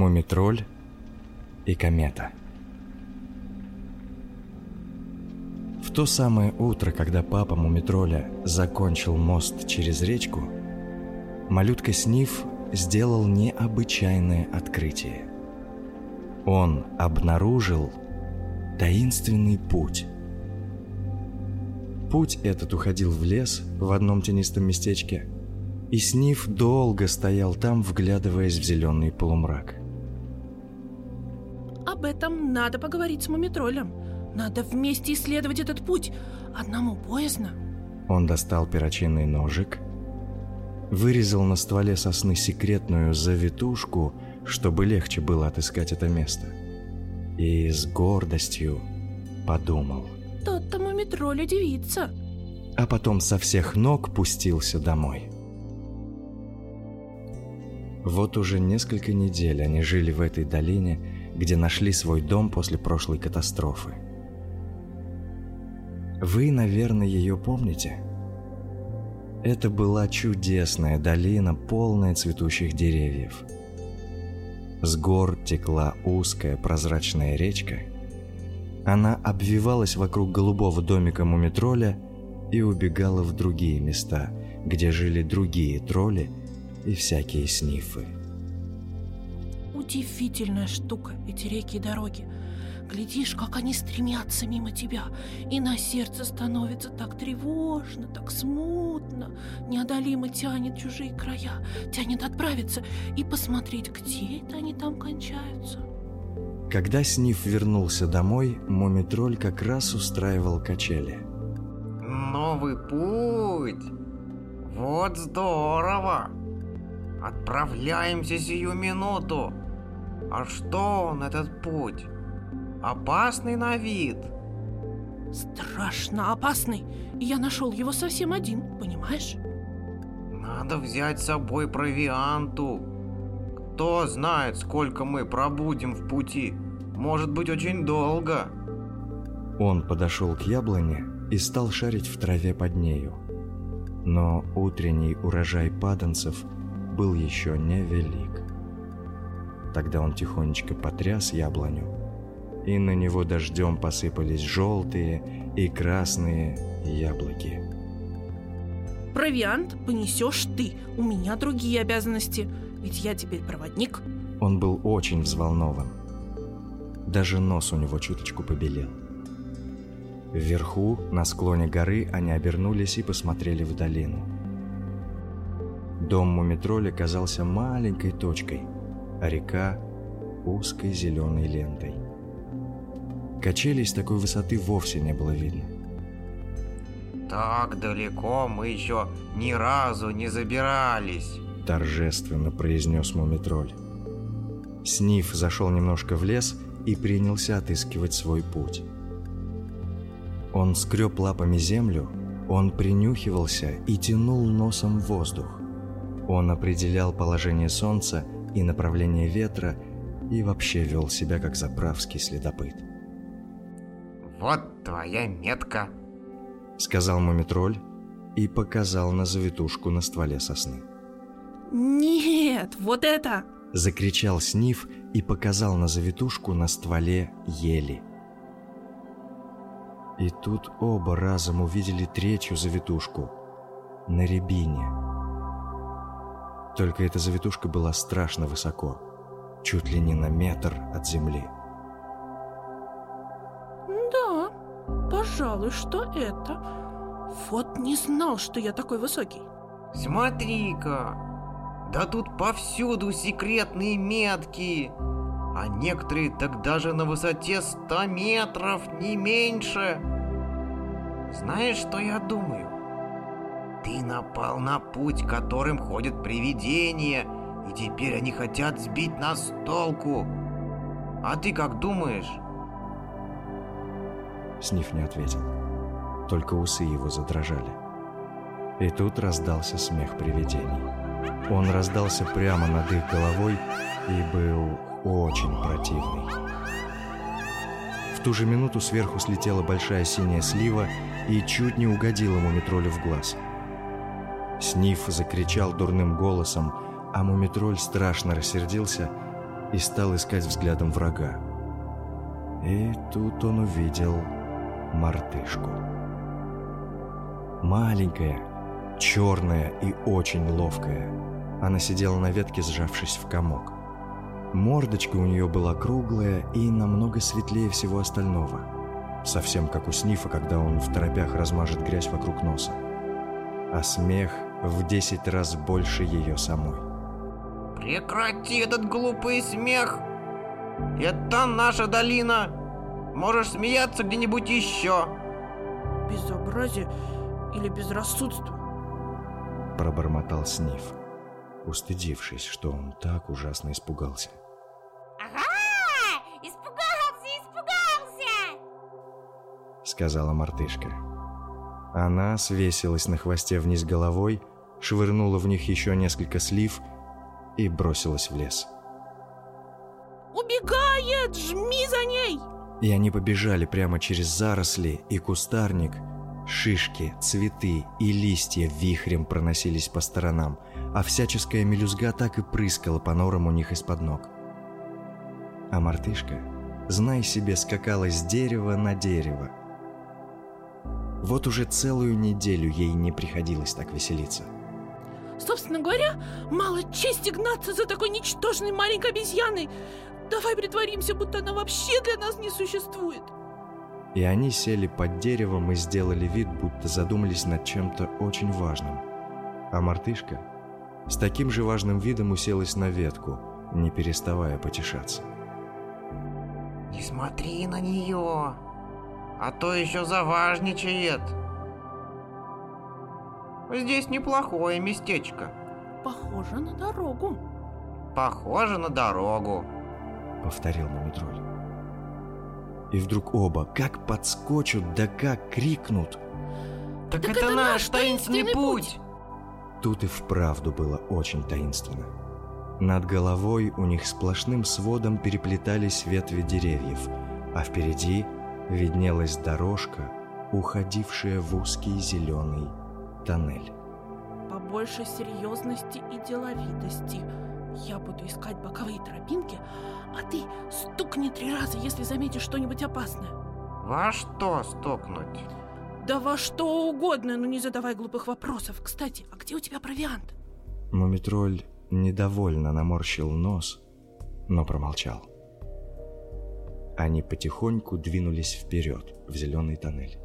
Мумитроль и комета. В то самое утро, когда папа Мумитроля закончил мост через речку, малютка Сниф сделал необычайное открытие. Он обнаружил таинственный путь. Путь этот уходил в лес в одном тенистом местечке, и Сниф долго стоял там, вглядываясь в зеленый полумрак. Об этом надо поговорить с Мумитролем. Надо вместе исследовать этот путь. Одному боязно. Он достал перочинный ножик, вырезал на стволе сосны секретную завитушку, чтобы легче было отыскать это место. И с гордостью подумал. Тот-то Мумитроль удивится. А потом со всех ног пустился домой. Вот уже несколько недель они жили в этой долине, где нашли свой дом после прошлой катастрофы. Вы, наверное, ее помните? Это была чудесная долина, полная цветущих деревьев. С гор текла узкая прозрачная речка. Она обвивалась вокруг голубого домика мумитроля и убегала в другие места, где жили другие тролли и всякие снифы. Удивительная штука эти реки и дороги. Глядишь, как они стремятся мимо тебя, и на сердце становится так тревожно, так смутно, неодолимо тянет чужие края, тянет отправиться и посмотреть, где это они там кончаются. Когда Сниф вернулся домой, Мумитроль как раз устраивал качели. Новый путь! Вот здорово! Отправляемся сию минуту! А что он, этот путь? Опасный на вид. Страшно опасный. Я нашел его совсем один, понимаешь? Надо взять с собой провианту. Кто знает, сколько мы пробудем в пути. Может быть, очень долго. Он подошел к яблоне и стал шарить в траве под нею. Но утренний урожай паданцев был еще невелик. Тогда он тихонечко потряс яблоню и на него дождем посыпались желтые и красные яблоки. Провиант понесешь ты, у меня другие обязанности, ведь я теперь проводник. Он был очень взволнован. Даже нос у него чуточку побелел. Вверху, на склоне горы, они обернулись и посмотрели в долину. Дом Мумитроля казался маленькой точкой, а река – узкой зеленой лентой. Качелей с такой высоты вовсе не было видно. Так далеко мы еще ни разу не забирались, торжественно произнес Мумитроль. Сниф зашел немножко в лес и принялся отыскивать свой путь. Он скреб лапами землю, он принюхивался и тянул носом воздух. Он определял положение солнца и направление ветра и вообще вел себя как заправский следопыт. «Вот твоя метка», — сказал Мумитроль и показал на завитушку на стволе сосны. «Нет, вот это!» — закричал Сниф и показал на завитушку на стволе ели. И тут оба разом увидели третью завитушку на рябине. Только эта завитушка была страшно высоко, чуть ли не на метр от земли. Пожалуй, что это. Вот не знал, что я такой высокий. Смотри-ка, да тут повсюду секретные метки. А некоторые так даже на высоте 100 метров, не меньше. Знаешь, что я думаю? Ты напал на путь, которым ходят привидения, и теперь они хотят сбить нас с толку. А ты как думаешь? Сниф не ответил. Только усы его задрожали. И тут раздался смех привидений. Он раздался прямо над их головой и был очень противный. В ту же минуту сверху слетела большая синяя слива и чуть не угодила Мумитролю в глаз. Сниф закричал дурным голосом, а Мумитроль страшно рассердился и стал искать взглядом врага. И тут он увидел мартышку. Маленькая, черная и очень ловкая. Она сидела на ветке, сжавшись в комок. Мордочка у нее была круглая и намного светлее всего остального. Совсем как у Снифа, когда он в торопях размажет грязь вокруг носа. А смех в десять раз больше ее самой. Прекрати этот глупый смех! Это наша долина! Можешь смеяться где-нибудь еще! Безобразие или безрассудство? Пробормотал Сниф, устыдившись, что он так ужасно испугался. Ага! Испугался, испугался! Сказала мартышка. Она свесилась на хвосте вниз головой, швырнула в них еще несколько слив и бросилась в лес. Убегает! Жми за ней! И они побежали прямо через заросли и кустарник. Шишки, цветы и листья вихрем проносились по сторонам, а всяческая мелюзга так и прыскала по норам у них из-под ног. А мартышка, знай себе, скакала с дерева на дерево. Вот уже целую неделю ей не приходилось так веселиться. Собственно говоря, мало чести гнаться за такой ничтожной маленькой обезьяной. Давай притворимся, будто она вообще для нас не существует. И они сели под деревом и сделали вид, будто задумались над чем-то очень важным. А мартышка с таким же важным видом уселась на ветку, не переставая потешаться. Не смотри на нее, а то еще заважничает. Здесь неплохое местечко. Похоже на дорогу. Похоже на дорогу. Повторил Мумитроль. И вдруг оба как подскочат, да как крикнут. Так, Так это, это наш наш таинственный таинственный путь. Тут и вправду было очень таинственно. Над головой у них сплошным сводом переплетались ветви деревьев, а впереди виднелась дорожка, уходившая в узкий зеленый тоннель. Побольше серьезности и деловитости. Я буду искать боковые тропинки, а ты стукни три раза, если заметишь что-нибудь опасное. Во что стукнуть? Да во что угодно, но не задавай глупых вопросов. Кстати, а где у тебя провиант? Мумитроль недовольно наморщил нос, но промолчал. Они потихоньку двинулись вперед, в зеленый тоннель.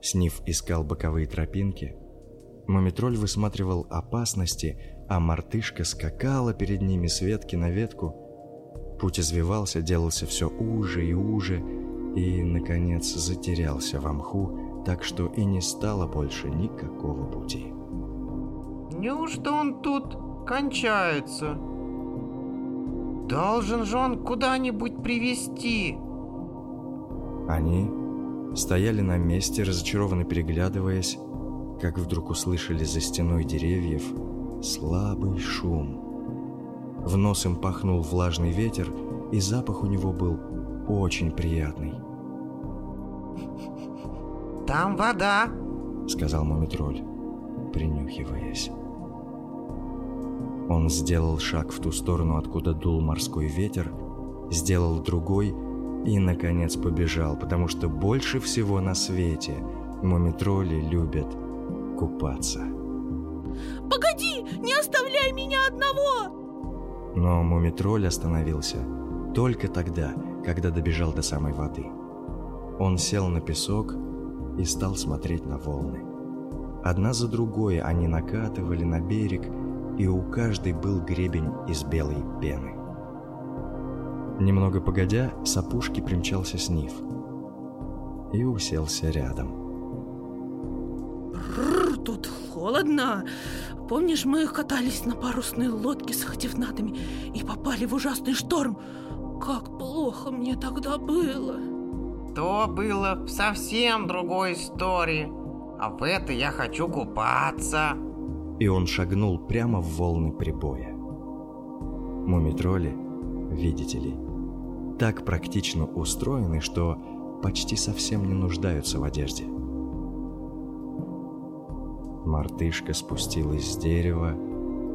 Сниф искал боковые тропинки, Мумитроль высматривал опасности, а мартышка скакала перед ними с ветки на ветку. Путь извивался, делался все уже и уже, и, наконец, затерялся в мху, так что и не стало больше никакого пути. Неужто он тут кончается? Должен же он куда-нибудь привести. Они стояли на месте, разочарованно переглядываясь, как вдруг услышали за стеной деревьев слабый шум. В нос им пахнул влажный ветер, и запах у него был очень приятный. Там вода. сказал Мумитроль, принюхиваясь. Он сделал шаг в ту сторону, откуда дул морской ветер, сделал другой и, наконец, побежал, потому что больше всего на свете мумитроли любят купаться. Погоди, не оставляй меня одного! Но мумитроль остановился только тогда, когда добежал до самой воды. Он сел на песок и стал смотреть на волны. Одна за другой они накатывали на берег, и у каждой был гребень из белой пены. Немного погодя, с опушки примчался Сниф и уселся рядом. Бррр, тут холодно. Помнишь, мы катались на парусной лодке с хативнатами и попали в ужасный шторм? Как плохо мне тогда было. То было в совсем другой истории. А в этой я хочу купаться. И он шагнул прямо в волны прибоя. Мумитроли, видите ли, так практично устроены, что почти совсем не нуждаются в одежде. Мартышка спустилась с дерева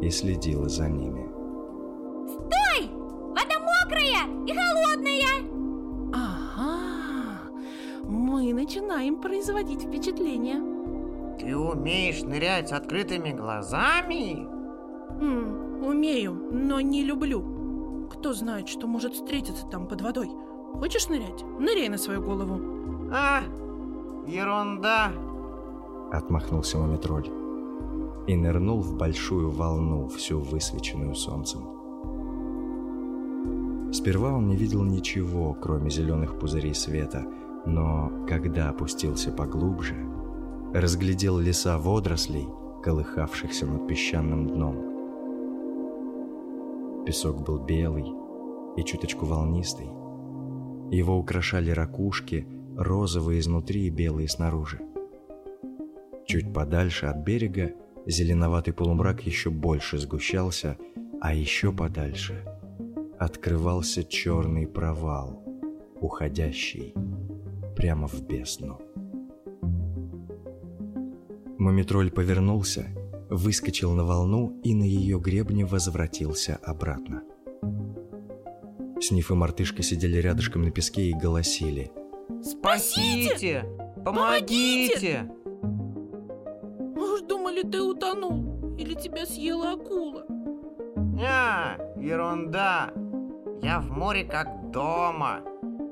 и следила за ними. Стой! Вода мокрая и холодная! Ага, мы начинаем производить впечатление. Ты умеешь нырять с открытыми глазами? М, умею, но не люблю. Кто знает, что может встретиться там под водой. Хочешь нырять? Ныряй на свою голову. А, ерунда. Отмахнулся Мумитроль и нырнул в большую волну, всю высвеченную солнцем. Сперва он не видел ничего, кроме зеленых пузырей света, но когда опустился поглубже, разглядел леса водорослей, колыхавшихся над песчаным дном. Песок был белый и чуточку волнистый. Его украшали ракушки, розовые изнутри и белые снаружи. Чуть подальше от берега зеленоватый полумрак еще больше сгущался, а еще подальше открывался черный провал, уходящий прямо в бездну. Мумитроль повернулся, выскочил на волну и на ее гребне возвратился обратно. Сниф и мартышка сидели рядышком на песке и голосили. Спасите! Помогите! Мы уж думали, ты утонул. Или тебя съела акула. А, ерунда. Я в море как дома.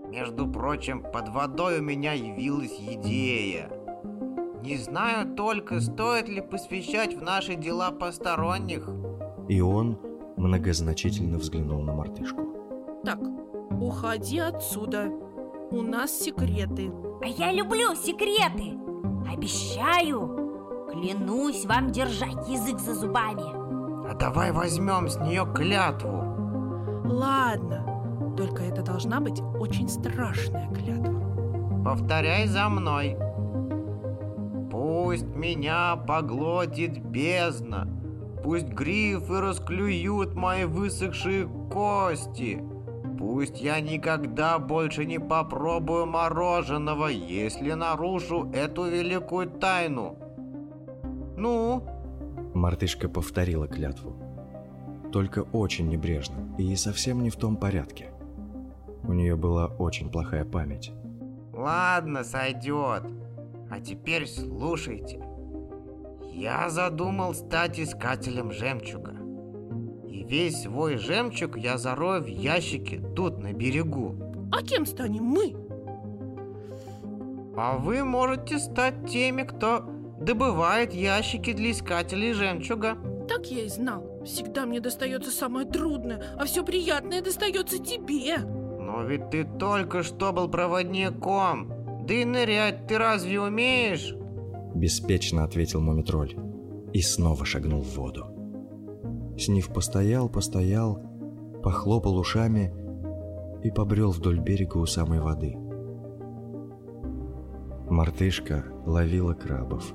Между прочим, под водой у меня явилась идея. Не знаю только, стоит ли посвящать в наши дела посторонних. И он многозначительно взглянул на мартышку. Так, уходи отсюда. У нас секреты. А я люблю секреты. Обещаю. Клянусь вам держать язык за зубами. А давай возьмем с нее клятву. Ладно, только это должна быть очень страшная клятва. Повторяй за мной. Пусть меня поглотит бездна. Пусть грифы расклюют мои высохшие кости. Пусть я никогда больше не попробую мороженого, если нарушу эту великую тайну. Ну, Мартышка повторила клятву. Только очень небрежно и совсем не в том порядке. У нее была очень плохая память. ладно, сойдет. А теперь слушайте. Я задумал стать искателем жемчуга. И весь свой жемчуг я зарою в ящике тут, на берегу. А кем станем мы? А вы можете стать теми, кто добывает ящики для искателей жемчуга. Так я и знал. Всегда мне достается самое трудное, а все приятное достается тебе. Но ведь ты только что был проводником. Да и нырять ты разве умеешь? Беспечно ответил Мумитроль и снова шагнул в воду. Снив постоял, постоял, похлопал ушами и побрел вдоль берега у самой воды. Мартышка ловила крабов.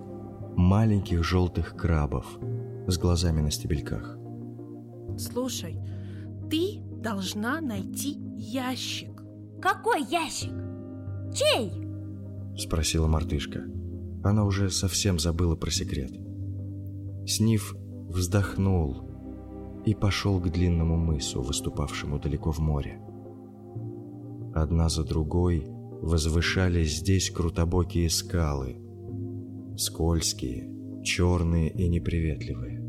Маленьких желтых крабов с глазами на стебельках. Слушай, ты должна найти ящик. Какой ящик? Чей? Спросила мартышка. Она уже совсем забыла про секрет. Снив вздохнул и пошел к длинному мысу, выступавшему далеко в море. Одна за другой возвышались здесь крутобокие скалы, скользкие, черные и неприветливые.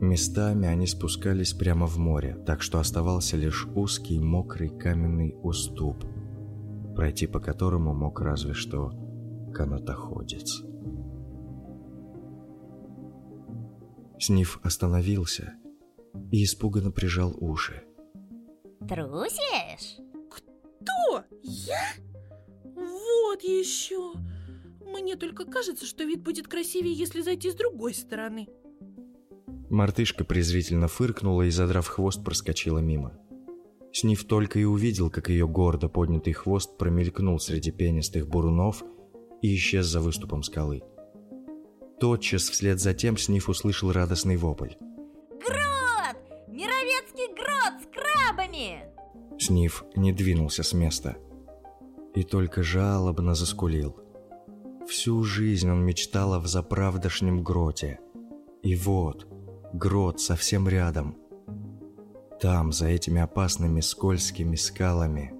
Местами они спускались прямо в море, так что оставался лишь узкий мокрый каменный уступ, пройти по которому мог разве что канатоходец. Сниф остановился и испуганно прижал уши. Трусишь? Кто? Я? Вот еще. Мне только кажется, что вид будет красивее, если зайти с другой стороны. Мартышка презрительно фыркнула и, задрав хвост, проскочила мимо. Сниф только и увидел, как ее гордо поднятый хвост промелькнул среди пенистых бурунов и исчез за выступом скалы. Тотчас вслед за тем Сниф услышал радостный вопль. Грот! Мировецкий грот с крабами! Сниф не двинулся с места и только жалобно заскулил. Всю жизнь он мечтал о взаправдошнем гроте. И вот, грот совсем рядом. Там, за этими опасными скользкими скалами,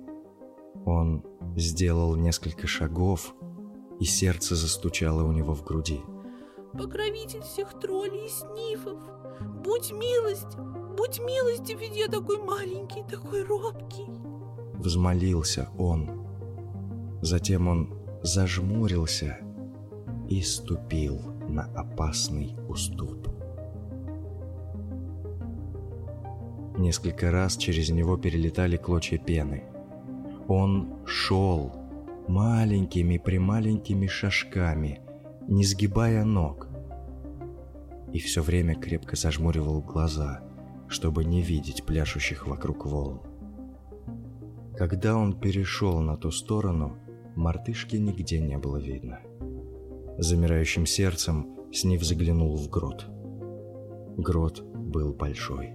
Он сделал несколько шагов, и сердце застучало у него в груди. Покровитель всех троллей и снифов, будь милость, будь милостив, ведь я такой маленький, такой робкий. Взмолился он. Затем он зажмурился и ступил на опасный уступ. Несколько раз через него перелетали клочья пены. Он шел маленькими-прималенькими шажками, не сгибая ног, и все время крепко зажмуривал глаза, чтобы не видеть пляшущих вокруг волн. Когда он перешел на ту сторону, мартышки нигде не было видно. Замирающим сердцем Снив заглянул в грот. Грот был большой.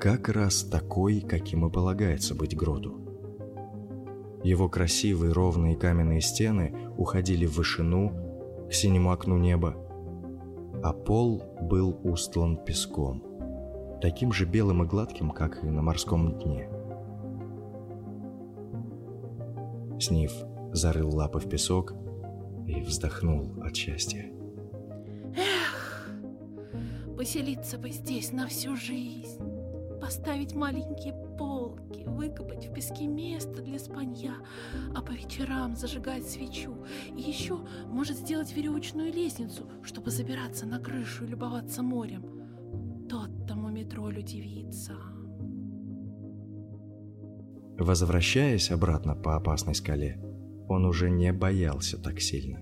Как раз такой, каким и полагается быть гроту. Его красивые ровные каменные стены уходили в вышину, к синему окну неба, а пол был устлан песком, таким же белым и гладким, как и на морском дне. Снив зарыл лапы в песок и вздохнул от счастья. Эх, поселиться бы здесь на всю жизнь, поставить маленькие полки, выкопать в песке место для спанья, а по вечерам зажигать свечу. И еще может сделать веревочную лестницу, чтобы забираться на крышу и любоваться морем. Тот тому метроль удивится. Возвращаясь обратно по опасной скале, он уже не боялся так сильно.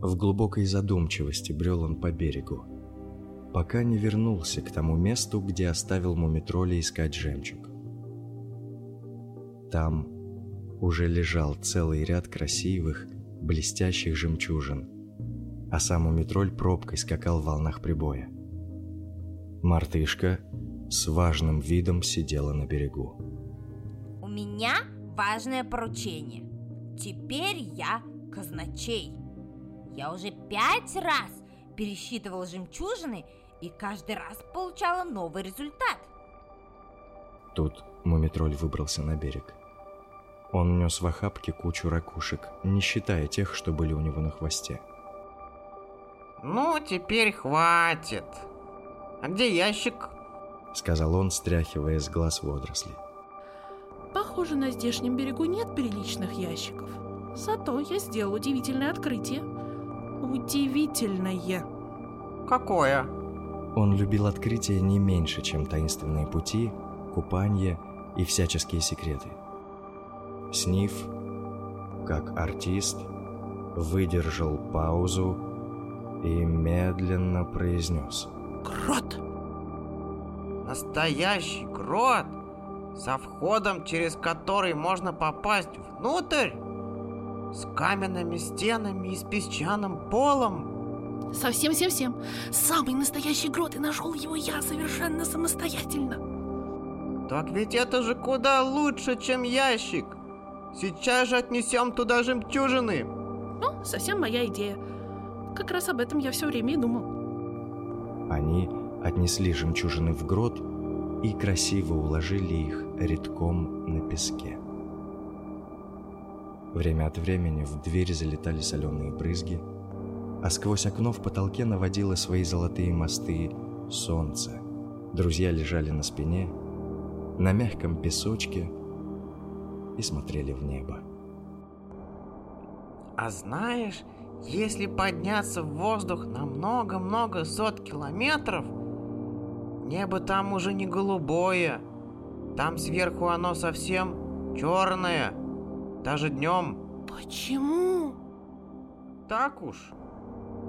В глубокой задумчивости брел он по берегу, пока не вернулся к тому месту, где оставил мумитроли искать жемчуг. Там уже лежал целый ряд красивых, блестящих жемчужин, а сам мумитроль пробкой скакал в волнах прибоя. Мартышка с важным видом сидела на берегу. У меня важное поручение. Теперь я казначей. Я уже пять раз пересчитывал жемчужины и каждый раз получала новый результат. Тут Мумитроль выбрался на берег. Он нес в охапке кучу ракушек, не считая тех, что были у него на хвосте. Ну, теперь хватит. А где ящик? Сказал он, стряхивая с глаз водоросли. Похоже, на здешнем берегу нет приличных ящиков. Зато я сделал удивительное открытие. Удивительное. Какое? Он любил открытия не меньше, чем таинственные пути, купания и всяческие секреты. Сниф, как артист, выдержал паузу и медленно произнес. Крот! Настоящий грот, со входом, через который можно попасть внутрь, с каменными стенами и с песчаным полом. Совсем-всем-всем. Самый настоящий грот, и нашел его я совершенно самостоятельно. Так ведь это же куда лучше, чем ящик. Сейчас же отнесем туда жемчужины. Ну, совсем моя идея. Как раз об этом я все время и думал. Они отнесли жемчужины в грот и красиво уложили их редком на песке. Время от времени в дверь залетали соленые брызги, а сквозь окно в потолке наводило свои золотые мосты солнце. Друзья лежали на спине, на мягком песочке и смотрели в небо. А знаешь, если подняться в воздух на много-много сот километров, небо там уже не голубое. Там сверху оно совсем черное, даже днем. Почему? Так уж.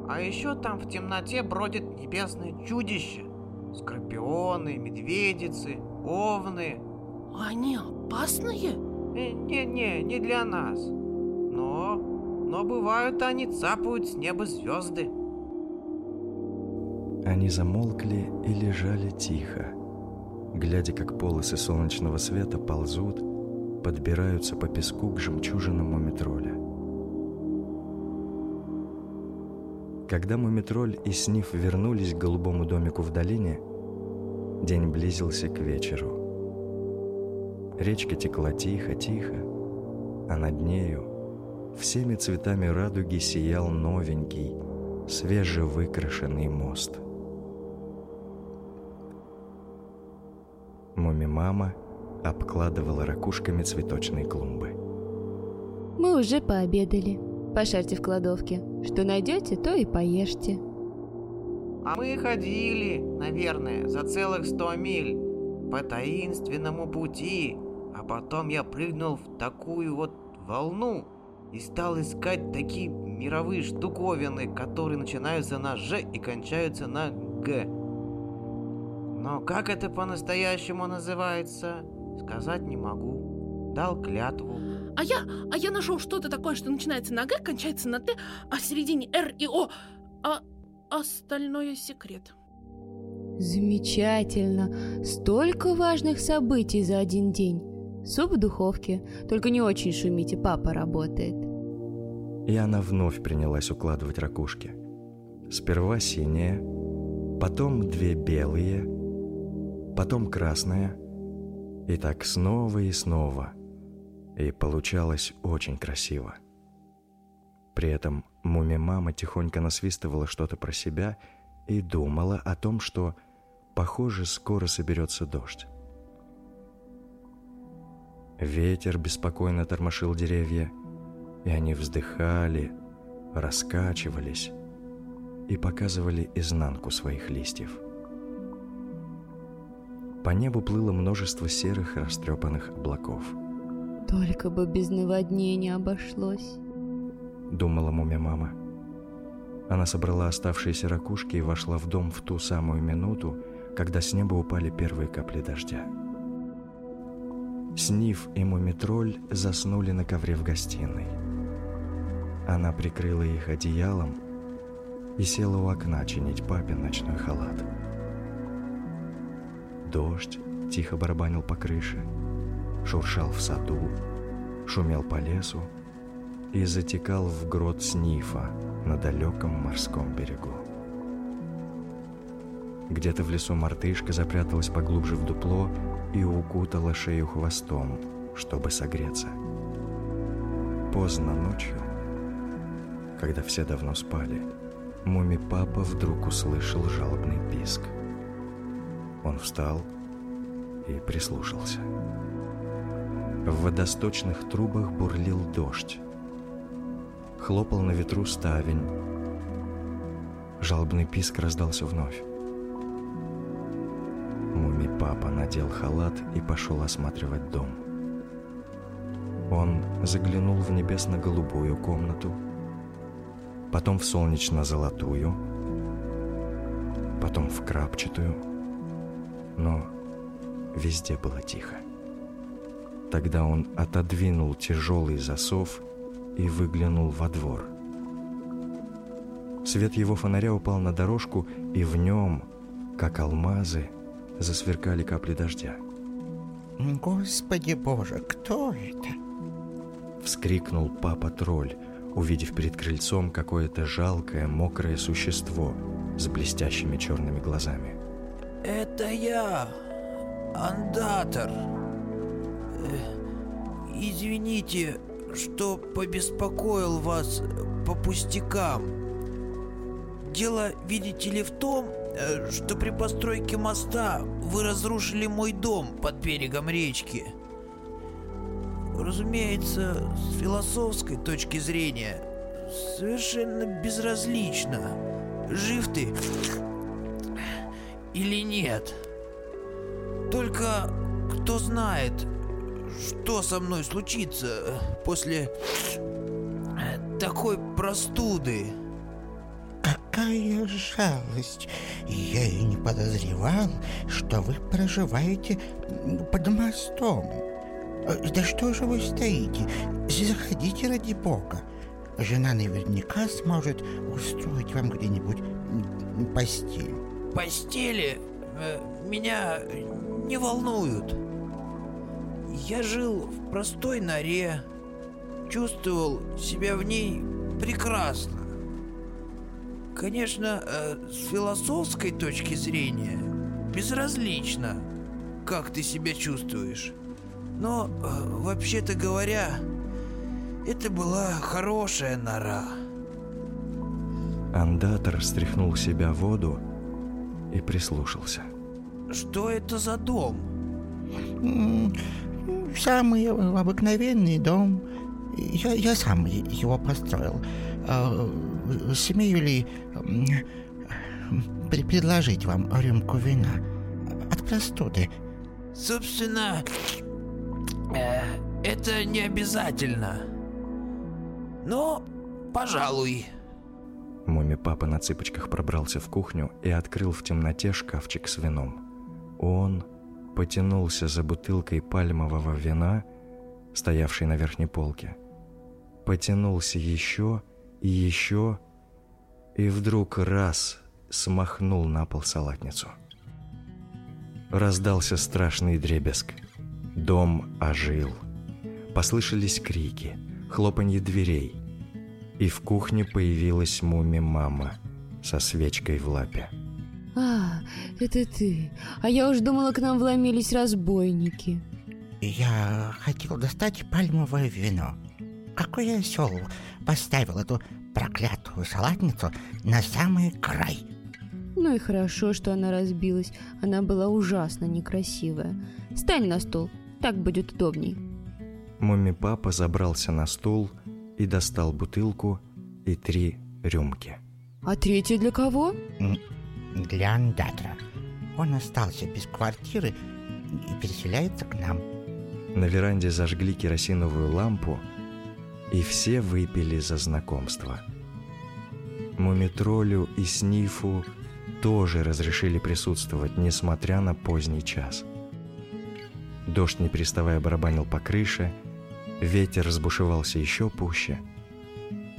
А еще там в темноте бродит небесное чудище. Скорпионы, медведицы, овны. Они опасные? Не-не, не для нас. Но, но бывают они цапают с неба звезды. Они замолкли и лежали тихо, глядя, как полосы солнечного света ползут, подбираются по песку к жемчужинам мумитроля. Когда мумитроль и Сниф вернулись к голубому домику в долине, день близился к вечеру. Речка текла тихо-тихо, а над нею всеми цветами радуги сиял новенький, свежевыкрашенный мост. Муми-мама обкладывала ракушками цветочные клумбы. Мы уже пообедали. Пошарьте в кладовке. Что найдете, то и поешьте. А мы ходили, наверное, за целых сто миль по таинственному пути, а потом я прыгнул в такую вот волну и стал искать такие мировые штуковины, которые начинаются на «Ж» и кончаются на «Г». Но как это по-настоящему называется, сказать не могу. Дал клятву. А я, а я нашел что-то такое, что начинается на Г, кончается на Т, а в середине Р и О. А остальное секрет. Замечательно. Столько важных событий за один день. Суп в духовке. Только не очень шумите, папа работает. И она вновь принялась укладывать ракушки. Сперва синие, потом две белые, потом красная, и так снова и снова. И получалось очень красиво. При этом муми-мама тихонько насвистывала что-то про себя и думала о том, что, похоже, скоро соберется дождь. Ветер беспокойно тормошил деревья, и они вздыхали, раскачивались и показывали изнанку своих листьев. По небу плыло множество серых растрепанных облаков. Только бы без наводнения обошлось. Думала мумия-мама. Она собрала оставшиеся ракушки и вошла в дом в ту самую минуту, когда с неба упали первые капли дождя. Снив и Мумитроль заснули на ковре в гостиной. Она прикрыла их одеялом и села у окна чинить папин ночной халат. Дождь тихо барабанил по крыше, шуршал в саду, шумел по лесу и затекал в грот Снифа на далеком морском берегу. Где-то в лесу мартышка запряталась поглубже в дупло и укутала шею хвостом, чтобы согреться. Поздно ночью, когда все давно спали, Муми-папа вдруг услышал жалобный писк. Он встал и прислушался. В водосточных трубах бурлил дождь. Хлопал на ветру ставень. Жалобный писк раздался вновь. Муми-папа надел халат и пошел осматривать дом. Он заглянул в небесно-голубую комнату, потом в солнечно-золотую, потом в крапчатую, но везде было тихо. Тогда он отодвинул тяжелый засов и выглянул во двор. Свет его фонаря упал на дорожку, и в нем, как алмазы, засверкали капли дождя. «Господи Боже, кто это?» Вскрикнул папа-тролль, увидев перед крыльцом какое-то жалкое, мокрое существо с блестящими черными глазами. Это я, андатор. Э, извините, что побеспокоил вас по пустякам. Дело, видите ли, в том, э, что при постройке моста вы разрушили мой дом под берегом речки. Разумеется, с философской точки зрения, совершенно безразлично, жив ты или нет. Только кто знает, что со мной случится после такой простуды. Какая жалость! Я и не подозревал, что вы проживаете под мостом. Да что же вы стоите? Заходите ради бога. Жена наверняка сможет устроить вам где-нибудь постель. Постели э, меня не волнуют. Я жил в простой норе, чувствовал себя в ней прекрасно. Конечно, э, с философской точки зрения безразлично, как ты себя чувствуешь. Но, э, вообще-то говоря, это была хорошая нора. Андатор стряхнул себя воду и прислушался. Что это за дом? Самый обыкновенный дом. Я, я сам его построил. А, Смею ли предложить вам рюмку вина? От простуды. Собственно, э, это не обязательно. Но, пожалуй. Муми-папа на цыпочках пробрался в кухню и открыл в темноте шкафчик с вином. Он потянулся за бутылкой пальмового вина, стоявшей на верхней полке. Потянулся еще и еще, и вдруг раз смахнул на пол салатницу. Раздался страшный дребезг. Дом ожил. Послышались крики, хлопанье дверей. И в кухне появилась муми-мама со свечкой в лапе. А, это ты. А я уж думала, к нам вломились разбойники. Я хотел достать пальмовое вино. Какой осел поставил эту проклятую салатницу на самый край? Ну и хорошо, что она разбилась. Она была ужасно некрасивая. Стань на стол, так будет удобней. Муми-папа забрался на стул и достал бутылку и три рюмки. А третья для кого? Для андатра. Он остался без квартиры и переселяется к нам. На веранде зажгли керосиновую лампу, и все выпили за знакомство. Мумитролю и Снифу тоже разрешили присутствовать, несмотря на поздний час. Дождь, не переставая, барабанил по крыше, ветер разбушевался еще пуще.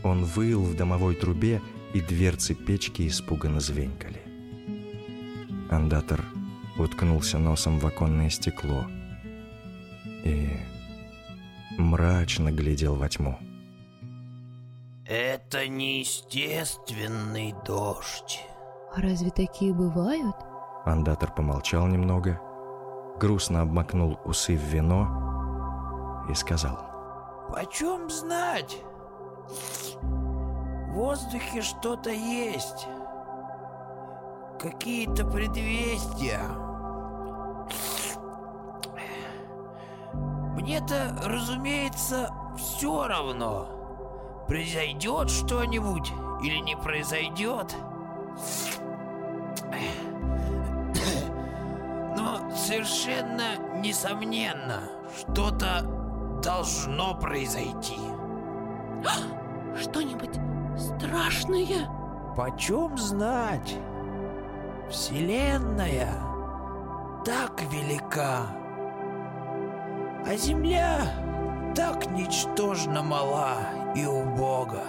Он выл в домовой трубе, и дверцы печки испуганно звенькали. Андатор уткнулся носом в оконное стекло и мрачно глядел во тьму. Это неестественный дождь. А разве такие бывают? Андатор помолчал немного, грустно обмакнул усы в вино и сказал. Почем знать? В воздухе что-то есть. Какие-то предвестия. Мне-то, разумеется, все равно, произойдет что-нибудь или не произойдет. Но совершенно несомненно, что-то должно произойти. Что-нибудь страшное? Почем знать? Вселенная так велика, а Земля так ничтожно мала и убога.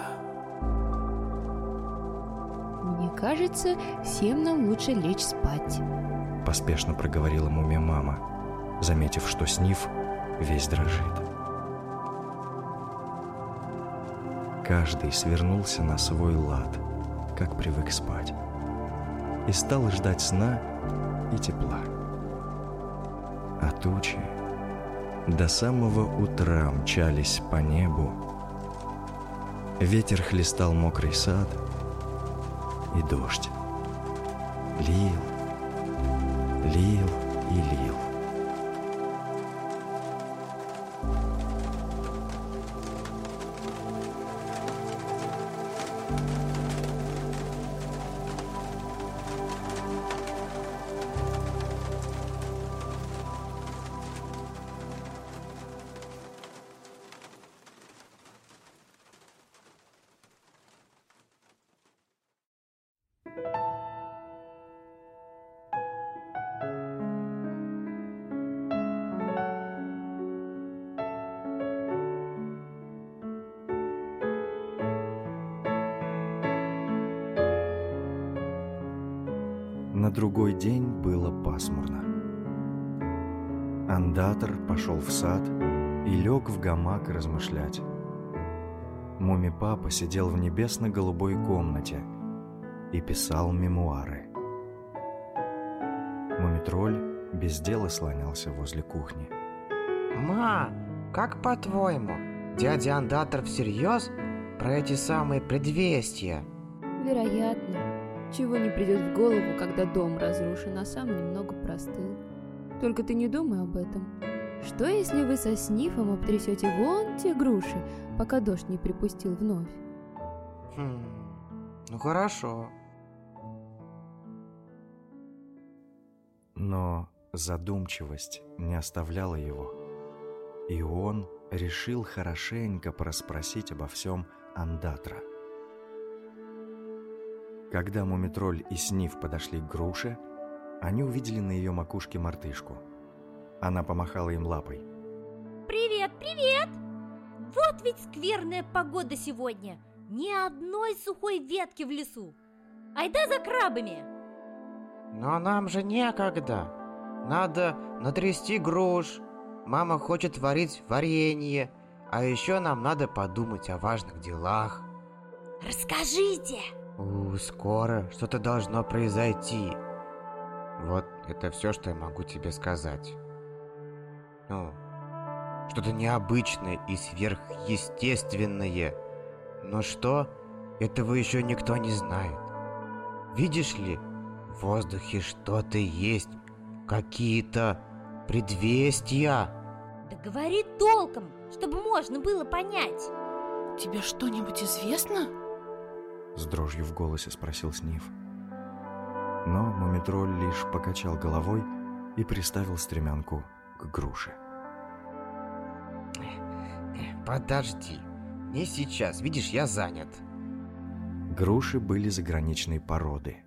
Мне кажется, всем нам лучше лечь спать. Поспешно проговорила мумия мама, заметив, что Сниф весь дрожит. Каждый свернулся на свой лад, как привык спать, и стал ждать сна и тепла. А тучи до самого утра мчались по небу. Ветер хлестал мокрый сад, и дождь лил, лил и лил. Другой день было пасмурно. Андатор пошел в сад и лег в гамак размышлять. Муми-папа сидел в небесно-голубой комнате и писал мемуары. Мумитроль без дела слонялся возле кухни. Ма, как по-твоему, дядя Андатор всерьез про эти самые предвестия? Вероятно. Чего не придет в голову, когда дом разрушен, а сам немного простыл. Только ты не думай об этом. Что, если вы со Снифом обтрясете вон те груши, пока дождь не припустил вновь? Хм, ну хорошо. Но задумчивость не оставляла его. И он решил хорошенько проспросить обо всем Андатра. Когда Мумитроль и Сниф подошли к груше, они увидели на ее макушке мартышку. Она помахала им лапой. Привет, привет! Вот ведь скверная погода сегодня. Ни одной сухой ветки в лесу. Айда за крабами. Но нам же некогда. Надо натрясти груш. Мама хочет варить варенье. А еще нам надо подумать о важных делах. Расскажите. У, скоро что-то должно произойти. Вот это все, что я могу тебе сказать. Ну, что-то необычное и сверхъестественное. Но что, этого еще никто не знает. Видишь ли, в воздухе что-то есть, какие-то предвестия. Да говори толком, чтобы можно было понять. Тебе что-нибудь известно? С дрожью в голосе спросил Сниф. Но Мумитроль лишь покачал головой и приставил стремянку к груше. Подожди, не сейчас, видишь, я занят. Груши были заграничной породы,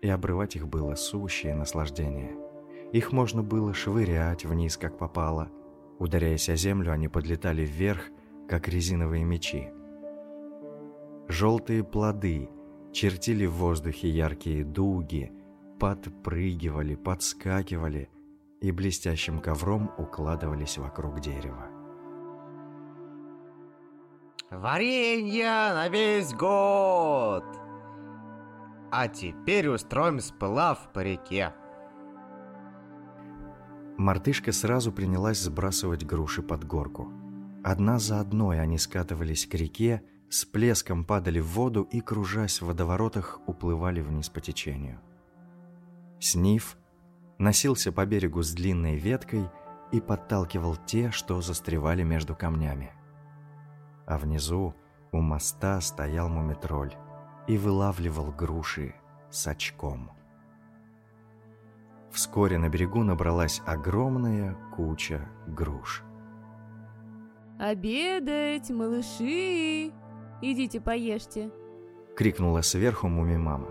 и обрывать их было сущее наслаждение. Их можно было швырять вниз, как попало. Ударяясь о землю, они подлетали вверх, как резиновые мечи. Желтые плоды чертили в воздухе яркие дуги, подпрыгивали, подскакивали и блестящим ковром укладывались вокруг дерева. Варенье на весь год! А теперь устроим сплав по реке. Мартышка сразу принялась сбрасывать груши под горку. Одна за одной они скатывались к реке, с плеском падали в воду и, кружась в водоворотах, уплывали вниз по течению. Сниф носился по берегу с длинной веткой и подталкивал те, что застревали между камнями. А внизу у моста стоял мумитроль и вылавливал груши с очком. Вскоре на берегу набралась огромная куча груш. «Обедать, малыши! Идите поешьте!» — крикнула сверху муми-мама.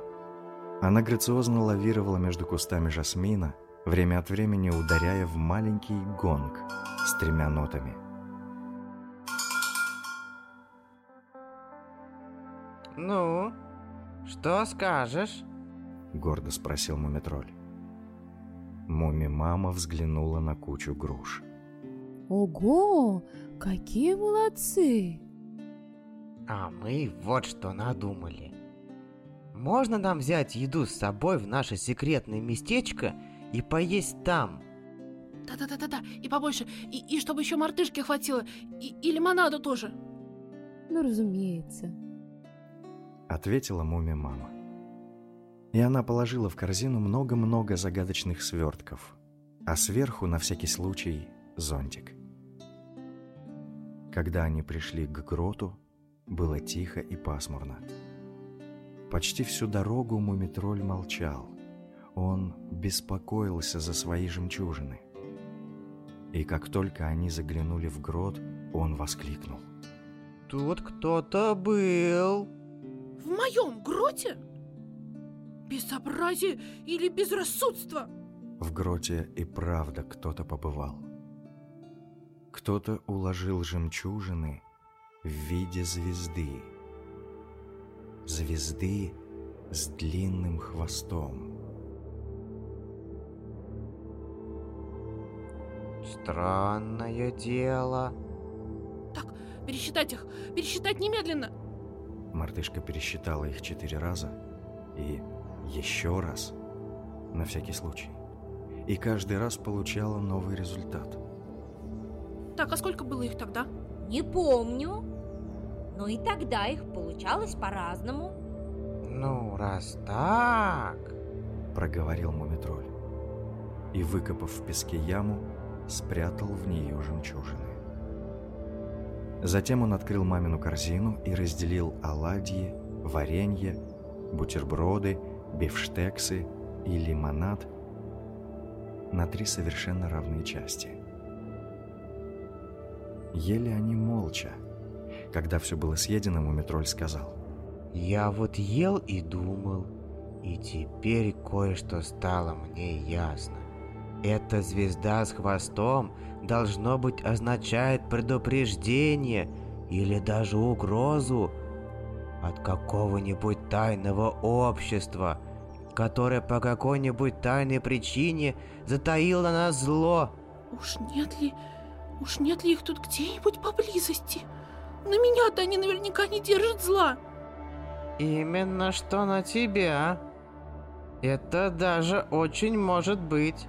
Она грациозно лавировала между кустами жасмина, время от времени ударяя в маленький гонг с тремя нотами. Ну, что скажешь? Гордо спросил Мумитроль. Муми-мама взглянула на кучу груш. Ого, какие молодцы! А мы вот что надумали. Можно нам взять еду с собой в наше секретное местечко и поесть там? Да-да-да-да-да, и побольше, и, и чтобы еще мартышки хватило, и, и лимонаду тоже. Ну, разумеется. Ответила муми-мама. И она положила в корзину много-много загадочных свертков, а сверху, на всякий случай, зонтик. Когда они пришли к гроту, было тихо и пасмурно. Почти всю дорогу Мумитроль молчал. Он беспокоился за свои жемчужины. И как только они заглянули в грот, он воскликнул. Тут кто-то был. В моем гроте? Безобразие или безрассудство? В гроте и правда кто-то побывал. Кто-то уложил жемчужины в виде звезды. Звезды с длинным хвостом. Странное дело. Так, пересчитать их, пересчитать немедленно. Мартышка пересчитала их четыре раза и еще раз, на всякий случай. И каждый раз получала новый результат. Так, а сколько было их тогда? Не помню. Но и тогда их получалось по-разному. Ну, раз так... проговорил Мумитроль. И, выкопав в песке яму, спрятал в нее жемчужины. Затем он открыл мамину корзину и разделил оладьи, варенье, бутерброды, бифштексы и лимонад на три совершенно равные части. Ели они молча. Когда все было съедено, Мумитроль сказал. Я вот ел и думал, и теперь кое-что стало мне ясно. Эта звезда с хвостом, должно быть, означает предупреждение или даже угрозу от какого-нибудь тайного общества, которое по какой-нибудь тайной причине затаило на нас зло. Уж нет ли... Уж нет ли их тут где-нибудь поблизости? На меня-то они наверняка не держат зла. Именно что на тебя. Это даже очень может быть.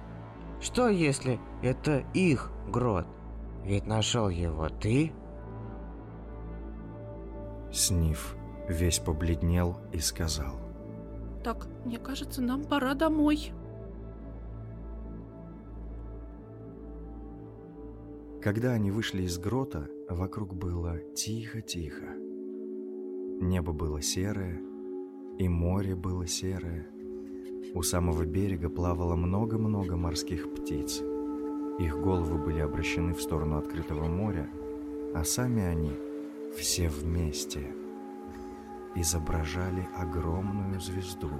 Что если это их грот? Ведь нашел его ты. Сниф весь побледнел и сказал. Так, мне кажется, нам пора домой. Когда они вышли из грота, вокруг было тихо-тихо. Небо было серое, и море было серое. У самого берега плавало много-много морских птиц. Их головы были обращены в сторону открытого моря, а сами они все вместе изображали огромную звезду,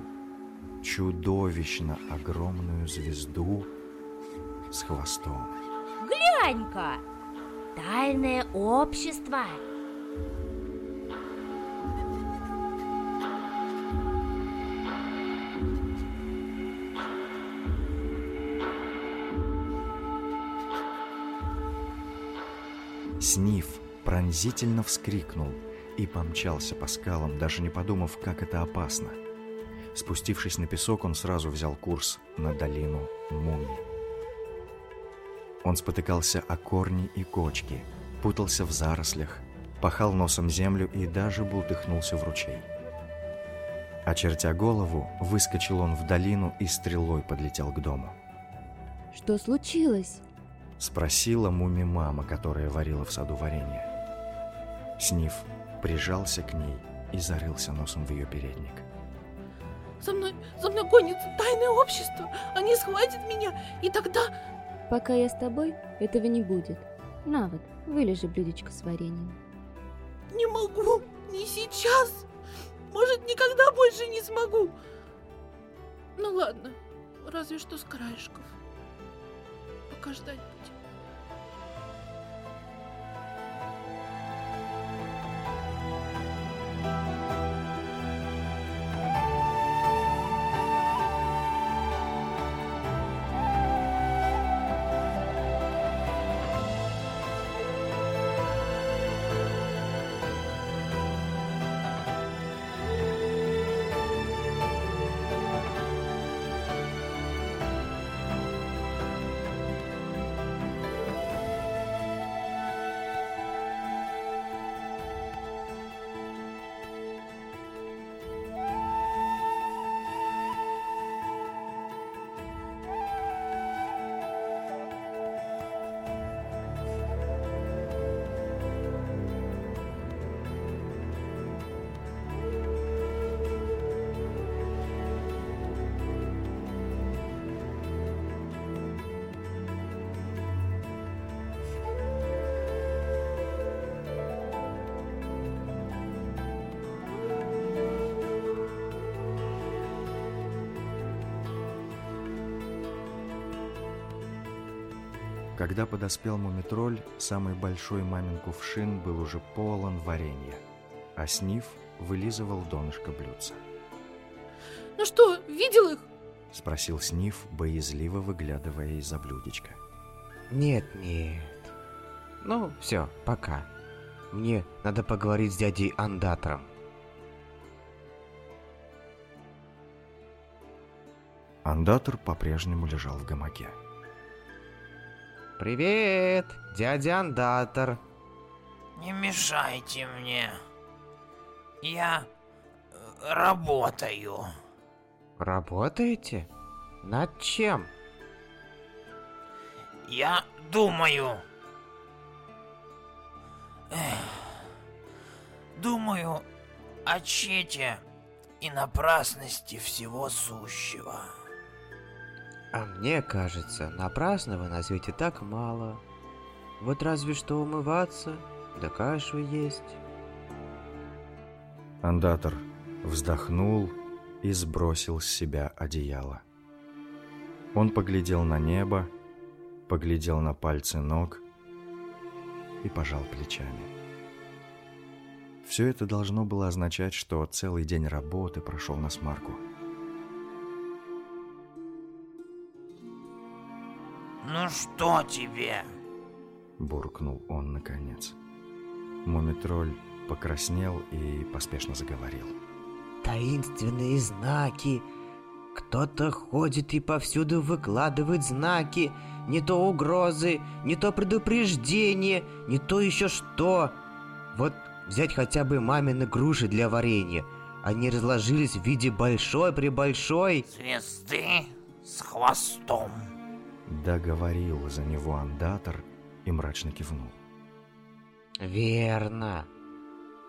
чудовищно огромную звезду с хвостом. Глянь-ка! Тайное общество! Сниф пронзительно вскрикнул и помчался по скалам, даже не подумав, как это опасно. Спустившись на песок, он сразу взял курс на долину Муми. Он спотыкался о корни и кочки, путался в зарослях, пахал носом землю и даже бултыхнулся в ручей. Очертя голову, выскочил он в долину и стрелой подлетел к дому. Что случилось? Спросила муми-мама, которая варила в саду варенье. Сниф прижался к ней и зарылся носом в ее передник. За мной, за мной гонится тайное общество. Они схватят меня, и тогда... Пока я с тобой, этого не будет. На вот, вылежи блюдечко с вареньем. Не могу, не сейчас. Может, никогда больше не смогу. Ну ладно, разве что с краешков. Пока ждать Когда подоспел Мумитроль, самый большой мамин кувшин был уже полон варенья, а Сниф вылизывал донышко блюдца. Ну что, видел их? Спросил Сниф, боязливо выглядывая из-за блюдечка. Нет, нет. Ну, все, пока. Мне надо поговорить с дядей Андатором. Андатор по-прежнему лежал в гамаке. Привет, дядя Андатор. Не мешайте мне. Я э, работаю. Работаете? Над чем? Я думаю. Эх. Думаю о чете и напрасности всего сущего. А мне кажется, напрасного на свете так мало. Вот разве что умываться, да кашу есть. Андатор вздохнул и сбросил с себя одеяло. Он поглядел на небо, поглядел на пальцы ног и пожал плечами. Все это должно было означать, что целый день работы прошел на смарку. Ну что тебе? Буркнул он наконец. Мумитроль покраснел и поспешно заговорил. Таинственные знаки. Кто-то ходит и повсюду выкладывает знаки. Не то угрозы, не то предупреждение, не то еще что. Вот взять хотя бы мамины груши для варенья. Они разложились в виде большой-пребольшой... Звезды с хвостом. Договорил за него андатор и мрачно кивнул. Верно.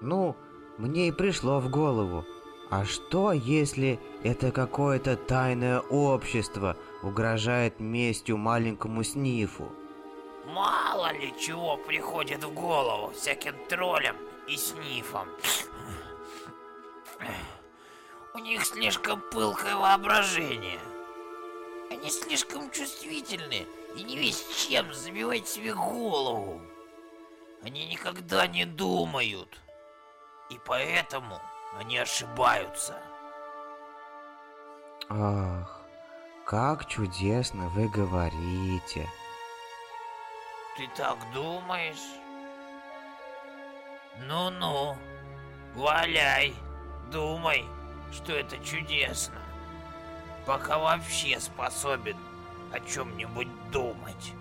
Ну, мне и пришло в голову. А что, если это какое-то тайное общество угрожает местью маленькому снифу? Мало ли чего приходит в голову всяким троллям и снифам. У них слишком пылкое воображение. Они слишком чувствительны и не весь чем забивать себе голову. Они никогда не думают. И поэтому они ошибаются. Ах, как чудесно вы говорите. Ты так думаешь? Ну-ну, валяй, думай, что это чудесно. Пока вообще способен о чем-нибудь думать.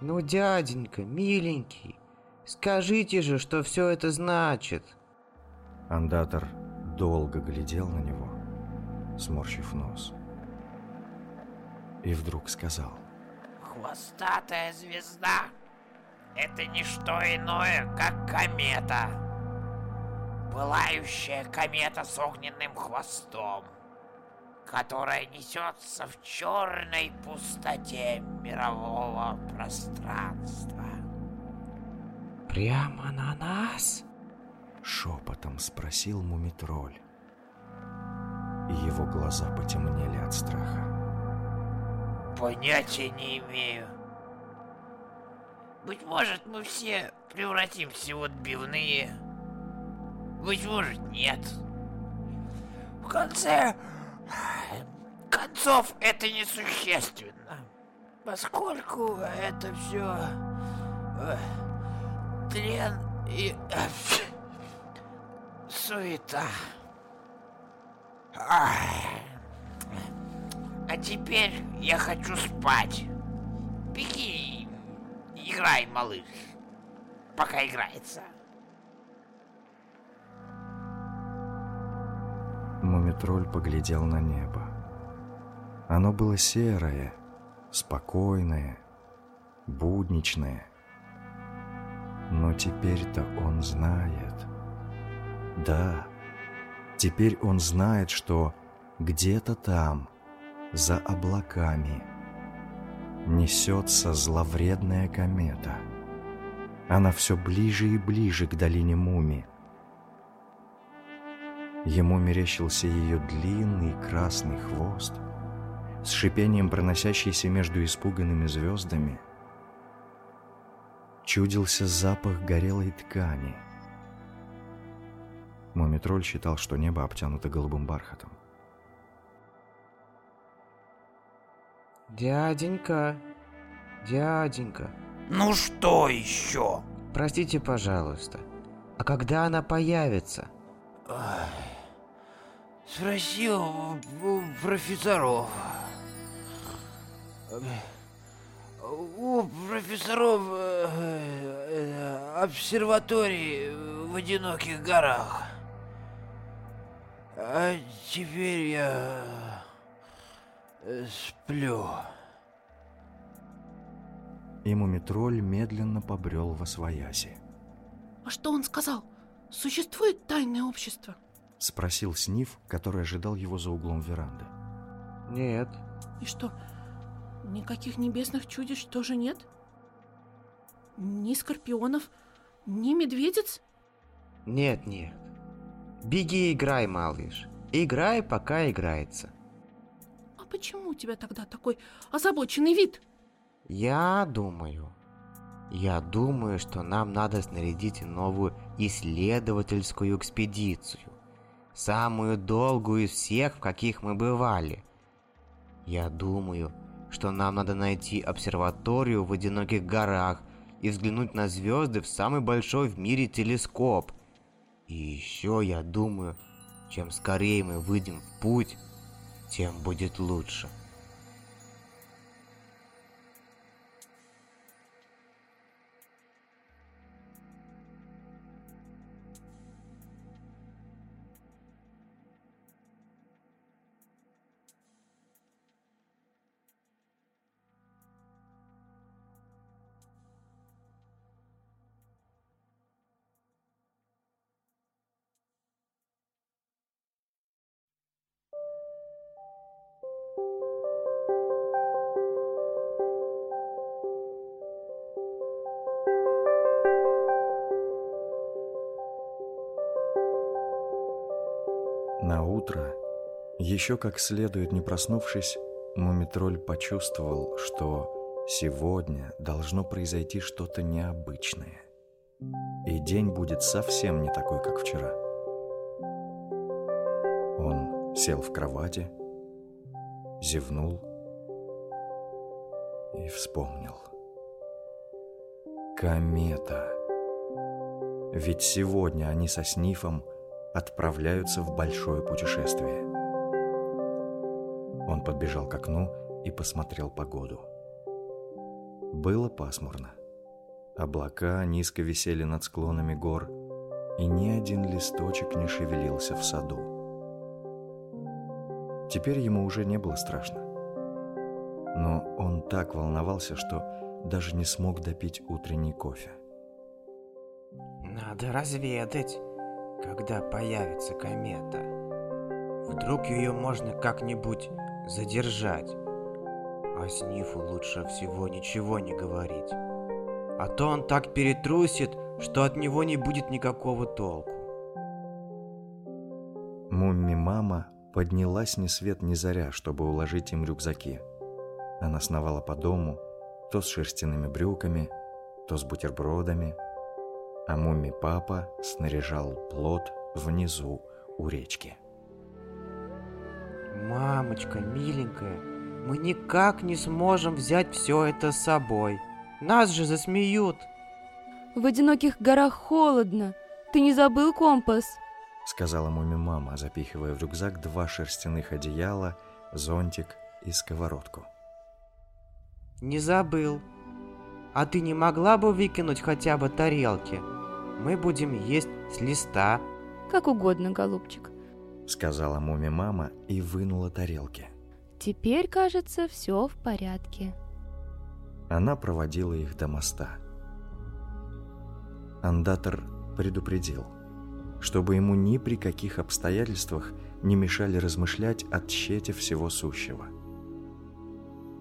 Ну, дяденька, миленький, скажите же, что все это значит. Андатор долго глядел на него, сморщив нос. И вдруг сказал. Хвостатая звезда — это не что иное, как комета. Пылающая комета с огненным хвостом, которая несется в черной пустоте мирового пространства. Прямо на нас? Шепотом спросил Мумитроль. И его глаза потемнели от страха. Понятия не имею. Быть может, мы все превратимся в отбивные. Быть может, нет. В конце концов, это несущественно. Поскольку это все тлен и суета. А теперь я хочу спать. Беги, играй, малыш, пока играется. Мумитроль поглядел на небо. Оно было серое, спокойное, будничное. Но теперь-то он знает. Да, теперь он знает, что где-то там, за облаками, несется зловредная комета. Она все ближе и ближе к долине Муми. Ему мерещился ее длинный красный хвост, с шипением проносящийся между испуганными звездами. Чудился запах горелой ткани. Мумитроль считал, что небо обтянуто голубым бархатом. Дяденька, дяденька. Ну что еще? Простите, пожалуйста. А когда она появится? Спросил у профессоров. у профессоров э, э, обсерватории в одиноких горах. А теперь я э, сплю. Мумитроль медленно побрел во свояси. А что он сказал? Существует тайное общество? Спросил Сниф, который ожидал его за углом веранды. Нет. И что, никаких небесных чудищ тоже нет? Ни скорпионов, ни медведец? Нет, нет. Беги играй, малыш. Играй, пока играется. А почему у тебя тогда такой озабоченный вид? Я думаю... Я думаю, что нам надо снарядить новую исследовательскую экспедицию. Самую долгую из всех, в каких мы бывали. Я думаю, что нам надо найти обсерваторию в одиноких горах и взглянуть на звезды в самый большой в мире телескоп. И еще я думаю, чем скорее мы выйдем в путь, тем будет лучше. Еще как следует не проснувшись, Мумитроль почувствовал, что сегодня должно произойти что-то необычное. И день будет совсем не такой, как вчера. Он сел в кровати, зевнул и вспомнил. Комета. Ведь сегодня они со Снифом отправляются в большое путешествие. Он подбежал к окну и посмотрел погоду. Было пасмурно. Облака низко висели над склонами гор, и ни один листочек не шевелился в саду. Теперь ему уже не было страшно. Но он так волновался, что даже не смог допить утренний кофе. Надо разведать, когда появится комета. Вдруг ее можно как-нибудь задержать. А Снифу лучше всего ничего не говорить. А то он так перетрусит, что от него не будет никакого толку. Мумми-мама поднялась ни свет ни заря, чтобы уложить им рюкзаки. Она сновала по дому, то с шерстяными брюками, то с бутербродами, а мумми-папа снаряжал плод внизу у речки. Мамочка, миленькая, мы никак не сможем взять все это с собой. Нас же засмеют. В одиноких горах холодно. Ты не забыл компас? Сказала муми-мама, запихивая в рюкзак два шерстяных одеяла, зонтик и сковородку. Не забыл. А ты не могла бы выкинуть хотя бы тарелки? Мы будем есть с листа. Как угодно, голубчик. Сказала муми-мама и вынула тарелки. Теперь, кажется, все в порядке. Она проводила их до моста. Андатор предупредил, чтобы ему ни при каких обстоятельствах не мешали размышлять о тщете всего сущего.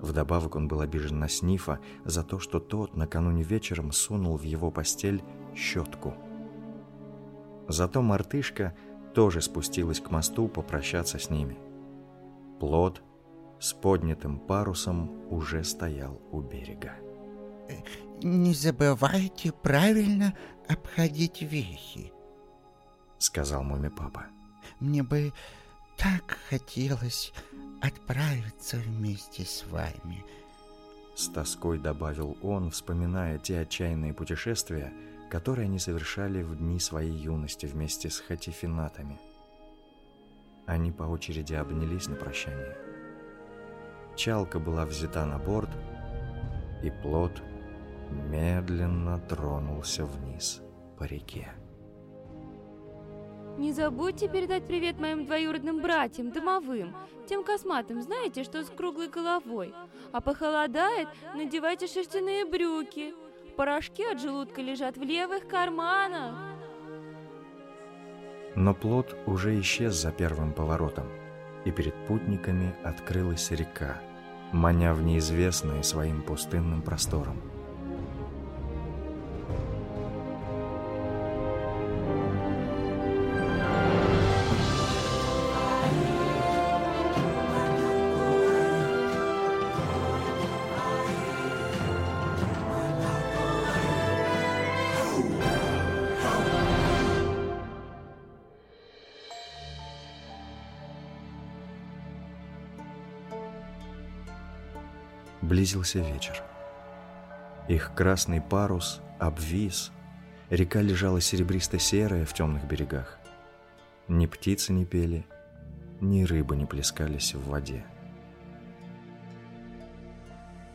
Вдобавок он был обижен на Снифа за то, что тот накануне вечером сунул в его постель щетку. Зато мартышка тоже спустилась к мосту попрощаться с ними. Плод с поднятым парусом уже стоял у берега. Не забывайте правильно обходить вехи, сказал муми-папа. Мне бы так хотелось отправиться вместе с вами. С тоской добавил он, вспоминая те отчаянные путешествия, которые они совершали в дни своей юности вместе с хатифинатами. Они по очереди обнялись на прощание. Чалка была взята на борт, и плот медленно тронулся вниз по реке. Не забудьте передать привет моим двоюродным братьям, домовым, тем косматым, знаете, что с круглой головой. А похолодает, надевайте шерстяные брюки. Порошки от желудка лежат в левых карманах. Но плот уже исчез за первым поворотом, и перед путниками открылась река, маня в неизвестное своим пустынным простором. Близился вечер. Их красный парус обвис, река лежала серебристо-серая в темных берегах. Ни птицы не пели, ни рыбы не плескались в воде.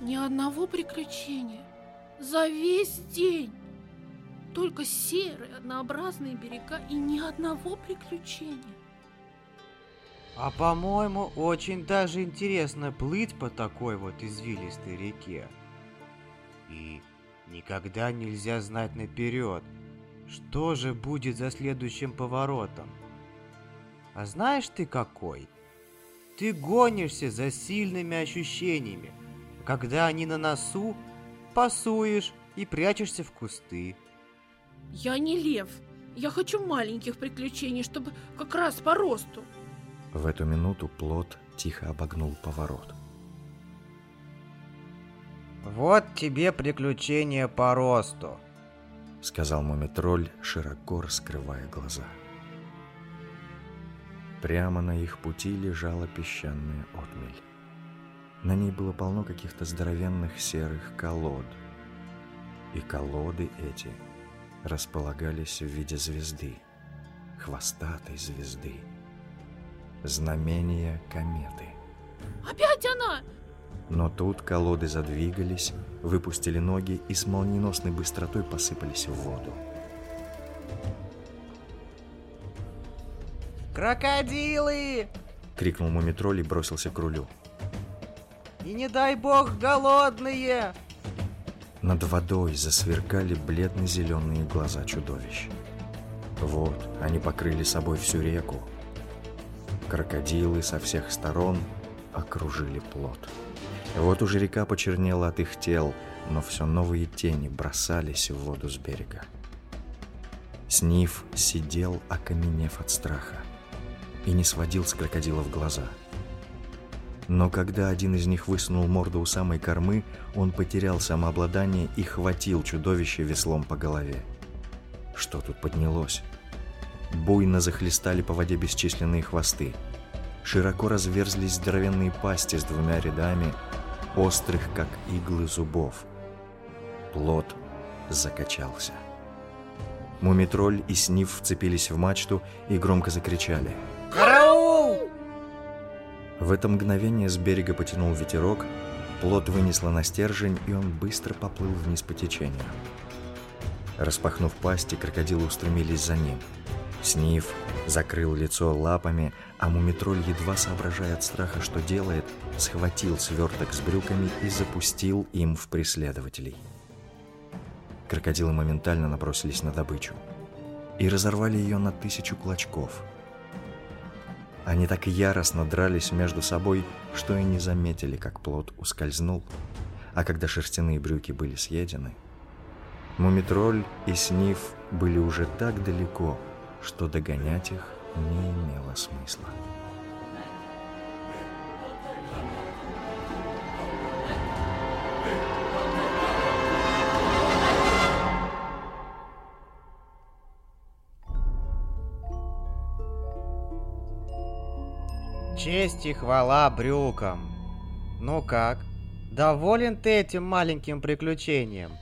Ни одного приключения. За весь день. Только серые однообразные берега и ни одного приключения. А по-моему, очень даже интересно плыть по такой вот извилистой реке. И никогда нельзя знать наперед, что же будет за следующим поворотом. А знаешь ты какой? Ты гонишься за сильными ощущениями. Когда они на носу, пасуешь и прячешься в кусты. Я не лев. Я хочу маленьких приключений, чтобы как раз по росту. В эту минуту плот тихо обогнул поворот. Вот тебе приключения по росту. Сказал мумитроль, широко раскрывая глаза. Прямо на их пути лежала песчаная отмель. На ней было полно каких-то здоровенных серых колод. И колоды эти располагались в виде звезды, хвостатой звезды знамение кометы. Опять она! Но тут колоды задвигались, выпустили ноги и с молниеносной быстротой посыпались в воду. Крокодилы! Крикнул мумитроль и бросился к рулю. И не дай бог голодные! Над водой засверкали бледно-зеленые глаза чудовищ. Вот, они покрыли собой всю реку, Крокодилы со всех сторон окружили плот. Вот уже река почернела от их тел, но все новые тени бросались в воду с берега. Сниф сидел, окаменев от страха, и не сводил с крокодилов глаза. Но когда один из них высунул морду у самой кормы, он потерял самообладание и хватил чудовище веслом по голове. Что тут поднялось? Буйно захлестали по воде бесчисленные хвосты. Широко разверзлись здоровенные пасти с двумя рядами, острых, как иглы зубов. Плот закачался. Мумитроль и Сниф вцепились в мачту и громко закричали. Караул! В это мгновение с берега потянул ветерок, плот вынесло на стержень, и он быстро поплыл вниз по течению. Распахнув пасти, крокодилы устремились за ним – Сниф закрыл лицо лапами, а мумитроль, едва соображая от страха, что делает, схватил сверток с брюками и запустил им в преследователей. Крокодилы моментально набросились на добычу и разорвали ее на тысячу клочков. Они так яростно дрались между собой, что и не заметили, как плод ускользнул, а когда шерстяные брюки были съедены, мумитроль и Сниф были уже так далеко, что догонять их не имело смысла. Честь и хвала брюкам. Ну как, доволен ты этим маленьким приключением?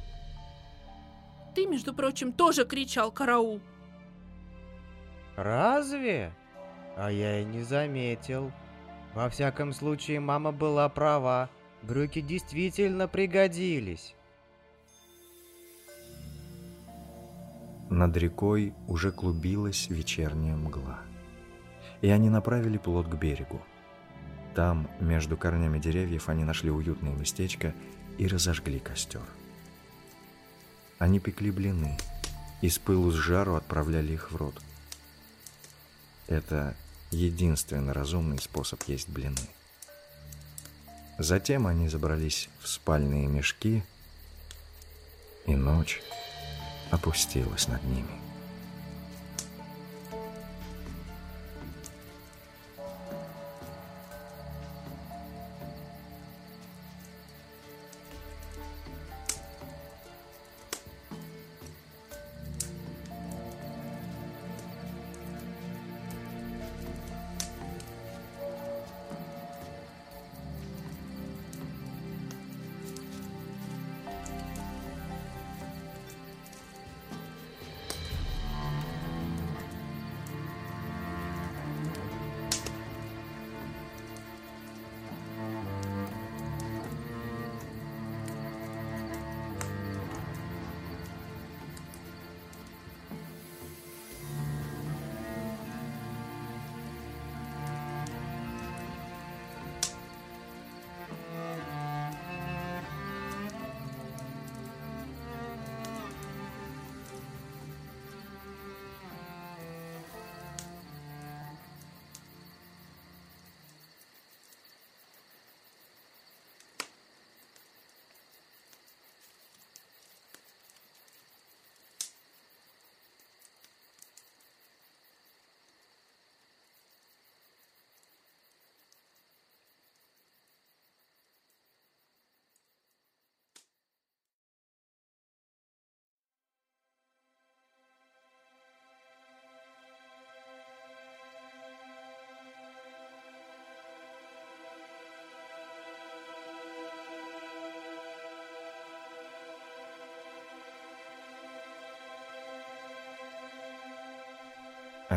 Ты, между прочим, тоже кричал «караул». Разве? А я и не заметил. Во всяком случае, мама была права. Брюки действительно пригодились. Над рекой уже клубилась вечерняя мгла. И они направили плот к берегу. Там, между корнями деревьев, они нашли уютное местечко и разожгли костер. Они пекли блины и с пылу с жару отправляли их в рот. Это единственный разумный способ есть блины. Затем они забрались в спальные мешки, и ночь опустилась над ними.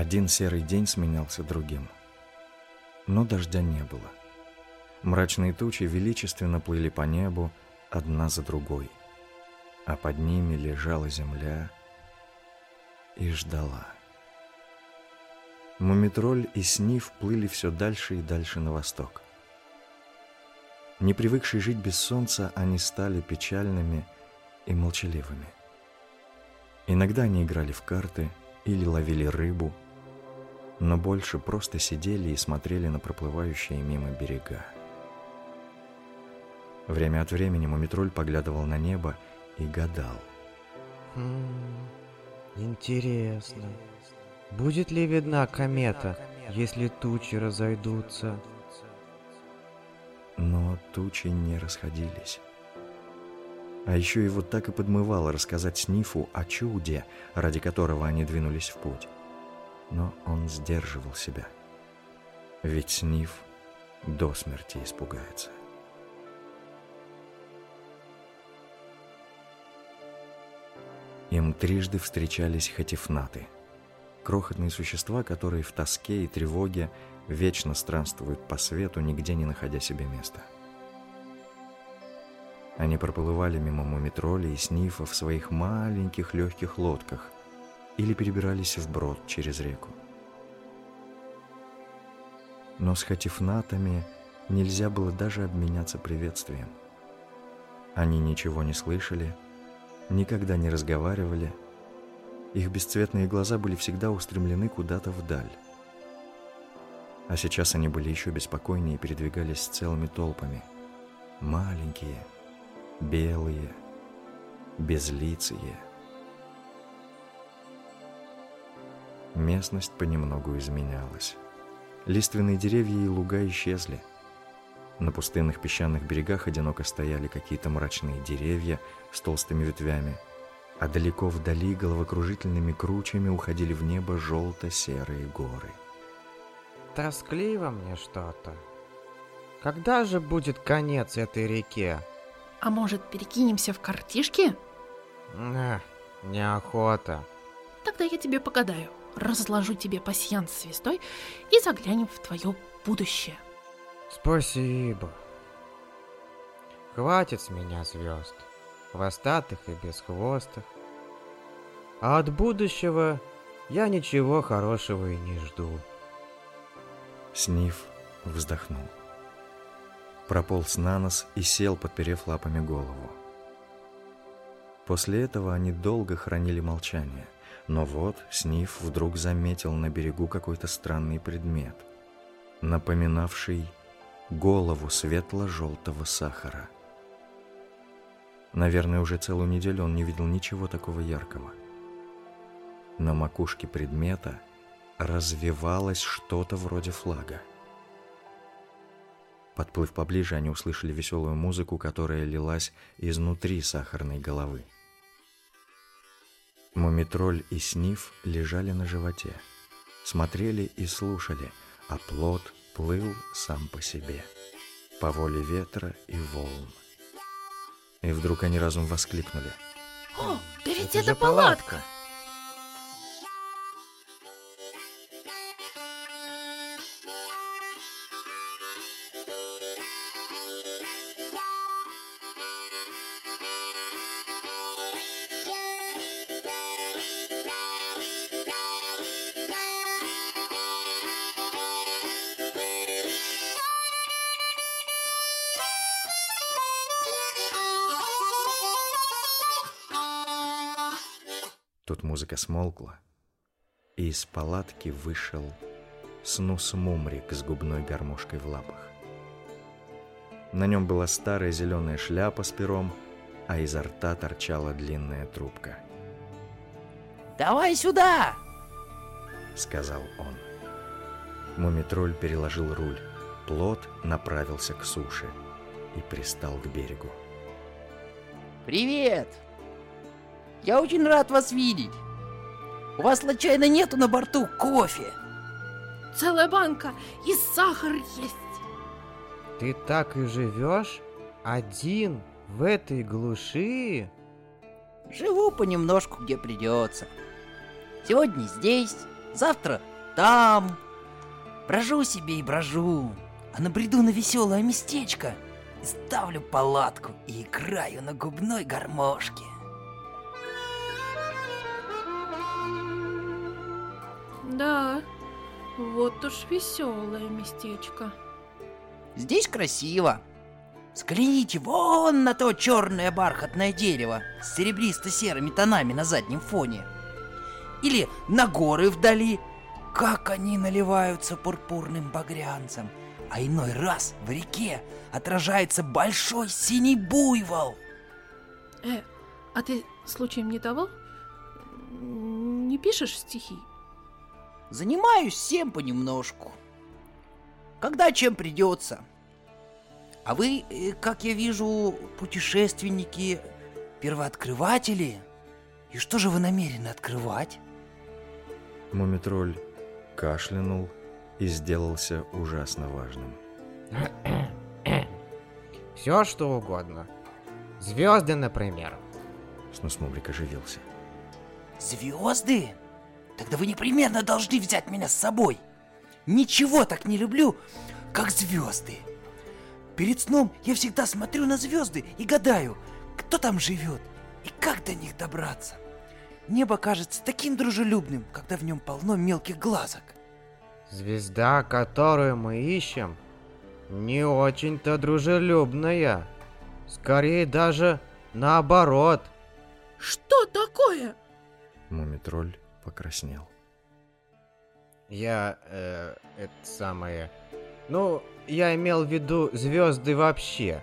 Один серый день сменялся другим. Но дождя не было. Мрачные тучи величественно плыли по небу одна за другой, а под ними лежала земля и ждала. Мумитроль и Сниф плыли все дальше и дальше на восток. Не привыкшие жить без солнца, они стали печальными и молчаливыми. Иногда они играли в карты или ловили рыбу, но больше просто сидели и смотрели на проплывающие мимо берега. Время от времени Мумитроль поглядывал на небо и гадал. Хм, интересно, будет ли видна комета, если тучи разойдутся? Но тучи не расходились. А еще его так и подмывало рассказать Снифу о чуде, ради которого они двинулись в путь но он сдерживал себя. Ведь Сниф до смерти испугается. Им трижды встречались хатифнаты, крохотные существа, которые в тоске и тревоге вечно странствуют по свету, нигде не находя себе места. Они проплывали мимо мумитроли и снифа в своих маленьких легких лодках – или перебирались вброд через реку. Но с хатифнатами нельзя было даже обменяться приветствием. Они ничего не слышали, никогда не разговаривали, их бесцветные глаза были всегда устремлены куда-то вдаль. А сейчас они были еще беспокойнее и передвигались целыми толпами. Маленькие, белые, безлицые – Местность понемногу изменялась. Лиственные деревья и луга исчезли. На пустынных песчаных берегах одиноко стояли какие-то мрачные деревья с толстыми ветвями, а далеко вдали головокружительными кручами уходили в небо желто-серые горы. Тоскливо мне что-то. Когда же будет конец этой реке? А может, перекинемся в картишки? Эх, неохота. Тогда я тебе погадаю разложу тебе пасьянс свистой и заглянем в твое будущее. Спасибо. Хватит с меня звезд, хвостатых и бесхвостых. А от будущего я ничего хорошего и не жду. Сниф вздохнул. Прополз на нос и сел, подперев лапами голову. После этого они долго хранили молчание. Но вот Сниф вдруг заметил на берегу какой-то странный предмет, напоминавший голову светло-желтого сахара. Наверное, уже целую неделю он не видел ничего такого яркого. На макушке предмета развивалось что-то вроде флага. Подплыв поближе, они услышали веселую музыку, которая лилась изнутри сахарной головы. Мумитроль и Сниф лежали на животе, смотрели и слушали, а плод плыл сам по себе, по воле ветра и волн. И вдруг они разум воскликнули. О, да ведь Это это, палатка. палатка. Музыка смолкла, и из палатки вышел Снус Мумрик с губной гармошкой в лапах. На нем была старая зеленая шляпа с пером, а изо рта торчала длинная трубка. Давай сюда! — сказал он. Мумитроль переложил руль. Плот направился к суше и пристал к берегу. Привет! Я очень рад вас видеть. У вас случайно нету на борту кофе? Целая банка и сахар есть. Ты так и живешь? Один в этой глуши? Живу понемножку, где придется. Сегодня здесь, завтра там. Брожу себе и брожу, а набреду на веселое местечко и ставлю палатку и играю на губной гармошке. Да, вот уж веселое местечко. Здесь красиво. Взгляните вон на то черное бархатное дерево с серебристо-серыми тонами на заднем фоне. Или на горы вдали, как они наливаются пурпурным багрянцем. А иной раз в реке отражается большой синий буйвол. Э, а ты случаем не того? Не пишешь стихи? Занимаюсь всем понемножку. Когда чем придется. А вы, э, как я вижу, путешественники, первооткрыватели. И что же вы намерены открывать? Мумитроль кашлянул и сделался ужасно важным. Все что угодно. Звезды, например. Снус Мумрик оживился. Звезды? Тогда вы непременно должны взять меня с собой. Ничего так не люблю, как звезды. Перед сном я всегда смотрю на звезды и гадаю, кто там живет и как до них добраться. Небо кажется таким дружелюбным, когда в нем полно мелких глазок. Звезда, которую мы ищем, не очень-то дружелюбная. Скорее даже наоборот. Что такое? Мумитроль покраснел. Я, э, это самое... Ну, я имел в виду звезды вообще.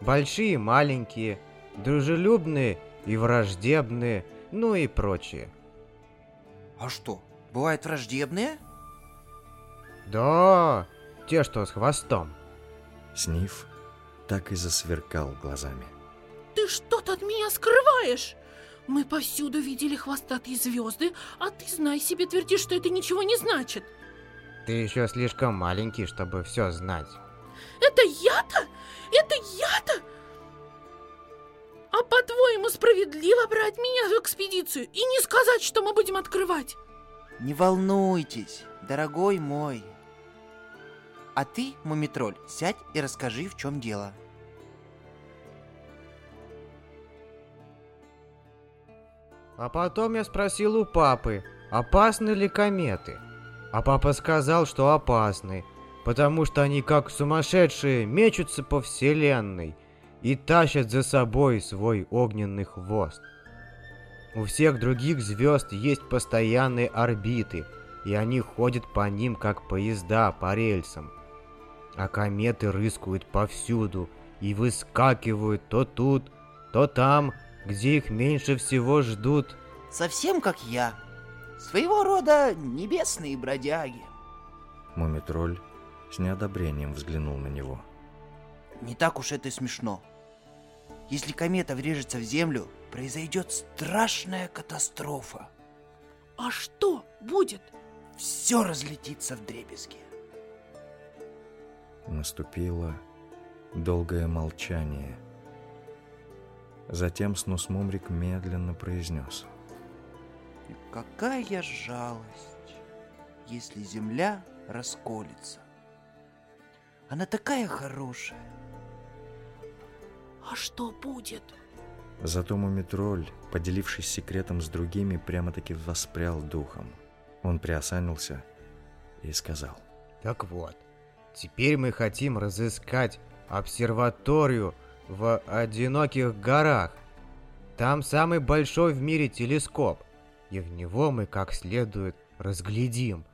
Большие, маленькие, дружелюбные и враждебные, ну и прочее. А что, бывают враждебные? Да, те, что с хвостом. Сниф так и засверкал глазами. Ты что-то от меня скрываешь? Мы повсюду видели хвостатые звезды, а ты, знай себе, твердишь, что это ничего не значит. Ты еще слишком маленький, чтобы все знать. Это я-то? Это я-то? А по-твоему, справедливо брать меня в экспедицию и не сказать, что мы будем открывать? Не волнуйтесь, дорогой мой. А ты, Мумитроль, сядь и расскажи, в чем дело. А потом я спросил у папы, опасны ли кометы. А папа сказал, что опасны, потому что они как сумасшедшие мечутся по вселенной и тащат за собой свой огненный хвост. У всех других звезд есть постоянные орбиты, и они ходят по ним, как поезда по рельсам. А кометы рыскают повсюду и выскакивают то тут, то там, где их меньше всего ждут. Совсем как я. Своего рода небесные бродяги. Мумитроль с неодобрением взглянул на него. Не так уж это смешно. Если комета врежется в Землю, произойдет страшная катастрофа. А что будет? Все разлетится в дребезги. Наступило долгое молчание. Затем Снусмумрик медленно произнес. Какая жалость, если земля расколется. Она такая хорошая. А что будет? Зато Мумитроль, поделившись секретом с другими, прямо-таки воспрял духом. Он приосанился и сказал. Так вот, теперь мы хотим разыскать обсерваторию в одиноких горах. Там самый большой в мире телескоп, и в него мы как следует разглядим,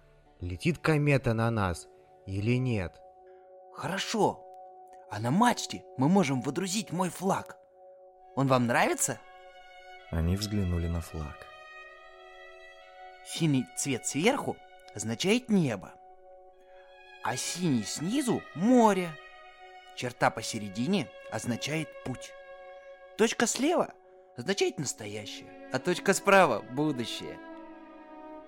летит комета на нас или нет. Хорошо. А на мачте мы можем водрузить мой флаг. Он вам нравится? Они взглянули на флаг. Синий цвет сверху означает небо, а синий снизу – море. Черта посередине означает путь. Точка слева означает настоящее, а точка справа – будущее.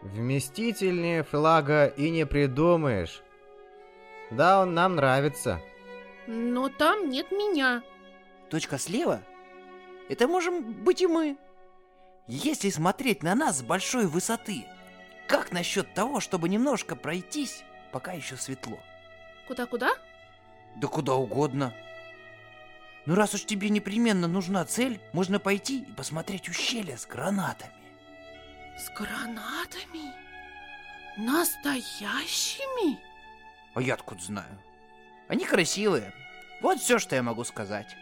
Вместительнее флага и не придумаешь. Да, он нам нравится. Но там нет меня. Точка слева – это можем быть и мы. Если смотреть на нас с большой высоты, как насчет того, чтобы немножко пройтись, пока еще светло? Куда-куда? Да куда угодно. Ну раз уж тебе непременно нужна цель, можно пойти и посмотреть ущелье с гранатами. С гранатами? Настоящими? А я откуда знаю? Они красивые. Вот все, что я могу сказать.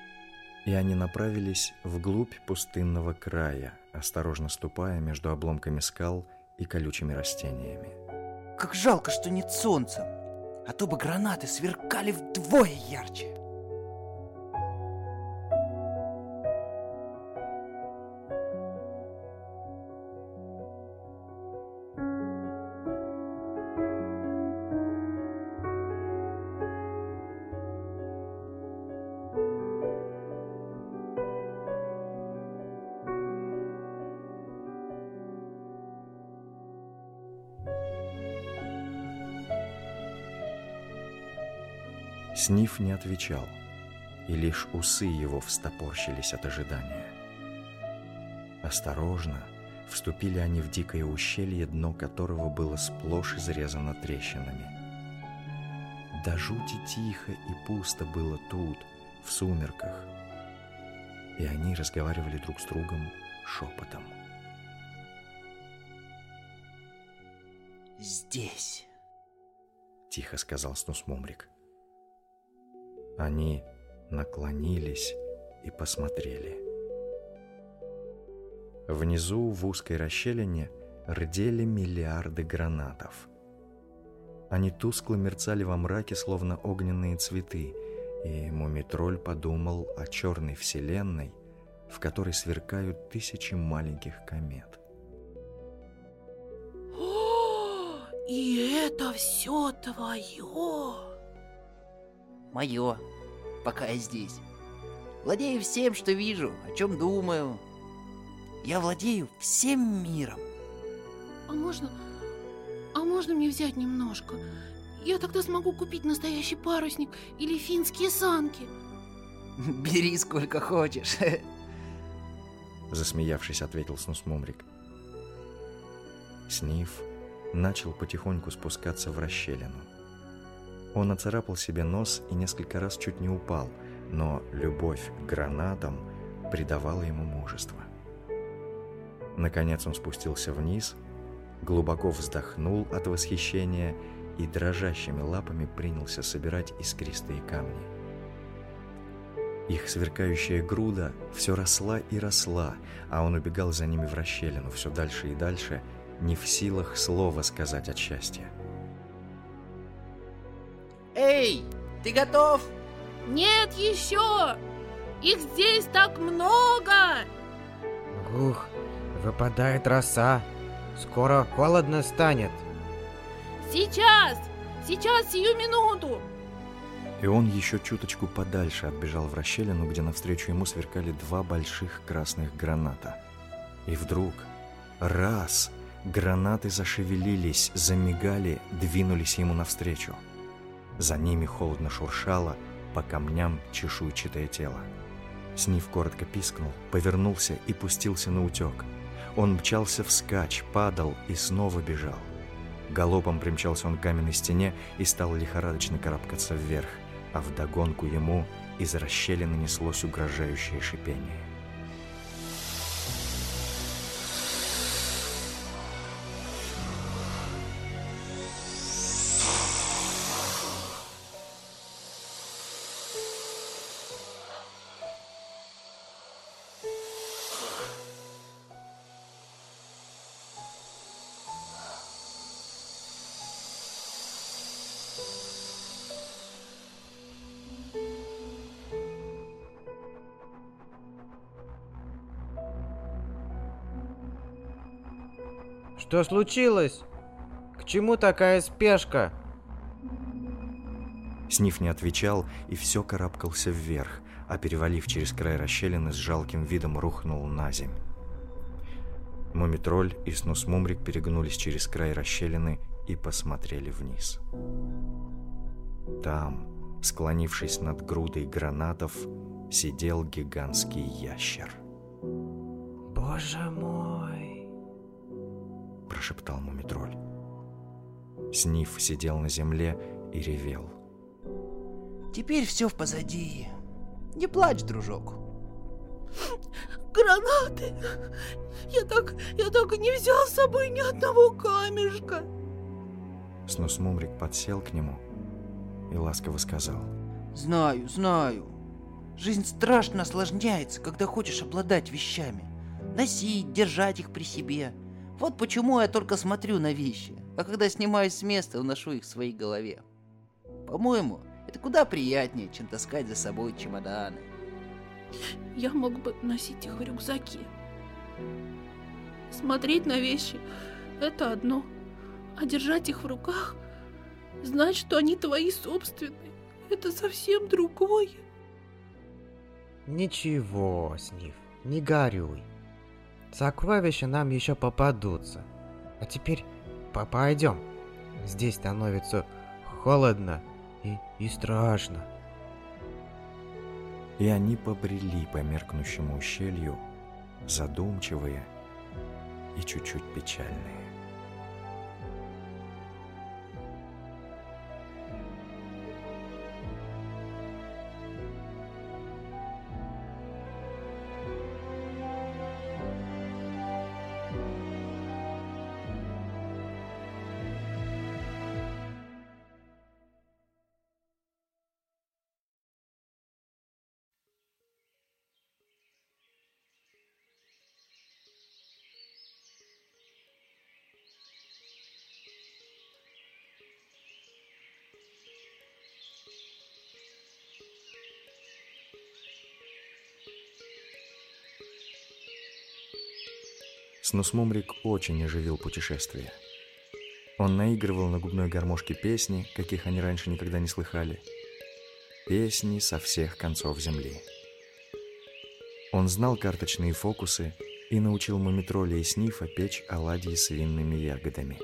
И они направились вглубь пустынного края, осторожно ступая между обломками скал и колючими растениями. Как жалко, что нет солнца, а то бы гранаты сверкали вдвое ярче. Сниф не отвечал, и лишь усы его встопорщились от ожидания. Осторожно вступили они в дикое ущелье, дно которого было сплошь изрезано трещинами. До жути тихо и пусто было тут, в сумерках, и они разговаривали друг с другом шепотом. Здесь. Тихо сказал Снусмумрик. Они наклонились и посмотрели. Внизу, в узкой расщелине, рдели миллиарды гранатов. Они тускло мерцали во мраке, словно огненные цветы, и Мумитроль подумал о черной вселенной, в которой сверкают тысячи маленьких комет. О, и это все твое! Мое, пока я здесь. Владею всем, что вижу, о чем думаю. Я владею всем миром. А можно... А можно мне взять немножко? Я тогда смогу купить настоящий парусник или финские санки. Бери сколько хочешь. Засмеявшись, ответил Снусмумрик. Сниф начал потихоньку спускаться в расщелину. Он оцарапал себе нос и несколько раз чуть не упал, но любовь к гранатам придавала ему мужество. Наконец он спустился вниз, глубоко вздохнул от восхищения и дрожащими лапами принялся собирать искристые камни. Их сверкающая груда все росла и росла, а он убегал за ними в расщелину все дальше и дальше, не в силах слова сказать от счастья. Эй, ты готов? Нет еще! Их здесь так много! Ух, выпадает роса. Скоро холодно станет. Сейчас! Сейчас, сию минуту! И он еще чуточку подальше отбежал в расщелину, где навстречу ему сверкали два больших красных граната. И вдруг, раз, гранаты зашевелились, замигали, двинулись ему навстречу. За ними холодно шуршало по камням чешуйчатое тело. Снив коротко пискнул, повернулся и пустился на утек. Он мчался вскачь, падал и снова бежал. Галопом примчался он к каменной стене и стал лихорадочно карабкаться вверх, а вдогонку ему из расщелины неслось угрожающее шипение. Что случилось? К чему такая спешка? Сниф не отвечал и все карабкался вверх, а перевалив через край расщелины с жалким видом рухнул на земь. Мумитроль и Снус-Мумрик перегнулись через край расщелины и посмотрели вниз. Там, склонившись над грудой гранатов, сидел гигантский ящер. Боже мой! Прошептал Мумитроль. Сниф сидел на земле и ревел. Теперь все в позади. Не плачь, дружок. Гранаты! Я так, я так и не взял с собой ни одного камешка. Снус-Мумрик подсел к нему и ласково сказал. Знаю, знаю. Жизнь страшно осложняется, когда хочешь обладать вещами. Носить, держать их при себе. Вот почему я только смотрю на вещи, а когда снимаюсь с места, уношу их в своей голове. По-моему, это куда приятнее, чем таскать за собой чемоданы. Я мог бы носить их в рюкзаке. Смотреть на вещи — это одно, а держать их в руках — знать, что они твои собственные — это совсем другое. Ничего, Сниф, не горюй. Сокровища нам еще попадутся. А теперь по- пойдем. Здесь становится холодно и, и страшно. И они побрели по меркнущему ущелью, задумчивые и чуть-чуть печальные. Снусмумрик очень оживил путешествие. Он наигрывал на губной гармошке песни, каких они раньше никогда не слыхали. Песни со всех концов земли. Он знал карточные фокусы и научил Мумитроля и Снифа печь оладьи с винными ягодами.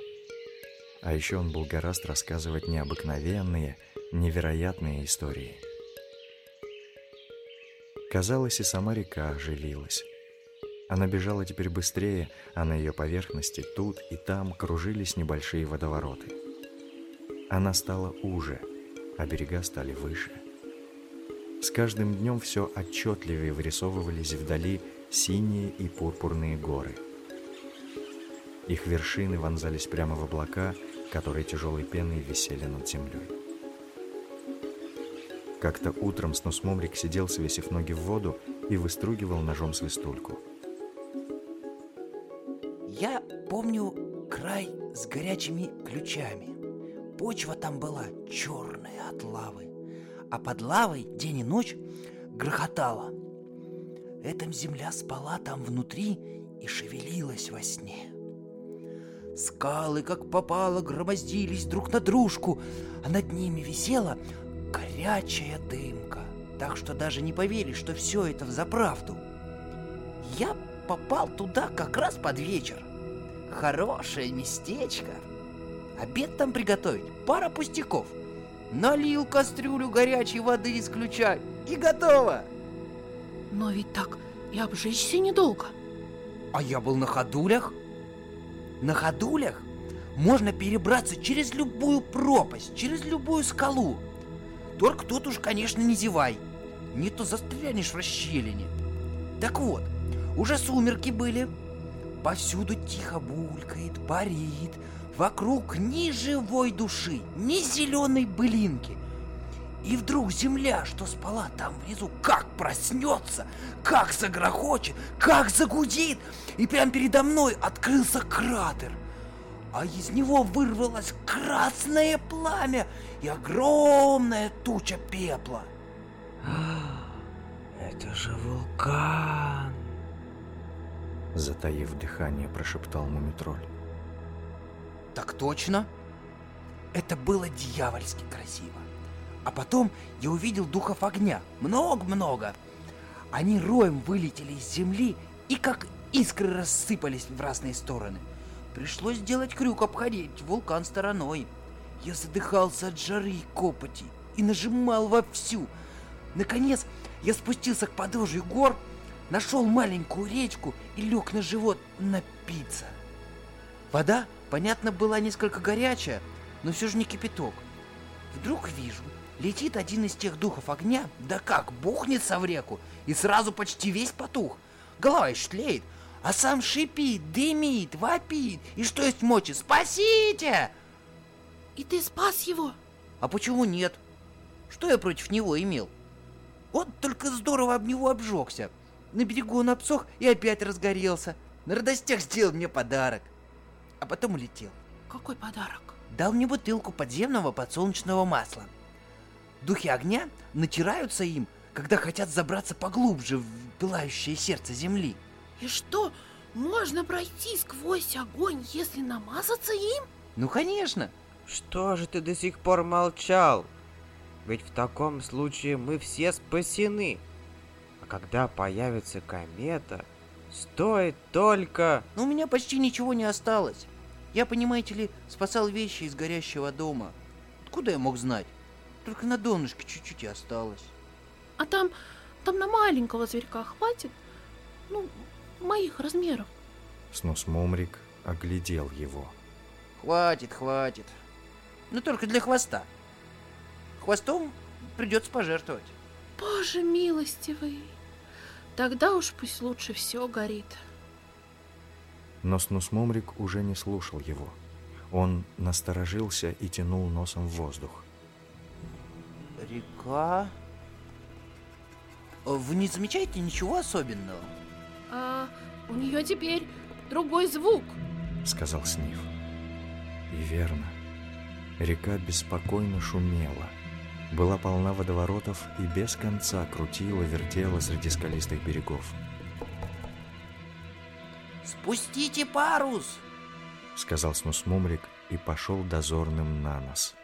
А еще он был гораст рассказывать необыкновенные, невероятные истории. Казалось, и сама река оживилась. Она бежала теперь быстрее, а на ее поверхности тут и там кружились небольшие водовороты. Она стала уже, а берега стали выше. С каждым днем все отчетливее вырисовывались вдали синие и пурпурные горы, Их вершины вонзались прямо в облака, которые тяжелой пеной висели над землей. Как-то утром Снусмомрик сидел, свесив ноги в воду, и выстругивал ножом свистульку. Помню край с горячими ключами. Почва там была черная от лавы, а под лавой день и ночь грохотала. Эта земля спала там внутри и шевелилась во сне. Скалы, как попало, громоздились друг на дружку, а над ними висела горячая дымка. Так что даже не поверишь, что все это в заправду. Я попал туда как раз под вечер. Хорошее местечко. Обед там приготовить, пара пустяков. Налил кастрюлю горячей воды из ключа и готово. Но ведь так и обжечься недолго. А я был на ходулях. На ходулях можно перебраться через любую пропасть, через любую скалу. Только тут уж, конечно, не зевай. Не то застрянешь в расщелине. Так вот, уже сумерки были. Повсюду тихо булькает, парит. Вокруг ни живой души, ни зеленой былинки. И вдруг земля, что спала там внизу, как проснется, как загрохочет, как загудит. И прямо передо мной открылся кратер. А из него вырвалось красное пламя и огромная туча пепла. Это же вулкан. Затаив дыхание, прошептал Мумитроль. Так точно. Это было дьявольски красиво. А потом я увидел духов огня. Много-много. Они роем вылетели из земли и как искры рассыпались в разные стороны. Пришлось сделать крюк, обходить вулкан стороной. Я задыхался от жары и копоти и нажимал вовсю. Наконец, я спустился к подножию гор, нашел маленькую речку и лег на живот напиться. Вода, понятно, была несколько горячая, но все же не кипяток. Вдруг вижу, летит один из тех духов огня, да как, бухнется в реку, и сразу почти весь потух. Голова еще тлеет, а сам шипит, дымит, вопит, и что есть мочи, спасите! И ты спас его? А почему нет? Что я против него имел? Он только здорово об него обжегся. На берегу он обсох и опять разгорелся. На радостях сделал мне подарок. А потом улетел. Какой подарок? Дал мне бутылку подземного подсолнечного масла. Духи огня натираются им, когда хотят забраться поглубже в пылающее сердце земли. И что, можно пройти сквозь огонь, если намазаться им? Ну, конечно. Что же ты до сих пор молчал? Ведь в таком случае мы все спасены. Когда появится комета, стоит только... Но у меня почти ничего не осталось. Я, понимаете ли, спасал вещи из горящего дома. Откуда я мог знать? Только на донышке чуть-чуть и осталось. А там, там на маленького зверька хватит? Ну, моих размеров. Снусмумрик оглядел его. Хватит, хватит. Но только для хвоста. Хвостом придется пожертвовать. Боже милостивый. Тогда уж пусть лучше все горит. Но Снусмумрик уже не слушал его. Он насторожился и тянул носом в воздух. Река... Вы не замечаете ничего особенного? А у нее теперь другой звук. Сказал Сниф. И верно. Река беспокойно шумела. Была полна водоворотов и без конца крутила, вертела среди скалистых берегов. Спустите парус! Сказал Снусмумрик и пошел дозорным на нос.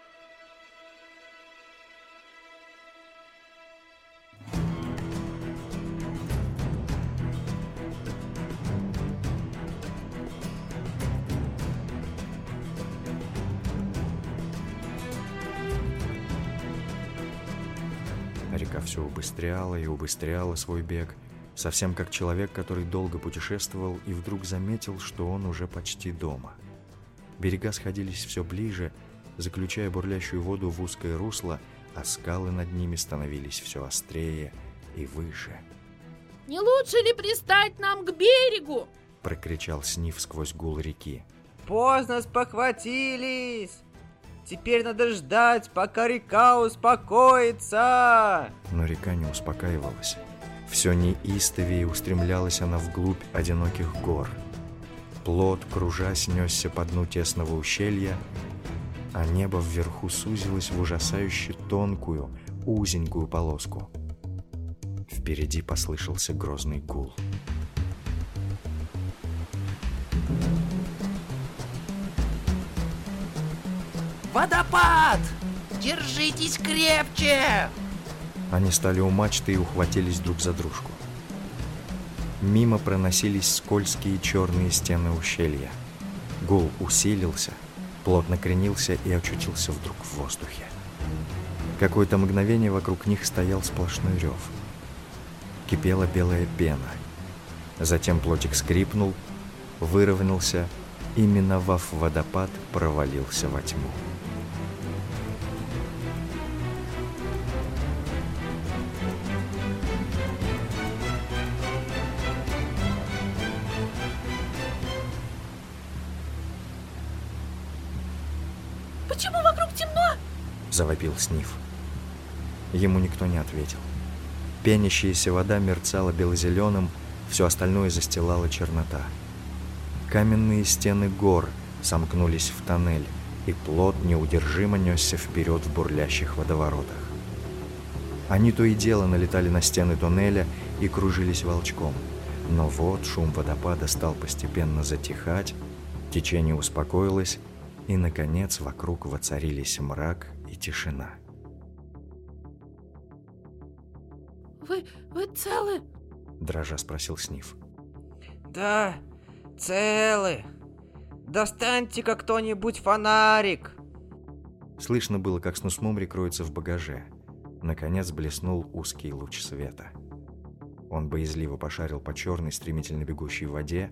Все убыстряла и убыстряла свой бег, совсем как человек, который долго путешествовал и вдруг заметил, что он уже почти дома. Берега сходились все ближе, заключая бурлящую воду в узкое русло, а скалы над ними становились все острее и выше. Не лучше ли пристать нам к берегу? прокричал Сниф сквозь гул реки. Поздно спохватились! Теперь надо ждать, пока река успокоится! Но река не успокаивалась. Все неистовее устремлялась она вглубь одиноких гор. Плод, кружась, несся по дну тесного ущелья, а небо вверху сузилось в ужасающе тонкую, узенькую полоску. Впереди послышался грозный гул. Водопад! Держитесь крепче! Они стали у мачты и ухватились друг за дружку. Мимо проносились скользкие черные стены ущелья. Гул усилился, плот накренился и очутился вдруг в воздухе. Какое-то мгновение вокруг них стоял сплошной рев. Кипела белая пена. Затем плотик скрипнул, выровнялся и, миновав водопад, провалился во тьму. Завопил Сниф. Ему никто не ответил. Пенящаяся вода мерцала бело-зеленым, все остальное застилала чернота. Каменные стены гор сомкнулись в тоннель, и плот неудержимо несся вперед в бурлящих водоворотах. Они то и дело налетали на стены туннеля и кружились волчком. Но вот шум водопада стал постепенно затихать, течение успокоилось, и, наконец, вокруг воцарились мрак и тишина. Вы, вы целы? Дрожа спросил Сниф. Да, целы. Достаньте-ка кто-нибудь фонарик. Слышно было, как Снусмумри кроется в багаже. Наконец блеснул узкий луч света. Он боязливо пошарил по черной, стремительно бегущей воде,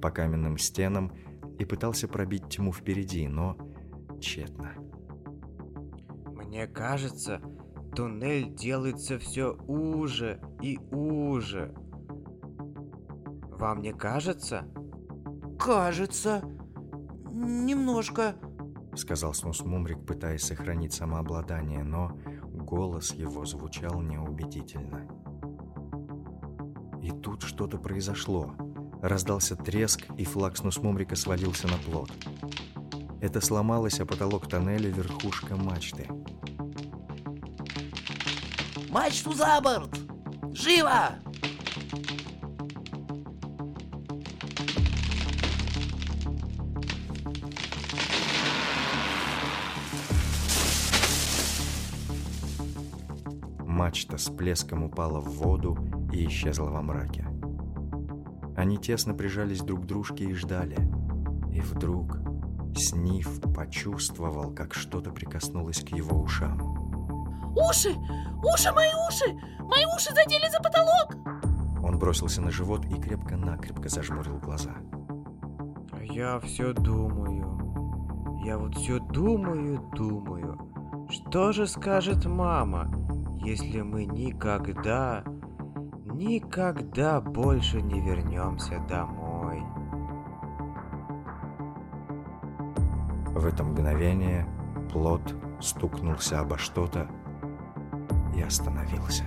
по каменным стенам и пытался пробить тьму впереди, но тщетно. Мне кажется, туннель делается все уже и уже. Вам не кажется? Кажется. Немножко. Сказал Снус Мумрик, пытаясь сохранить самообладание, но голос его звучал неубедительно. И тут что-то произошло. Раздался треск, и флаг Снус Мумрика свалился на плот. Это сломалось, а потолок тоннеля верхушка мачты. Мачту за борт! Живо! Мачта с плеском упала в воду и исчезла во мраке. Они тесно прижались друг к дружке и ждали. И вдруг Сниф почувствовал, как что-то прикоснулось к его ушам. Уши! Уши, мои уши! Мои уши задели за потолок! Он бросился на живот и крепко-накрепко зажмурил глаза. А я все думаю. Я вот все думаю, думаю. Что же скажет мама, если мы никогда, никогда больше не вернемся домой? В это мгновение плод стукнулся обо что-то и остановился.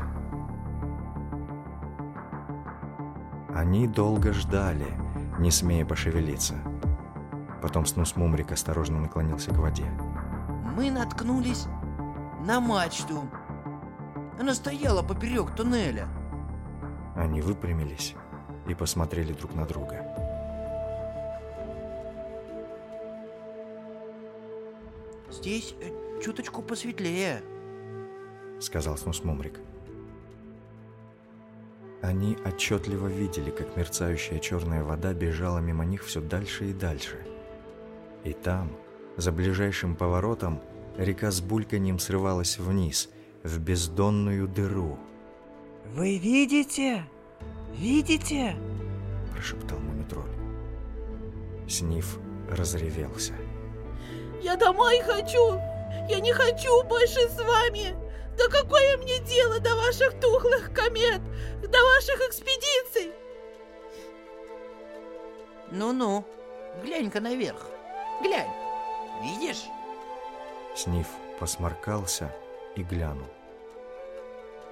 Они долго ждали, не смея пошевелиться. Потом Снус Мумрик осторожно наклонился к воде. Мы наткнулись на мачту. Она стояла поперек туннеля. Они выпрямились и посмотрели друг на друга. Здесь э, чуточку посветлее. Сказал Снус Мумрик. Они отчетливо видели, как мерцающая черная вода бежала мимо них все дальше и дальше. И там, за ближайшим поворотом, река с бульканьем срывалась вниз, в бездонную дыру, Вы видите? Видите? прошептал Мумитроль. Сниф разревелся. Я домой хочу! Я не хочу больше с вами! Да какое мне дело до ваших тухлых комет, до ваших экспедиций? Ну-ну, глянь-ка наверх. Глянь. Видишь? Сниф посморкался и глянул.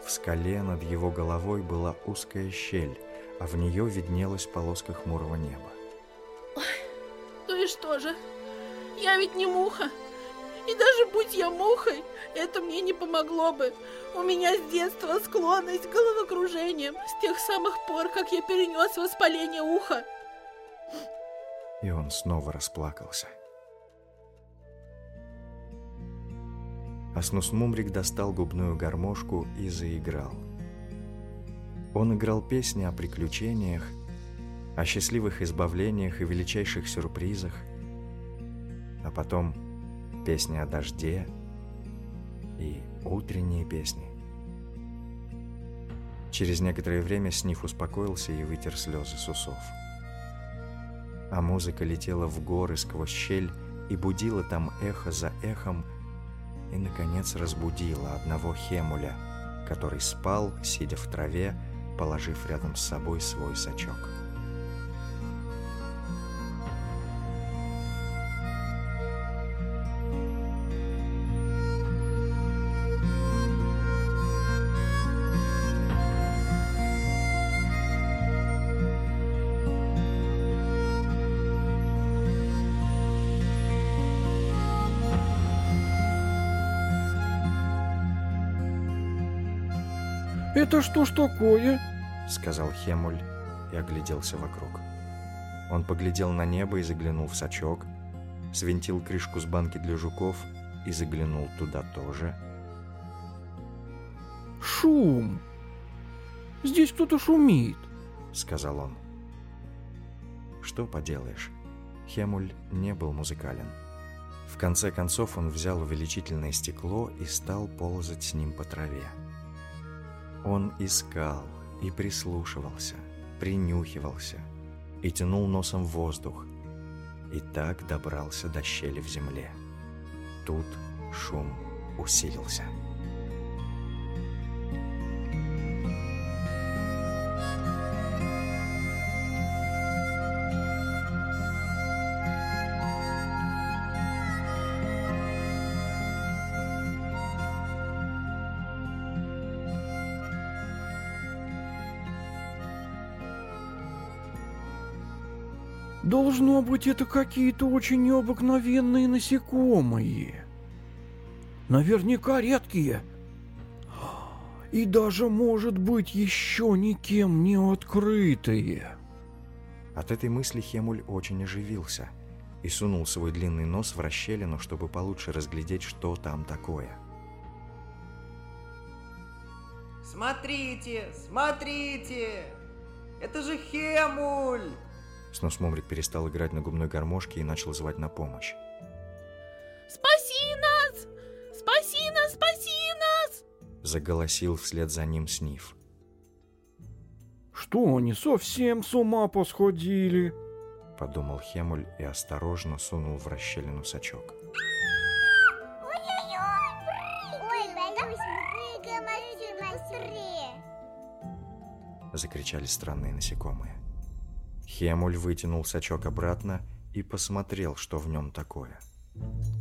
В скале над его головой была узкая щель, а в нее виднелась полоска хмурого неба. Ну и что же? Я ведь не муха. И даже будь я мухой, это мне не помогло бы. У меня с детства склонность к головокружениям, с тех самых пор, как я перенес воспаление уха. И он снова расплакался. Аснус-Мумрик достал губную гармошку и заиграл. Он играл песни о приключениях, о счастливых избавлениях и величайших сюрпризах, а потом песни о дожде и утренние песни. Через некоторое время Сниф успокоился и вытер слезы с усов. А музыка летела в горы сквозь щель и будила там эхо за эхом, и, наконец, разбудила одного Хемуля, который спал, сидя в траве, положив рядом с собой свой сачок. Это что ж такое? сказал Хемуль и огляделся вокруг. Он поглядел на небо и заглянул в сачок, свинтил крышку с банки для жуков и заглянул туда тоже. Шум. Здесь кто-то шумит. сказал он. Что поделаешь, Хемуль не был музыкален. В конце концов он взял увеличительное стекло и стал ползать с ним по траве. Он искал и прислушивался, принюхивался и тянул носом воздух, и так добрался до щели в земле. Тут шум усилился. Должно быть, это какие-то очень необыкновенные насекомые. Наверняка редкие. И даже, может быть, еще никем не открытые. От этой мысли Хемуль очень оживился и сунул свой длинный нос в расщелину, чтобы получше разглядеть, что там такое. Смотрите, смотрите! Это же Хемуль! Снос Мумрик перестал играть на губной гармошке и начал звать на помощь. Спаси нас! Спаси нас, спаси нас! Заголосил вслед за ним Сниф. Что они совсем с ума посходили? Подумал Хемуль и осторожно сунул в расщелину сачок. Закричали странные насекомые. Хемуль вытянул сачок обратно и посмотрел, что в нем такое.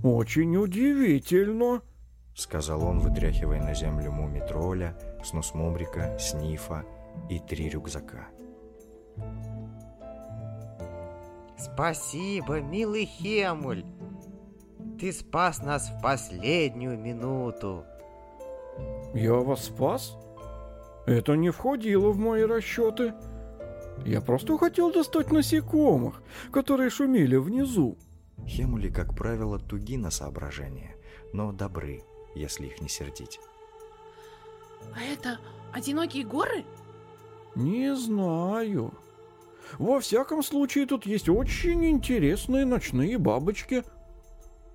Очень удивительно. Сказал он, вытряхивая на землю муми-тролля, снус-мумрика, снифа и три рюкзака. Спасибо, милый Хемуль! Ты спас нас в последнюю минуту. Я вас спас? Это не входило в мои расчеты. Я просто хотел достать насекомых, которые шумели внизу. Хемули, как правило, туги на соображение, но добры, если их не сердить. А это одинокие горы? Не знаю. Во всяком случае, тут есть очень интересные ночные бабочки.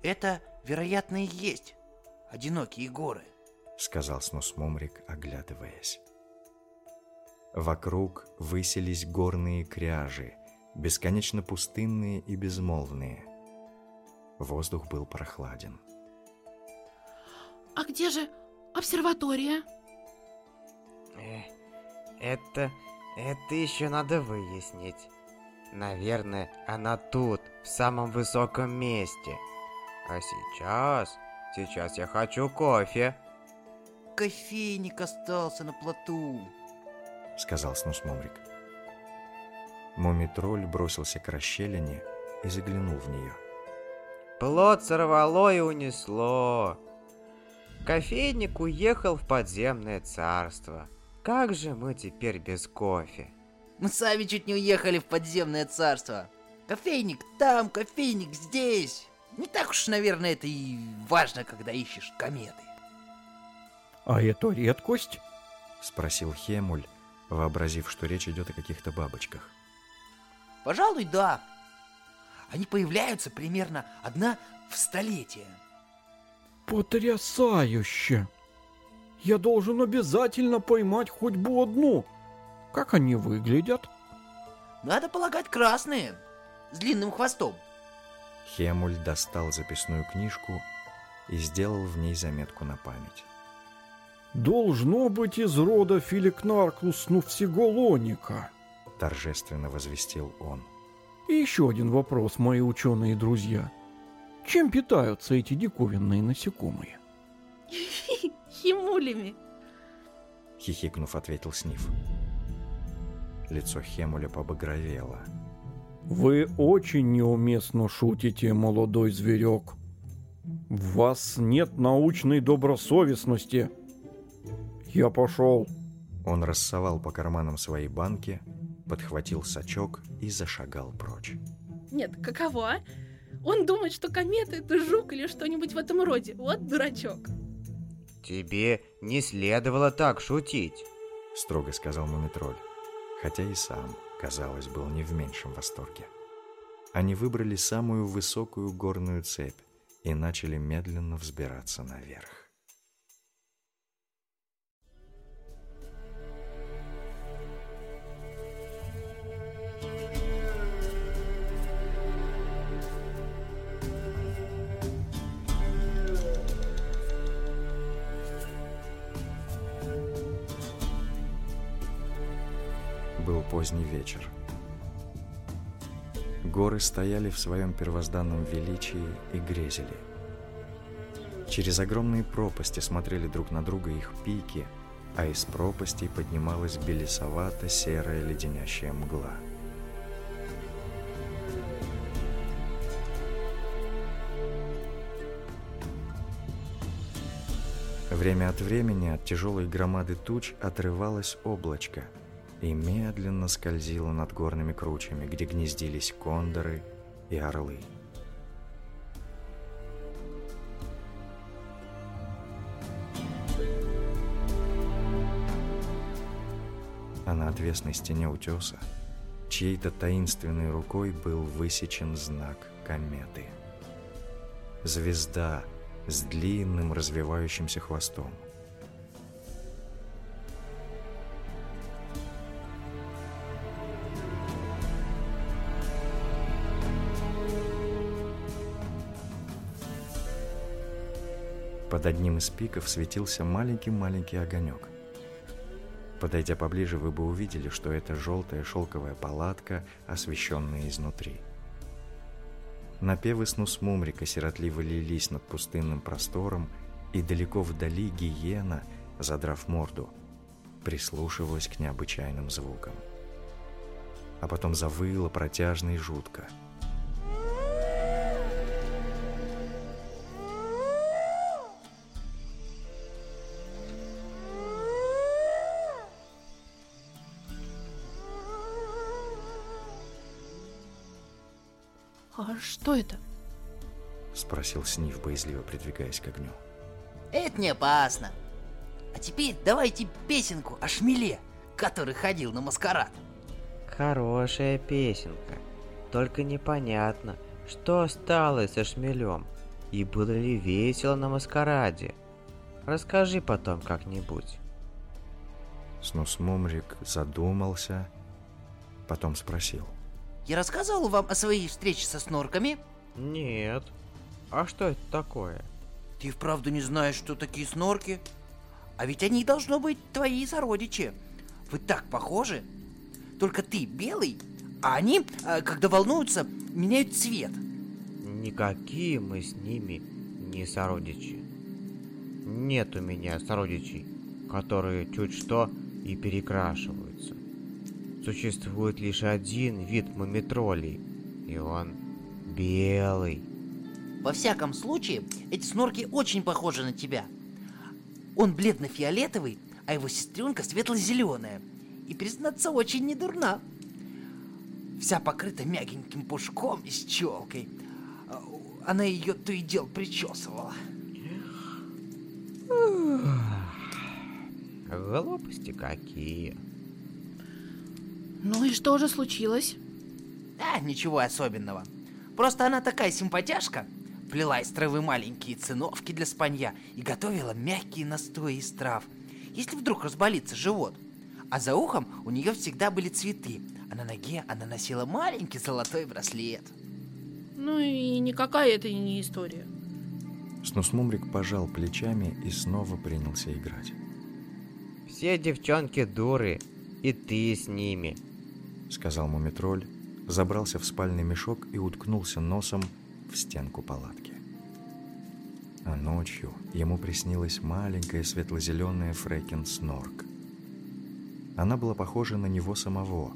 Это, вероятно, и есть одинокие горы. Сказал Снус Мумрик, оглядываясь. Вокруг высились горные кряжи, бесконечно пустынные и безмолвные. Воздух был прохладен. А где же обсерватория? Э, это... это еще надо выяснить. Наверное, она тут, в самом высоком месте. А сейчас... Сейчас я хочу кофе. Кофейник остался на плоту. Сказал Снус Мумрик. Мумитроль бросился к расщелине и заглянул в нее. Плод сорвало и унесло. Кофейник уехал в подземное царство. Как же мы теперь без кофе? Мы сами чуть не уехали в подземное царство. Кофейник там, кофейник здесь. Не так уж, наверное, это и важно, когда ищешь кометы. А это редкость? Спросил Хемуль, вообразив, что речь идет о каких-то бабочках. Пожалуй, да. Они появляются примерно одна в столетие. Потрясающе! Я должен обязательно поймать хоть бы одну. Как они выглядят? Надо полагать красные, с длинным хвостом. Хемуль достал записную книжку и сделал в ней заметку на память. Должно быть из рода Филикнаркус Нувсиголоника, торжественно возвестил он. И еще один вопрос, мои ученые друзья. Чем питаются эти диковинные насекомые? Химулями. Хихикнув, ответил Сниф. Лицо Хемуля побагровело. Вы очень неуместно шутите, молодой зверек. В вас нет научной добросовестности. Я пошел. Он рассовал по карманам свои банки, подхватил сачок и зашагал прочь. Нет, каково, а? Он думает, что комета это жук или что-нибудь в этом роде. Вот дурачок. Тебе не следовало так шутить, строго сказал Мумитроль, хотя и сам, казалось, был не в меньшем восторге. Они выбрали самую высокую горную цепь и начали медленно взбираться наверх. Поздний вечер. Горы стояли в своем первозданном величии и грезили. Через огромные пропасти смотрели друг на друга их пики, а из пропастей поднималась белесовато-серая леденящая мгла. Время от времени от тяжелой громады туч отрывалось облачко – и медленно скользила над горными кручами, где гнездились кондоры и орлы. А на отвесной стене утеса чьей-то таинственной рукой был высечен знак кометы. Звезда с длинным развивающимся хвостом – Под одним из пиков светился маленький-маленький огонек. Подойдя поближе, вы бы увидели, что это желтая шелковая палатка, освещенная изнутри. Напевы снус мумрика сиротливо лились над пустынным простором, и далеко вдали гиена, задрав морду, прислушивалась к необычайным звукам. А потом завыла протяжно и жутко – что это?» Спросил Сниф, боязливо придвигаясь к огню. Это не опасно. А теперь давайте песенку о шмеле, который ходил на маскарад. Хорошая песенка. Только непонятно, что стало со шмелем и было ли весело на маскараде. Расскажи потом как-нибудь. Снус Мумрик задумался, потом спросил. Я рассказывал вам о своей встрече со снорками? Нет. А что это такое? Ты вправду не знаешь, что такие снорки? А ведь они должно быть твои сородичи. Вы так похожи. Только ты белый, А они, э, когда волнуются, меняют цвет. Никакие мы с ними не сородичи. Нет у меня сородичей, которые чуть что и перекрашиваются. Существует лишь один вид мумитролей, и он белый. Во всяком случае, эти снорки очень похожи на тебя. Он бледно-фиолетовый, а его сестренка светло-зеленая. И, признаться, очень недурна. Вся покрыта мягеньким пушком и с челкой. Она ее то и дел причесывала. Глупости какие. Ну и что же случилось? А, ничего особенного. Просто она такая симпатяшка. Плела из травы маленькие циновки для спанья и готовила мягкие настои из трав. Если вдруг разболится живот. А за ухом у нее всегда были цветы, а на ноге она носила маленький золотой браслет. Ну и никакая это не история. Снусмумрик пожал плечами и снова принялся играть. Все девчонки дуры, и ты с ними, сказал Мумитроль, забрался в спальный мешок и уткнулся носом в стенку палатки. А ночью ему приснилась маленькая светло-зеленая Фрекин Снорк. Она была похожа на него самого,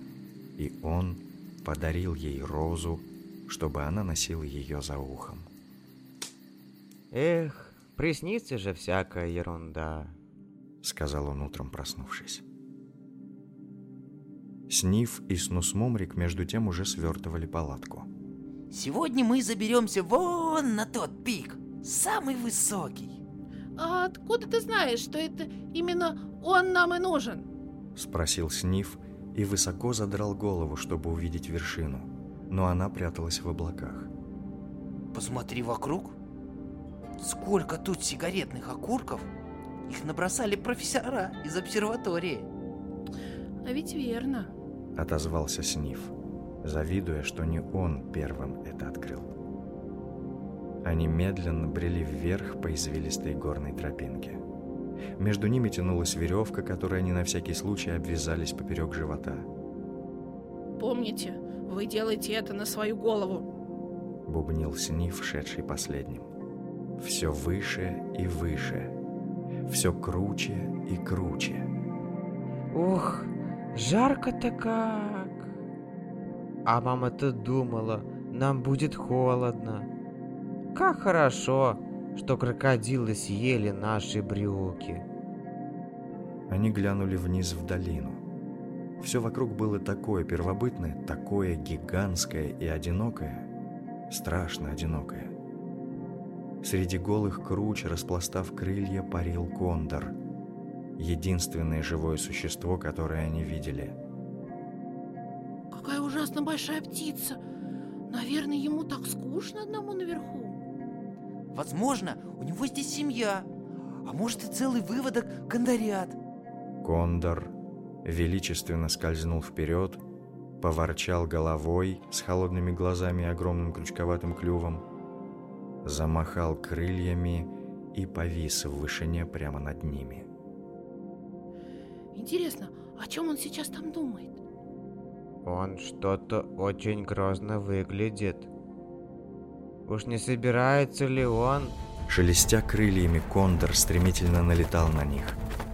и он подарил ей розу, чтобы она носила ее за ухом. Эх, приснится же всякая ерунда, сказал он утром, проснувшись. Сниф и Снусмумрик между тем уже свертывали палатку. Сегодня мы заберемся вон на тот пик, самый высокий. А откуда ты знаешь, что это именно он нам и нужен? Спросил Сниф и высоко задрал голову, чтобы увидеть вершину, но она пряталась в облаках. Посмотри вокруг. Сколько тут сигаретных окурков. Их набросали профессора из обсерватории. А ведь верно. Отозвался Сниф, завидуя, что не он первым это открыл. Они медленно брели вверх по извилистой горной тропинке. Между ними тянулась веревка, которой они на всякий случай обвязались поперек живота. Помните, вы делаете это на свою голову. Бубнил Сниф, шедший последним. Все выше и выше. Все круче и круче. Ух, жарко-то как. А мама-то думала, нам будет холодно. Как хорошо, что крокодилы съели наши брюки. Они глянули вниз в долину. Все вокруг было такое первобытное, такое гигантское и одинокое, страшно одинокое. Среди голых круч, распластав крылья, парил кондор. Единственное живое существо, которое они видели. Какая ужасно большая птица! Наверное, ему так скучно одному наверху. Возможно, у него здесь семья, а может и целый выводок кондорят. Кондор величественно скользнул вперед, поворчал головой с холодными глазами и огромным крючковатым клювом, замахал крыльями и повис в вышине прямо над ними. Интересно, о чем он сейчас там думает? Он что-то очень грозно выглядит. Уж не собирается ли он... Шелестя крыльями, кондор стремительно налетал на них.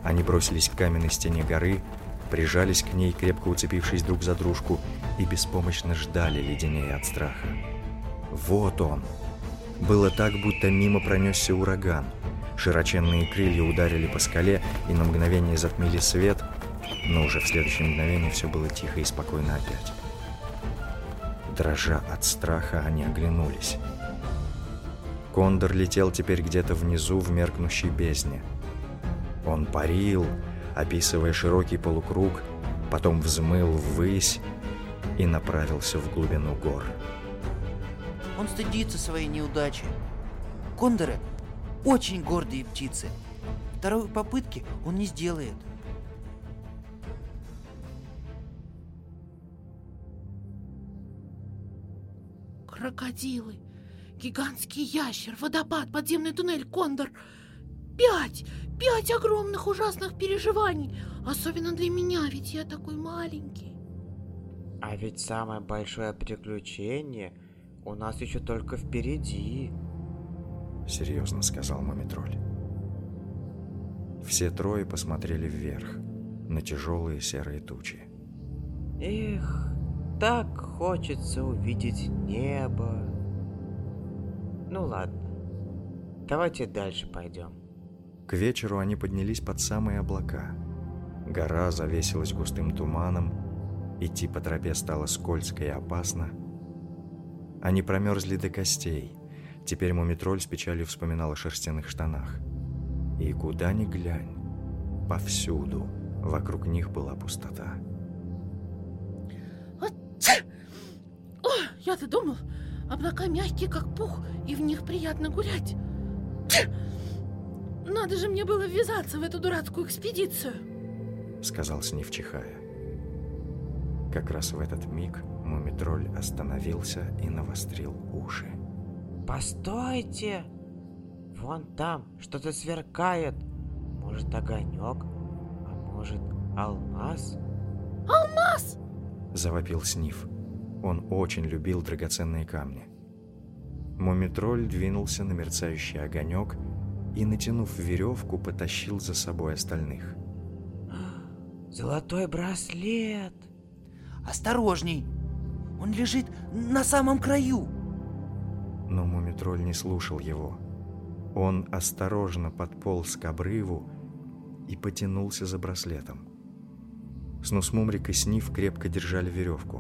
Они бросились к каменной стене горы, прижались к ней, крепко уцепившись друг за дружку, и беспомощно ждали, леденее от страха. Вот он! Было так, будто мимо пронесся ураган. Широченные крылья ударили по скале и на мгновение затмили свет, но уже в следующее мгновение все было тихо и спокойно опять. Дрожа от страха, они оглянулись. Кондор летел теперь где-то внизу в меркнущей бездне. Он парил, описывая широкий полукруг, потом взмыл ввысь и направился в глубину гор. Он стыдится своей неудачи. Кондоры очень гордые птицы. Второй попытки он не сделает. Крокодилы, гигантский ящер, водопад, подземный туннель, кондор. Пять! Пять огромных ужасных переживаний. Особенно для меня, ведь я такой маленький. А ведь самое большое приключение у нас еще только впереди. Серьезно сказал Мумитроль. Все трое посмотрели вверх, на тяжелые серые тучи. Эх, так хочется увидеть небо. Ну ладно, давайте дальше пойдем. К вечеру они поднялись под самые облака. Гора завесилась густым туманом, идти по тропе стало скользко и опасно. Они промерзли до костей. Теперь Мумитроль с печалью вспоминал о шерстяных штанах. И куда ни глянь, повсюду вокруг них была пустота. О, я-то думал, облака мягкие, как пух, и в них приятно гулять. Надо же мне было ввязаться в эту дурацкую экспедицию. Сказал Снив, чихая. Как раз в этот миг Мумитроль остановился и навострил уши. Постойте! Вон там что-то сверкает. Может, огонек, а может, алмаз? Алмаз! Завопил Сниф. Он очень любил драгоценные камни. Мумитроль двинулся на мерцающий огонек и, натянув веревку, потащил за собой остальных. Золотой браслет! Осторожней! Он лежит на самом краю! Но Мумитроль не слушал его. Он осторожно подполз к обрыву и потянулся за браслетом. Снусмумрик и Сниф крепко держали веревку.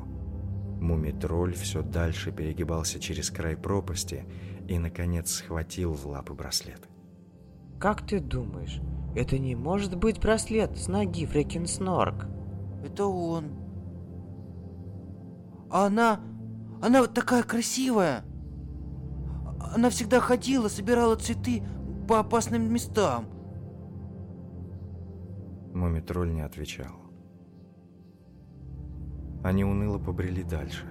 Мумитроль все дальше перегибался через край пропасти и, наконец, схватил в лапы браслет. Как ты думаешь, это не может быть браслет с ноги Фрекинснорк? Это он. А она... Она вот такая красивая. Она всегда ходила, собирала цветы по опасным местам. Мумитроль не отвечал. Они уныло побрели дальше.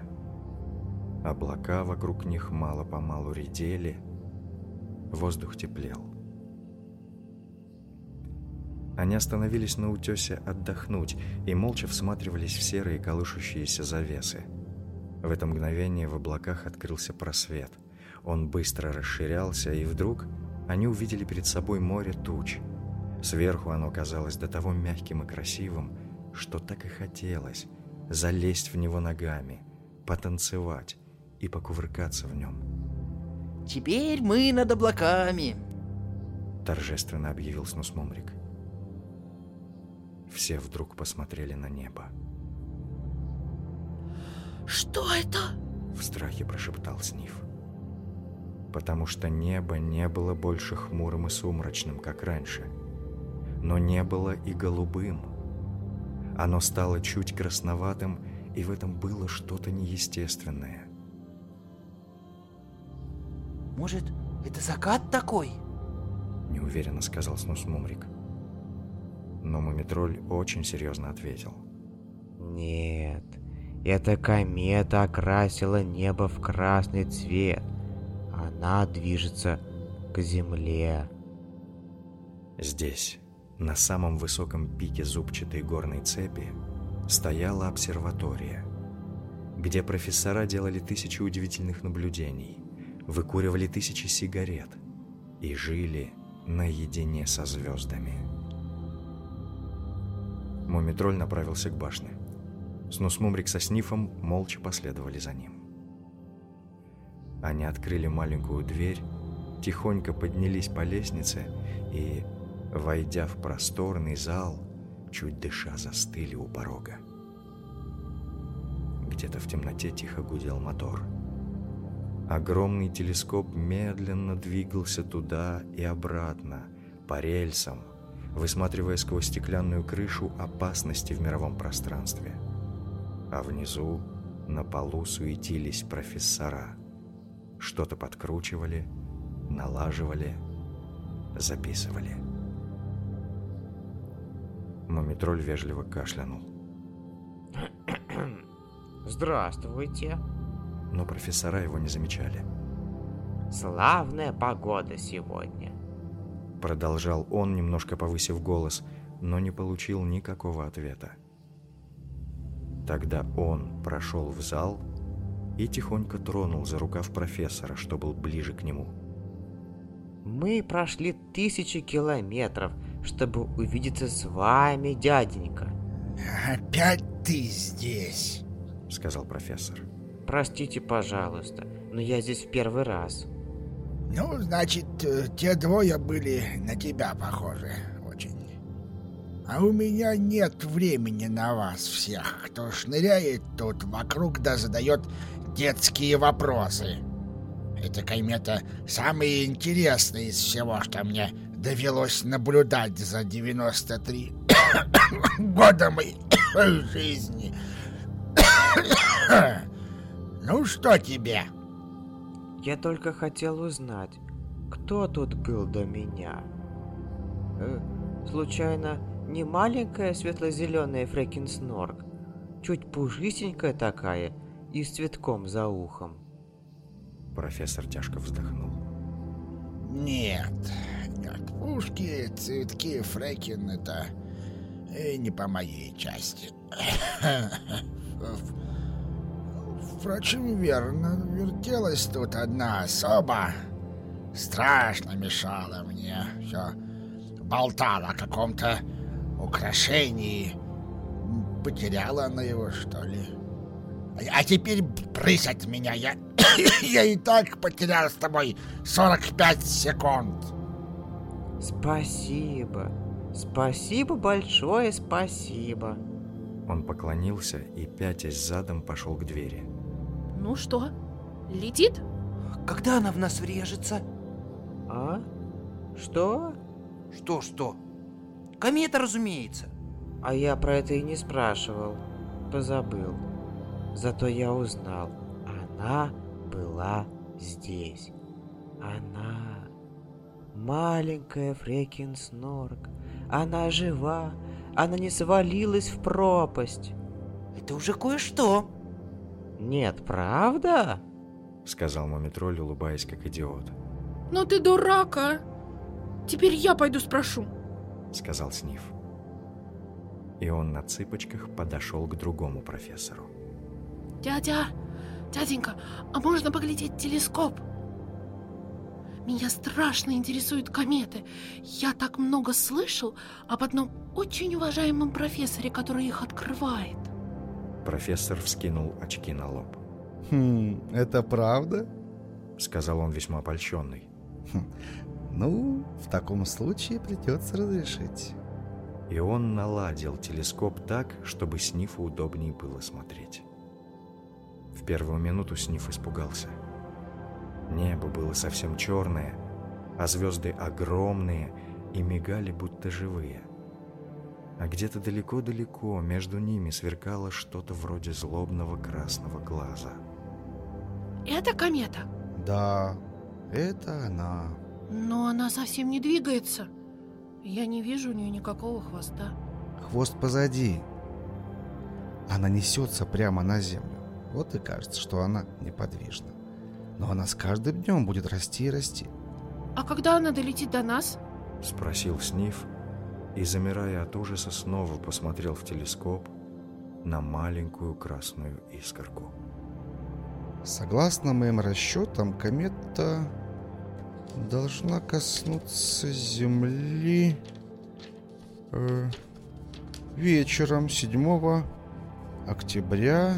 Облака вокруг них мало-помалу редели, воздух теплел. Они остановились на утесе отдохнуть и молча всматривались в серые колышущиеся завесы. В это мгновение в облаках открылся просвет. Он быстро расширялся, и вдруг они увидели перед собой море туч. Сверху оно казалось до того мягким и красивым, что так и хотелось залезть в него ногами, потанцевать и покувыркаться в нем. «Теперь мы над облаками!» Торжественно объявил Снусмумрик. Все вдруг посмотрели на небо. Что это? В страхе прошептал Сниф. Потому что небо не было больше хмурым и сумрачным, как раньше. Но не было и голубым. Оно стало чуть красноватым, и в этом было что-то неестественное. Может, это закат такой? Неуверенно сказал Снусмумрик. Но Мумитроль очень серьезно ответил. Нет, эта комета окрасила небо в красный цвет. Она движется к Земле. Здесь, на самом высоком пике зубчатой горной цепи, стояла обсерватория, где профессора делали тысячи удивительных наблюдений, выкуривали тысячи сигарет и жили наедине со звездами. Мумитроль направился к башне. Снусмумрик со Снифом молча последовали за ним. Они открыли маленькую дверь, тихонько поднялись по лестнице и, войдя в просторный зал, чуть дыша застыли у порога. Где-то в темноте тихо гудел мотор. Огромный телескоп медленно двигался туда и обратно, по рельсам, высматривая сквозь стеклянную крышу опасности в мировом пространстве. А внизу на полу суетились профессора. Что-то подкручивали, налаживали, записывали. Мумитроль вежливо кашлянул. Здравствуйте. Но профессора его не замечали. Славная погода сегодня. Продолжал он, немножко повысив голос, но не получил никакого ответа. Тогда он прошел в зал и тихонько тронул за рукав профессора, что был ближе к нему. Мы прошли тысячи километров, чтобы увидеться с вами, дяденька. Опять ты здесь? Сказал профессор. Простите, пожалуйста, но я здесь в первый раз. Ну, значит, э, те двое были на тебя похожи очень. А у меня нет времени на вас всех, кто шныряет тут вокруг да задает детские вопросы. Эта комета самая интересная из всего, что мне довелось наблюдать за 93 года моей жизни. ну что тебе? Я только хотел узнать, кто тут был до меня. Э, случайно, не маленькая светло-зеленая Фрекинснорк, чуть пушистенькая такая и с цветком за ухом. Профессор тяжко вздохнул. Нет, нет, пушки, цветки, Фрекин — это э, не по моей части. Впрочем, верно, вертелась тут одна особа. Страшно мешала мне. Все болтала о каком-то украшении. Потеряла она его, что ли? А, теперь прысь от меня. Я, я и так потерял с тобой 45 секунд. Спасибо. Спасибо большое, спасибо. Он поклонился и, пятясь задом, пошел к двери. Ну что, летит? Когда она в нас врежется? А? Что? Что-что? Комета, разумеется. А я про это и не спрашивал. Позабыл. Зато я узнал. Она была здесь. Она. Маленькая Фрекин Снорк. Она жива. Она не свалилась в пропасть. Это уже кое-что. Нет, правда? Сказал Мумитроль, улыбаясь как идиот. Ну ты дурак, а! Теперь я пойду спрошу. Сказал Сниф. И он на цыпочках подошел к другому профессору. Дядя, дяденька, а можно поглядеть телескоп? Меня страшно интересуют кометы. Я так много слышал об одном очень уважаемом профессоре, который их открывает. Профессор вскинул очки на лоб. «Хм, это правда?» Сказал он весьма польщенный. Хм, «Ну, в таком случае придется разрешить». И он наладил телескоп так, чтобы Снифу удобнее было смотреть. Первую минуту Сниф испугался. Небо было совсем черное, а звезды огромные и мигали, будто живые. А где-то далеко-далеко между ними сверкало что-то вроде злобного красного глаза. Это комета? Да, это она. Но она совсем не двигается. Я не вижу у нее никакого хвоста. Хвост позади. Она несется прямо на землю. Вот и кажется, что она неподвижна. Но она с каждым днем будет расти и расти. А когда она долетит до нас? Спросил Сниф и, замирая от ужаса, снова посмотрел в телескоп на маленькую красную искорку. Согласно моим расчетам, комета должна коснуться Земли э, вечером 7 октября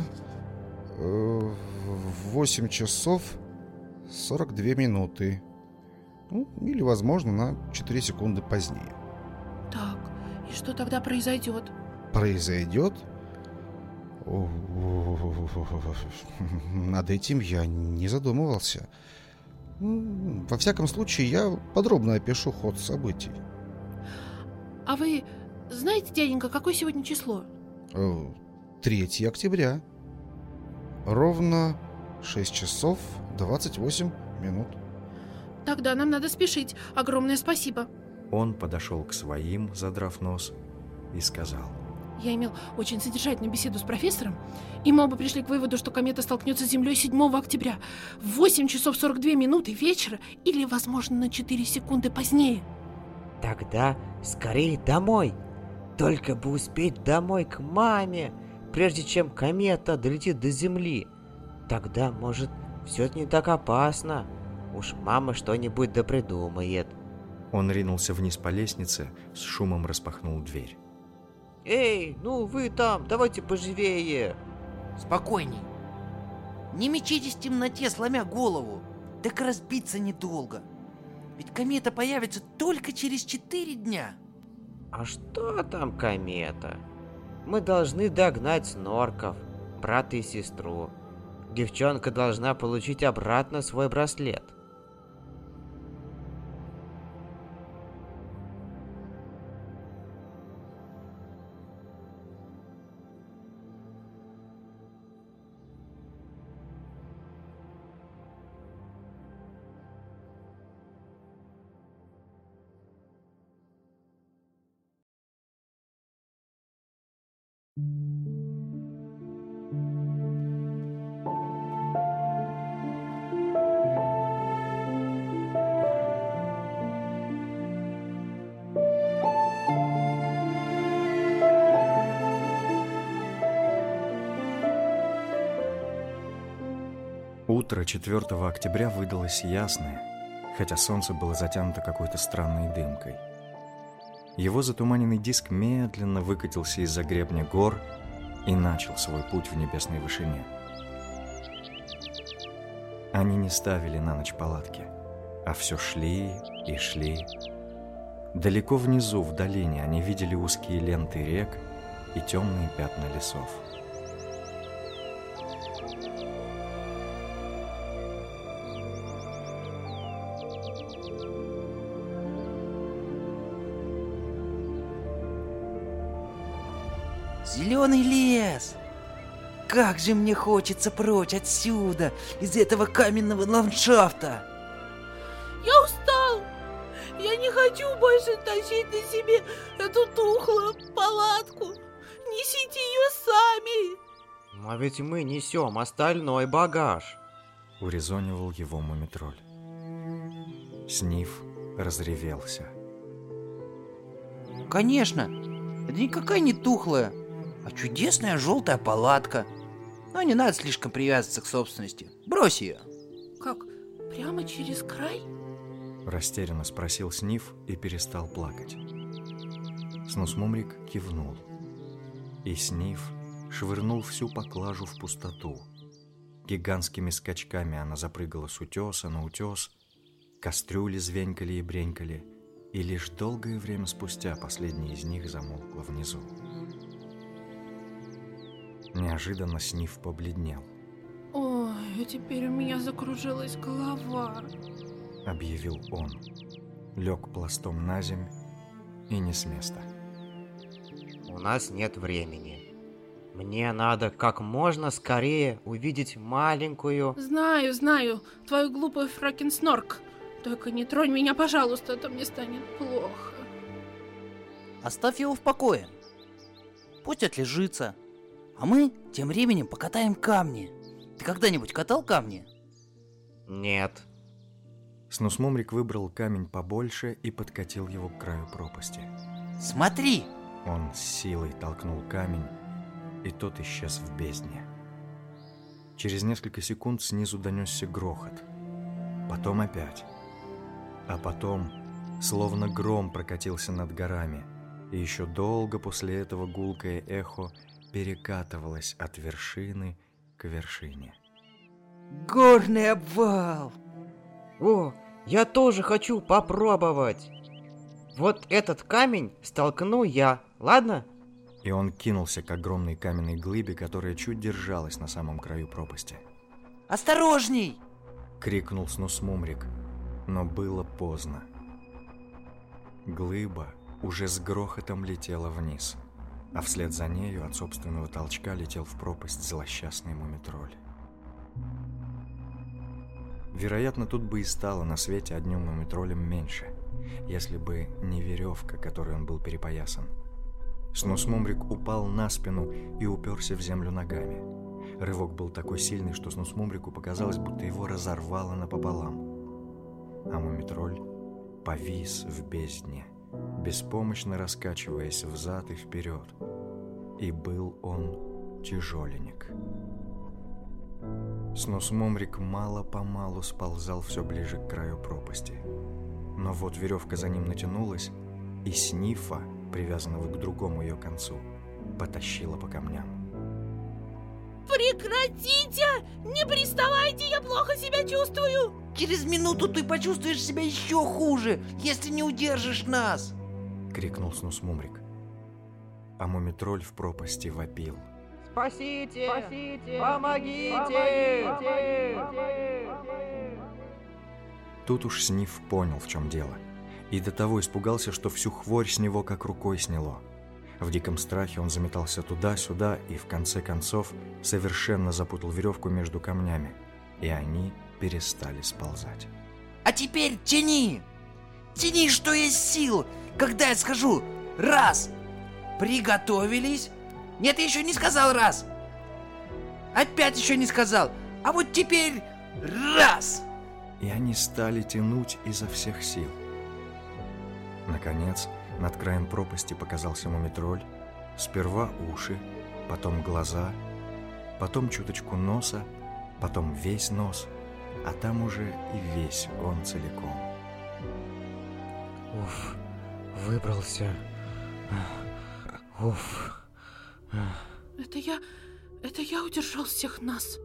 8 часов 42 минуты. Ну, или, возможно, на 4 секунды позднее. Так, и что тогда произойдет? Произойдет? Над этим я не задумывался. Во всяком случае, я подробно опишу ход событий. А вы знаете, дяденька, какое сегодня число? 3 октября. Ровно 6 часов 28 минут. Тогда нам надо спешить. Огромное спасибо. Он подошел к своим, задрав нос, и сказал. Я имел очень содержательную беседу с профессором, и мы оба пришли к выводу, что комета столкнется с Землей 7 октября в 8 часов 42 минуты вечера или, возможно, на 4 секунды позднее. Тогда скорее домой. Только бы успеть домой к маме. Прежде чем комета долетит до Земли. Тогда, может, все это не так опасно. Уж мама что-нибудь да придумает. Он ринулся вниз по лестнице, с шумом распахнул дверь. Эй, ну вы там, давайте поживее. Спокойней. Не мечитесь в темноте, сломя голову. Так разбиться недолго. Ведь комета появится только через четыре дня. А что там комета? Мы должны догнать снорков, брата и сестру. Девчонка должна получить обратно свой браслет. Утро 4 октября выдалось ясное, хотя солнце было затянуто какой-то странной дымкой. Его затуманенный диск медленно выкатился из-за гребня гор и начал свой путь в небесной вышине. Они не ставили на ночь палатки, а все шли и шли. Далеко внизу, в долине, они видели узкие ленты рек и темные пятна лесов. Как же мне хочется прочь отсюда, из этого каменного ландшафта! Я устал! Я не хочу больше тащить на себе эту тухлую палатку! Несите ее сами! Но ведь мы несем остальной багаж. Урезонивал его мумитроль. Сниф разревелся. Конечно, это никакая не тухлая, а чудесная желтая палатка. Но не надо слишком привязываться к собственности. Брось ее. Как, прямо через край? Растерянно спросил Сниф и перестал плакать. Снусмумрик кивнул. И Сниф швырнул всю поклажу в пустоту. Гигантскими скачками она запрыгала с утеса на утес, кастрюли звенькали и бренькали, и лишь долгое время спустя последняя из них замолкла внизу. Неожиданно Сниф побледнел. Ой, теперь у меня закружилась голова. Объявил он. Лег пластом на земь и не с места. У нас нет времени. Мне надо как можно скорее увидеть маленькую... Знаю, знаю, твою глупую фракенснорк. Только не тронь меня, пожалуйста, а то мне станет плохо. Оставь его в покое. Пусть отлежится. А мы тем временем покатаем камни. Ты когда-нибудь катал камни? Нет. Снусмумрик выбрал камень побольше и подкатил его к краю пропасти. Смотри! Он с силой толкнул камень, и тот исчез в бездне. Через несколько секунд снизу донесся грохот. Потом опять. А потом, словно гром прокатился над горами, и еще долго после этого гулкое эхо перекатывалось от вершины к вершине. Горный обвал! О, я тоже хочу попробовать. Вот этот камень столкну я, ладно? И он кинулся к огромной каменной глыбе, которая чуть держалась на самом краю пропасти. Осторожней! Крикнул Снусмумрик, но было поздно. Глыба уже с грохотом летела вниз, а вслед за нею от собственного толчка летел в пропасть злосчастный мумитроль. Вероятно, тут бы и стало на свете одним мумитролем меньше, если бы не веревка, которой он был перепоясан. Снусмумрик упал на спину и уперся в землю ногами. Рывок был такой сильный, что Снусмумрику показалось, будто его разорвало напополам. А мумитроль повис в бездне, беспомощно раскачиваясь взад и вперед. И был он тяжеленек. Снусмумрик мало-помалу сползал все ближе к краю пропасти. Но вот веревка за ним натянулась, и Снифа, привязанного к другому ее концу, потащила по камням. Прекратите! Не приставайте, я плохо себя чувствую! Через минуту ты почувствуешь себя еще хуже, если не удержишь нас!» — крикнул Снусмумрик. А Мумитроль в пропасти вопил. Спасите! Спасите! Помогите! Помогите! Тут уж Сниф понял, в чем дело. И до того испугался, что всю хворь с него как рукой сняло. В диком страхе он заметался туда-сюда и в конце концов совершенно запутал веревку между камнями, и они перестали сползать. «А теперь тяни! Тяни, что есть сил, когда я скажу «раз!» Приготовились? Нет, я еще не сказал «раз!» Опять еще не сказал, а вот теперь «раз!» И они стали тянуть изо всех сил. Наконец, над краем пропасти показался мумитроль. Сперва уши, потом глаза, потом чуточку носа, потом весь нос, а там уже и весь он целиком. Уф, выбрался. Уф. Это я... Это я удержал всех нас.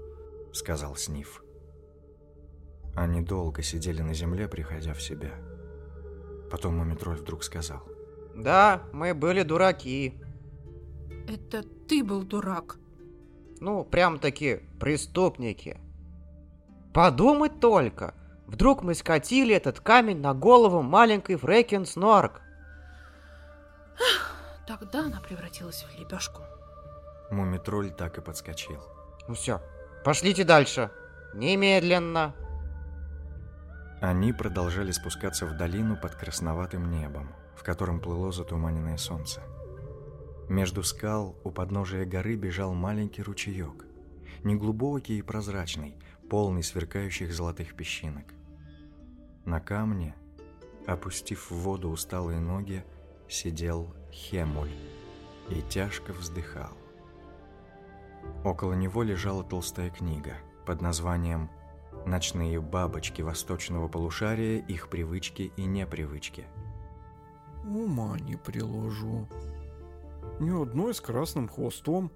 Сказал Сниф. Они долго сидели на земле, приходя в себя. Потом Мумитроль вдруг сказал. Да, мы были дураки. Это ты был дурак. Ну, прям-таки преступники. Подумать только. Вдруг мы скатили этот камень на голову маленькой Фрекин Снорк. Тогда она превратилась в лепешку. Мумитроль так и подскочил. Ну все, пошлите дальше. Немедленно. Они продолжали спускаться в долину под красноватым небом, в котором плыло затуманенное солнце. Между скал у подножия горы бежал маленький ручеек, неглубокий и прозрачный, полный сверкающих золотых песчинок. На камне, опустив в воду усталые ноги, сидел Хемуль и тяжко вздыхал. Около него лежала толстая книга под названием «Ночные бабочки восточного полушария, их привычки и непривычки». Ума не приложу. Ни одной с красным хвостом.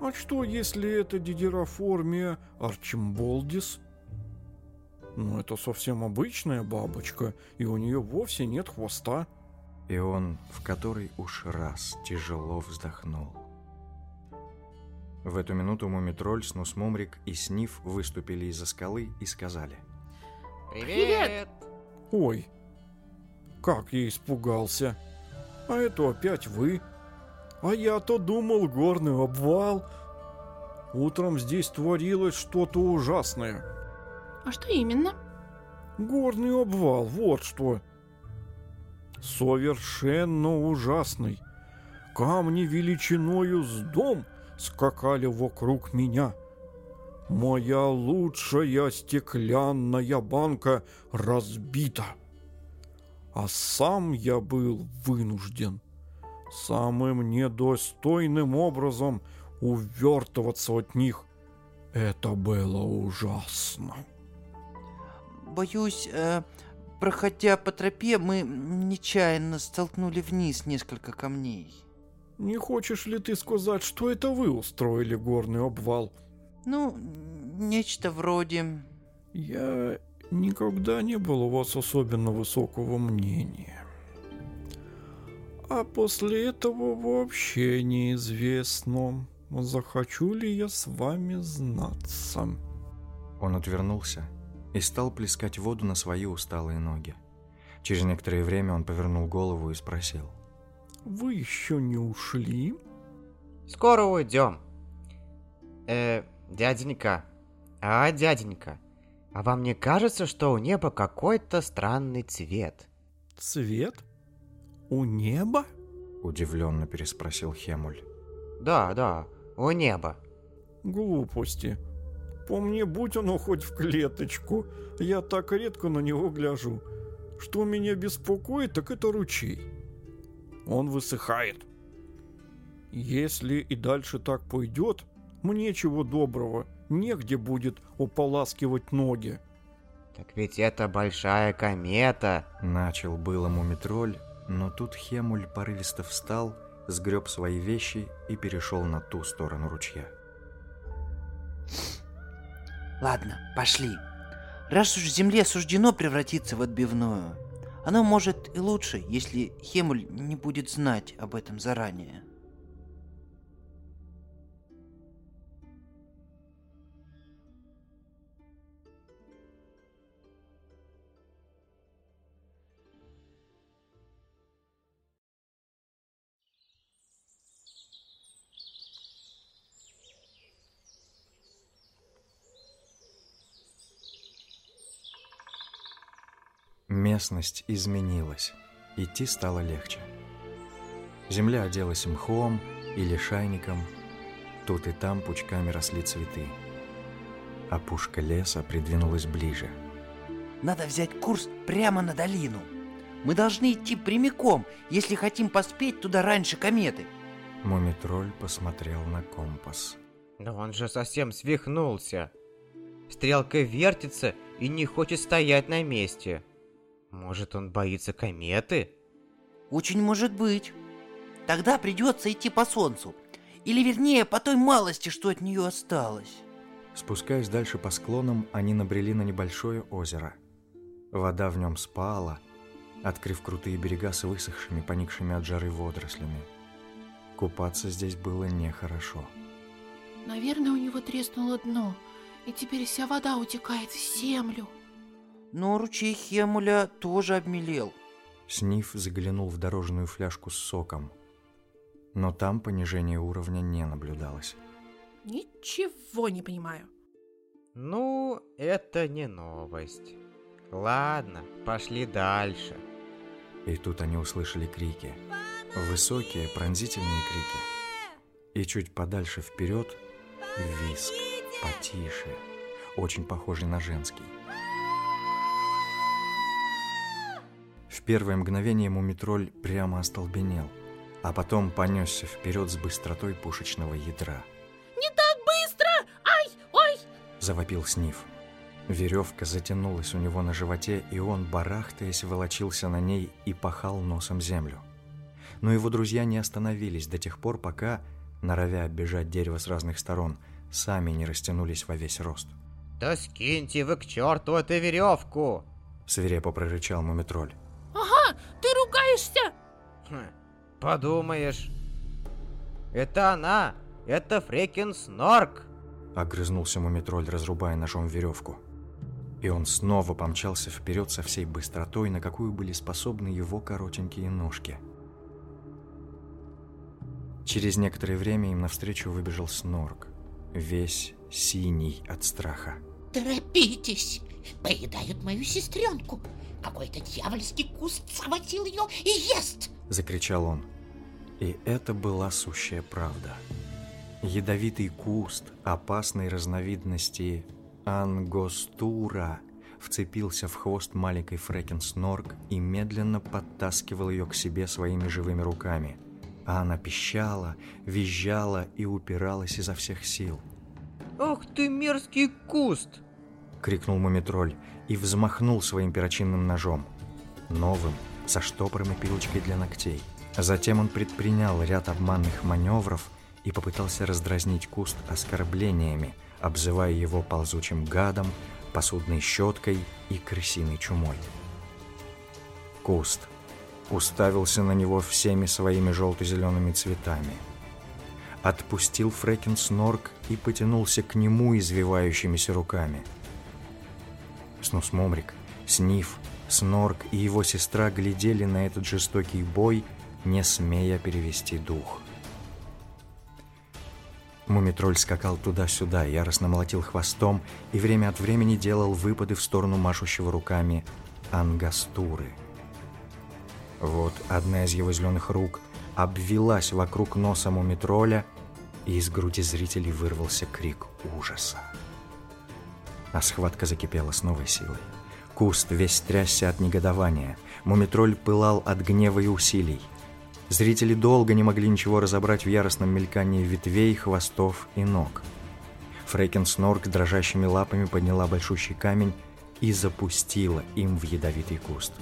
А что, если это дидероформия арчимболдис? Ну, это совсем обычная бабочка, и у нее вовсе нет хвоста. И он в который уж раз тяжело вздохнул. В эту минуту Мумитроль, Снусмумрик и Сниф выступили из-за скалы и сказали. Привет! Ой, как я испугался. А это опять вы. А я-то думал, горный обвал. Утром здесь творилось что-то ужасное. А что именно? Горный обвал, вот что. Совершенно ужасный. Камни величиною с дом скакали вокруг меня. Моя лучшая стеклянная банка разбита. А сам я был вынужден самым недостойным образом увертываться от них. Это было ужасно. Боюсь, э, проходя по тропе, мы нечаянно столкнули вниз несколько камней. Не хочешь ли ты сказать, что это вы устроили горный обвал? Ну, нечто вроде... Я никогда не был у вас особенно высокого мнения. А после этого вообще неизвестно, захочу ли я с вами знаться. Он отвернулся и стал плескать воду на свои усталые ноги. Через некоторое время он повернул голову и спросил. Вы еще не ушли? Скоро уйдем. Э, дяденька. А, дяденька, а вам не кажется, что у неба какой-то странный цвет? Цвет? У неба? Удивленно переспросил Хемуль. Да, да, у неба. Глупости. По мне, будь оно хоть в клеточку. Я так редко на него гляжу. Что меня беспокоит, так это ручей. Он высыхает. Если и дальше так пойдет, мне чего доброго, негде будет ополаскивать ноги. Так ведь это большая комета. Начал было мумитроль, но тут Хемуль порывисто встал, сгреб свои вещи и перешел на ту сторону ручья. Ладно, пошли. Раз уж земле суждено превратиться в отбивную, оно может и лучше, если Хемуль не будет знать об этом заранее. Местность изменилась, идти стало легче. Земля оделась мхом или шайником, тут и там пучками росли цветы. Опушка леса придвинулась ближе. Надо взять курс прямо на долину. Мы должны идти прямиком, если хотим поспеть туда раньше кометы. Мумитроль посмотрел на компас. Но он же совсем свихнулся. Стрелка вертится и не хочет стоять на месте. Может, он боится кометы? Очень может быть. Тогда придется идти по солнцу. Или вернее, по той малости, что от нее осталось. Спускаясь дальше по склонам, они набрели на небольшое озеро. Вода в нем спала, открыв крутые берега с высохшими, поникшими от жары водорослями. Купаться здесь было нехорошо. Наверное, у него треснуло дно, и теперь вся вода утекает в землю. Но ручей Хемуля тоже обмелел. Сниф заглянул в дорожную фляжку с соком. Но там понижение уровня не наблюдалось. Ничего не понимаю. Ну, это не новость. Ладно, пошли дальше. И тут они услышали крики. Высокие, пронзительные крики. И чуть подальше вперед виск, потише, очень похожий на женский. В первое мгновение мумитроль прямо остолбенел, а потом понесся вперед с быстротой пушечного ядра. Не так быстро! Ай, ой! Завопил Сниф. Веревка затянулась у него на животе, и он, барахтаясь, волочился на ней и пахал носом землю. Но его друзья не остановились до тех пор, пока, норовя оббежать дерево с разных сторон, сами не растянулись во весь рост. «Да скиньте вы к черту эту веревку!» Свирепо прорычал мумитроль. Хм, подумаешь. Это она! Это Фрекин Снорк! Огрызнулся мумитроль, разрубая ножом веревку. И он снова помчался вперед со всей быстротой, на какую были способны его коротенькие ножки. Через некоторое время им навстречу выбежал Снорк, весь синий от страха. Торопитесь! Поедают мою сестренку! Какой-то дьявольский куст схватил ее и ест!» Закричал он. И это была сущая правда. Ядовитый куст опасной разновидности ангостура вцепился в хвост маленькой Фрекен Снорк и медленно подтаскивал ее к себе своими живыми руками. А она пищала, визжала и упиралась изо всех сил. «Ах ты мерзкий куст!» — крикнул Мумитроль и взмахнул своим перочинным ножом. Новым, со штопором и пилочкой для ногтей. Затем он предпринял ряд обманных маневров и попытался раздразнить куст оскорблениями, обзывая его ползучим гадом, посудной щеткой и крысиной чумой. Куст уставился на него всеми своими желто-зелеными цветами. Отпустил Фрекин снорк и потянулся к нему извивающимися руками – Снус Момрик, Сниф, Снорк и его сестра глядели на этот жестокий бой, не смея перевести дух. Мумитроль скакал туда-сюда, яростно молотил хвостом и время от времени делал выпады в сторону машущего руками ангастуры. Вот одна из его зеленых рук обвелась вокруг носа мумитроля, и из груди зрителей вырвался крик ужаса а схватка закипела с новой силой. Куст весь трясся от негодования. Мумитроль пылал от гнева и усилий. Зрители долго не могли ничего разобрать в яростном мелькании ветвей, хвостов и ног. Фрейкен Снорк дрожащими лапами подняла большущий камень и запустила им в ядовитый куст.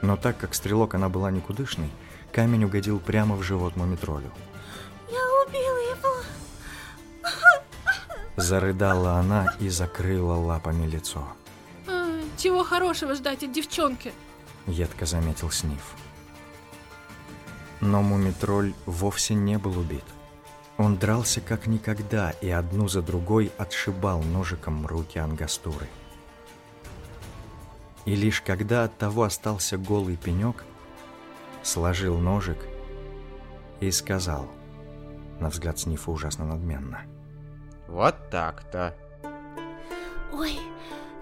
Но так как стрелок она была никудышной, камень угодил прямо в живот Мумитролю. Я убила его. Зарыдала она и закрыла лапами лицо. А, чего хорошего ждать от девчонки? Едко заметил Сниф. Но Мумитроль вовсе не был убит. Он дрался как никогда и одну за другой отшибал ножиком руки Ангастуры. И лишь когда от того остался голый пенек, сложил ножик и сказал, на взгляд Снифа ужасно надменно. Вот так-то. Ой,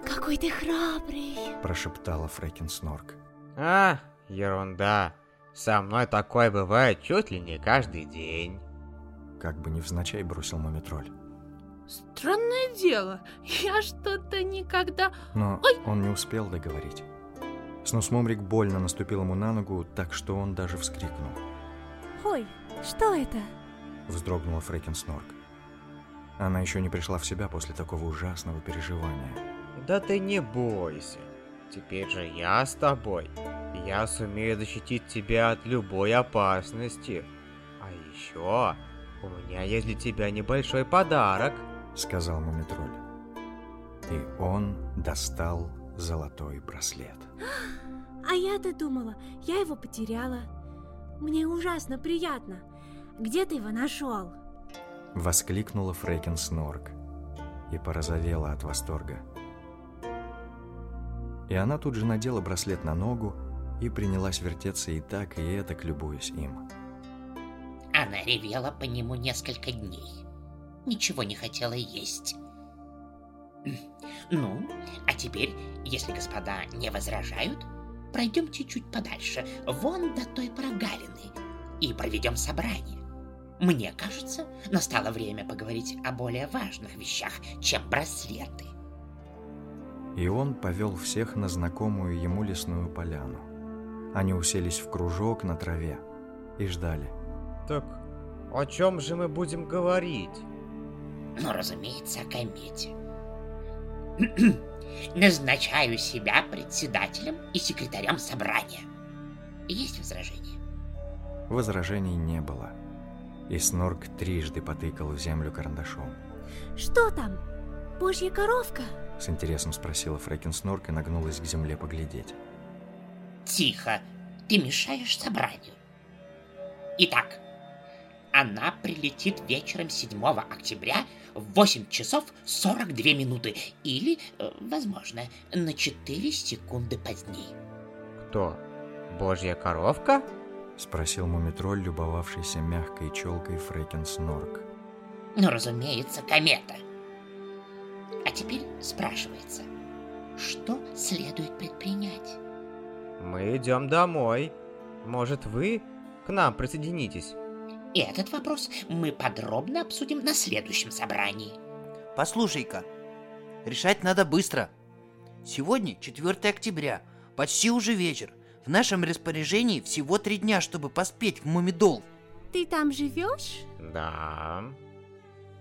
какой ты храбрый. Прошептала Фрекин Снорк. А, ерунда. Со мной такое бывает чуть ли не каждый день. Как бы невзначай бросил Мумитроль. Странное дело, я что-то никогда... Но Ой! он не успел договорить. Снусмумрик больно наступил ему на ногу, так что он даже вскрикнул. Ой, что это? Вздрогнула Фрекин Снорк. Она еще не пришла в себя после такого ужасного переживания. Да ты не бойся. Теперь же я с тобой. Я сумею защитить тебя от любой опасности. А еще у меня есть для тебя небольшой подарок. Сказал Мумитроль. И он достал золотой браслет. А я-то думала, я его потеряла. Мне ужасно приятно. Где ты его нашел? Воскликнула Фрейкен Снорк и порозовела от восторга. И она тут же надела браслет на ногу и принялась вертеться и так, и этак, любуясь им. Она ревела по нему несколько дней. Ничего не хотела есть. Ну, а теперь, если господа не возражают, пройдемте чуть подальше, вон до той прогалины, и проведем собрание. Мне кажется, настало время поговорить о более важных вещах, чем браслеты. И он повел всех на знакомую ему лесную поляну. Они уселись в кружок на траве и ждали. Так о чем же мы будем говорить? Ну, разумеется, о комете. Назначаю себя председателем и секретарем собрания. Есть возражения? Возражений не было. И Снорк трижды потыкал в землю карандашом. Что там? Божья коровка? С интересом спросила Фрекин Снорк и нагнулась к земле поглядеть. Тихо, ты мешаешь собранию. Итак, она прилетит вечером 7 октября в 8 часов 42 минуты или, э, возможно, на 4 секунды позднее. Кто? Божья коровка? Спросил Мумитроль, любовавшийся мягкой челкой Фрекин Снорк. Ну, разумеется, комета. А теперь спрашивается, что следует предпринять? Мы идем домой. Может, вы к нам присоединитесь? И этот вопрос мы подробно обсудим на следующем собрании. Послушай-ка, решать надо быстро. Сегодня 4 октября, почти уже вечер. В нашем распоряжении всего три дня, чтобы поспеть в Мумидол. Ты там живешь? Да.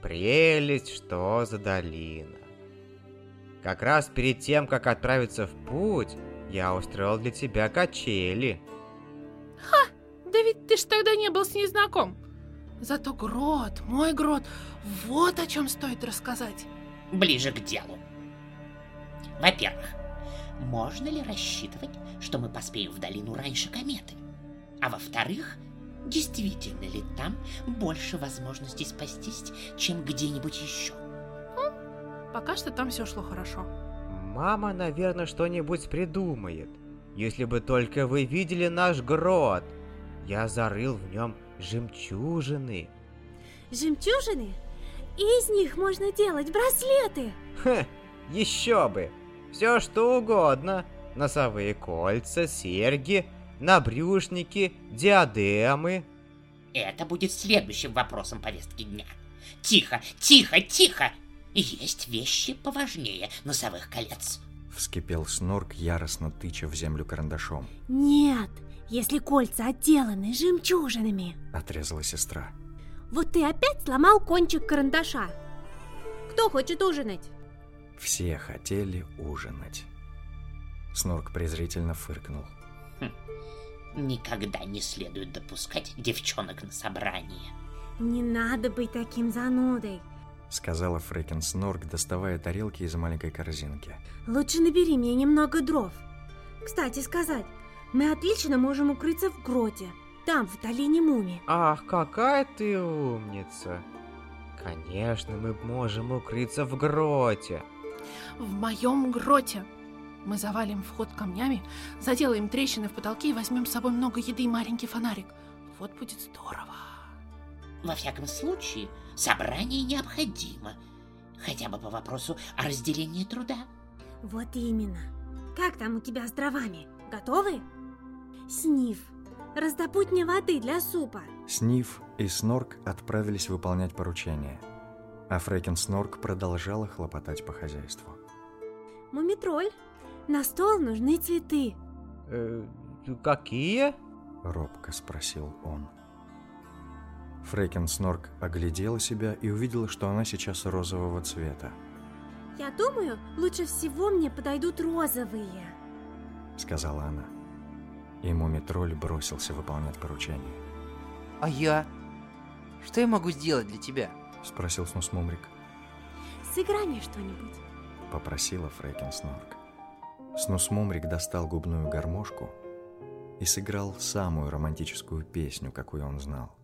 Прелесть, что за долина. Как раз перед тем, как отправиться в путь, я устроил для тебя качели. Ха! Да ведь ты ж тогда не был с ней знаком. Зато грот, мой грот, вот о чем стоит рассказать. Ближе к делу. Во-первых, можно ли рассчитывать, что мы поспеем в долину раньше кометы? А во-вторых, действительно ли там больше возможностей спастись, чем где-нибудь еще? Пока что там все шло хорошо. Мама, наверное, что-нибудь придумает. Если бы только вы видели наш грот. Я зарыл в нем жемчужины. Жемчужины? Из них можно делать браслеты. Хе, еще бы. Все что угодно. Носовые кольца, серьги, набрюшники, диадемы. Это будет следующим вопросом повестки дня. Тихо, тихо, тихо! Есть вещи поважнее носовых колец. Вскипел Снорк, яростно тыча в землю карандашом. Нет, если кольца отделаны жемчужинами. Отрезала сестра. Вот ты опять сломал кончик карандаша. Кто хочет ужинать? Все хотели ужинать. Снорк презрительно фыркнул. Никогда не следует допускать девчонок на собрание. Не надо быть таким занудой. Сказала Фрейкен Снорк, доставая тарелки из маленькой корзинки. Лучше набери мне немного дров. Кстати сказать, мы отлично можем укрыться в гроте, там, в долине Муми. Ах, какая ты умница. Конечно, мы можем укрыться в гроте. В моем гроте. Мы завалим вход камнями, заделаем трещины в потолке и возьмем с собой много еды и маленький фонарик. Вот будет здорово. Во всяком случае, собрание необходимо. Хотя бы по вопросу о разделении труда. Вот именно. Как там у тебя с дровами? Готовы? Сниф, раздобудь мне воды для супа. Сниф и Снорк отправились выполнять поручение, а Фрейкен Снорк продолжала хлопотать по хозяйству. Мумитроль, на стол нужны цветы. Э, какие? Робко спросил он. Фрейкен Снорк оглядела себя и увидела, что она сейчас розового цвета. Я думаю, лучше всего мне подойдут розовые. Сказала она. И Мумитроль бросился выполнять поручение. А я? Что я могу сделать для тебя? Спросил Снус Мумрик. Сыграй мне что-нибудь. Попросила Фрейкен Снорк. Снус Мумрик достал губную гармошку и сыграл самую романтическую песню, какую он знал.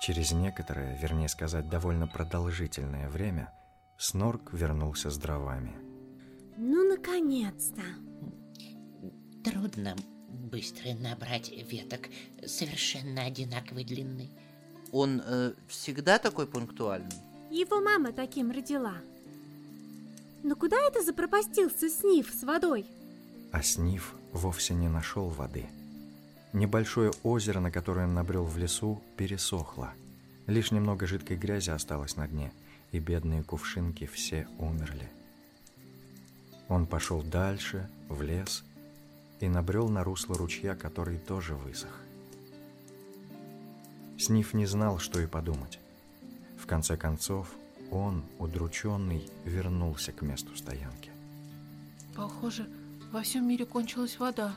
Через некоторое, вернее сказать, довольно продолжительное время, Снорк вернулся с дровами. Ну, наконец-то. Трудно быстро набрать веток совершенно одинаковой длины. Он э, всегда такой пунктуальный? Его мама таким родила. Но куда это запропастился Сниф с водой? А Сниф вовсе не нашел воды. Небольшое озеро, на которое он набрел в лесу, пересохло. Лишь немного жидкой грязи осталось на дне, и бедные кувшинки все умерли. Он пошел дальше, в лес, и набрел на русло ручья, который тоже высох. Сниф не знал, что и подумать. В конце концов, он, удрученный, вернулся к месту стоянки. Похоже, во всем мире кончилась вода.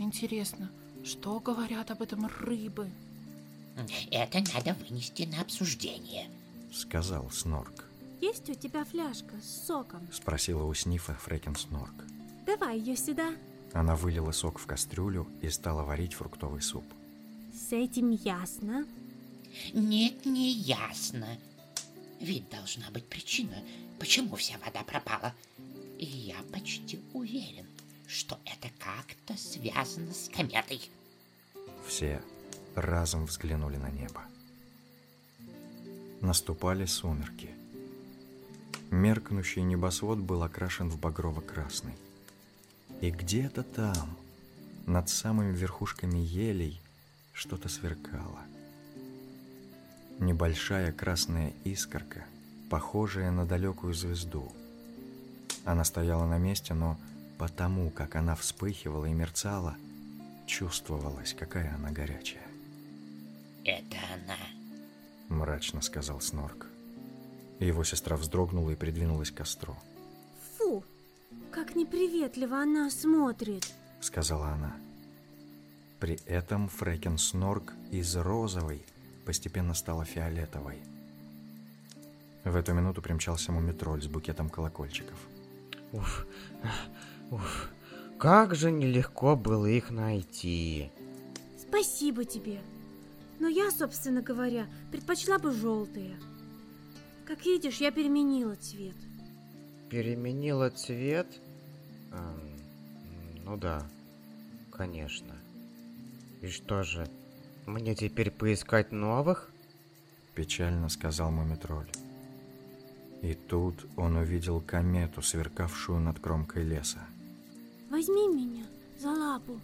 Интересно, что говорят об этом рыбы? Это надо вынести на обсуждение. Сказал Снорк. Есть у тебя фляжка с соком? Спросила у Снифа Фрекен Снорк. Давай ее сюда. Она вылила сок в кастрюлю и стала варить фруктовый суп. С этим ясно. Нет, не ясно. Ведь должна быть причина, почему вся вода пропала. И я почти уверен, что это как-то связано с кометой. Все разом взглянули на небо. Наступали сумерки. Меркнущий небосвод был окрашен в багрово-красный. И где-то там, над самыми верхушками елей, что-то сверкало. Небольшая красная искорка, похожая на далекую звезду. Она стояла на месте, но потому, как она вспыхивала и мерцала, чувствовалось, какая она горячая. Это она. Мрачно сказал Снорк. Его сестра вздрогнула и придвинулась к костру. Фу, как неприветливо она смотрит. Сказала она. При этом Фрэкен Снорк из розовой постепенно стала фиолетовой. В эту минуту примчался мумитроль с букетом колокольчиков. Уф, уф, как же нелегко было их найти. Спасибо тебе. Но я, собственно говоря, предпочла бы желтые. Как видишь, я переменила цвет. Переменила цвет? Эм, ну да, конечно. И что же, мне теперь поискать новых? Печально сказал Мумитроль. И тут он увидел комету, сверкавшую над кромкой леса. Возьми меня за лапу.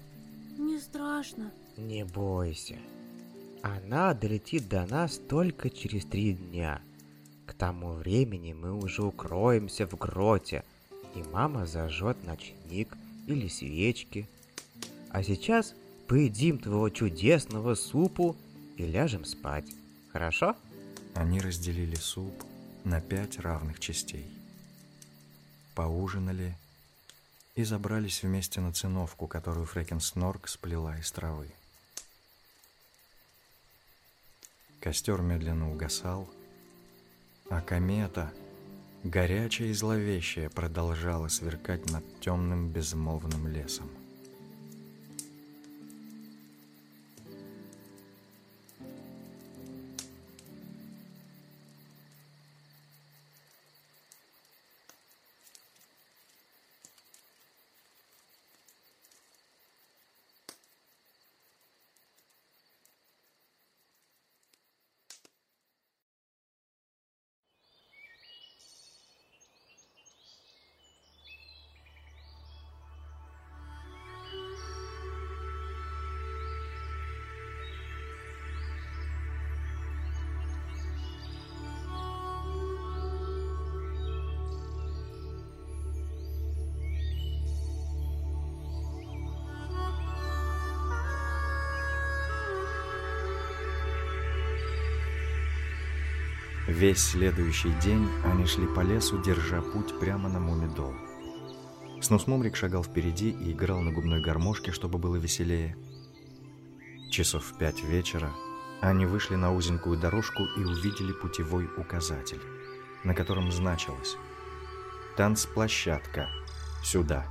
Мне страшно. Не бойся. Она долетит до нас только через три дня. К тому времени мы уже укроемся в гроте, и мама зажжет ночник или свечки. А сейчас поедим твоего чудесного супу и ляжем спать. Хорошо? Они разделили суп на пять равных частей. Поужинали и забрались вместе на циновку, которую Фрекен Снорк сплела из травы. Костер медленно угасал, а комета, горячая и зловещая, продолжала сверкать над темным безмолвным лесом. Весь следующий день они шли по лесу, держа путь прямо на Мумидол. Снус-Мумрик шагал впереди и играл на губной гармошке, чтобы было веселее. Часов в пять вечера они вышли на узенькую дорожку и увидели путевой указатель, на котором значилось «Танцплощадка. Сюда.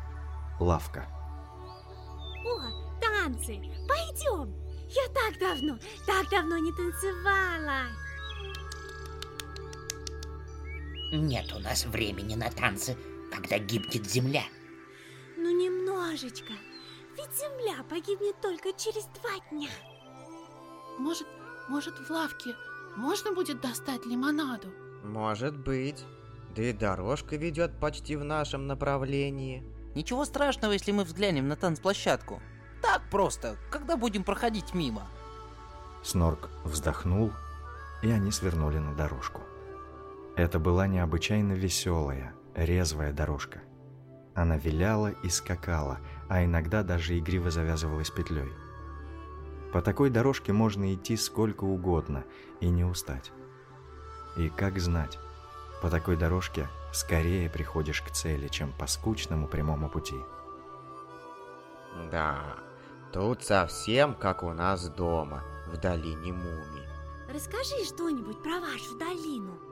Лавка». О, танцы! Пойдем! Я так давно, так давно не танцевала! Нет у нас времени на танцы, когда гибнет земля. Ну немножечко. Ведь земля погибнет только через два дня. Может, может в лавке можно будет достать лимонаду? Может быть. Да и дорожка ведет почти в нашем направлении. Ничего страшного, если мы взглянем на танцплощадку. Так просто, когда будем проходить мимо. Снорк вздохнул, и они свернули на дорожку. Это была необычайно веселая, резвая дорожка. Она виляла и скакала, а иногда даже игриво завязывалась петлей. По такой дорожке можно идти сколько угодно и не устать. И как знать, по такой дорожке скорее приходишь к цели, чем по скучному прямому пути. Да, тут совсем как у нас дома, в долине мумий. Расскажи что-нибудь про вашу долину.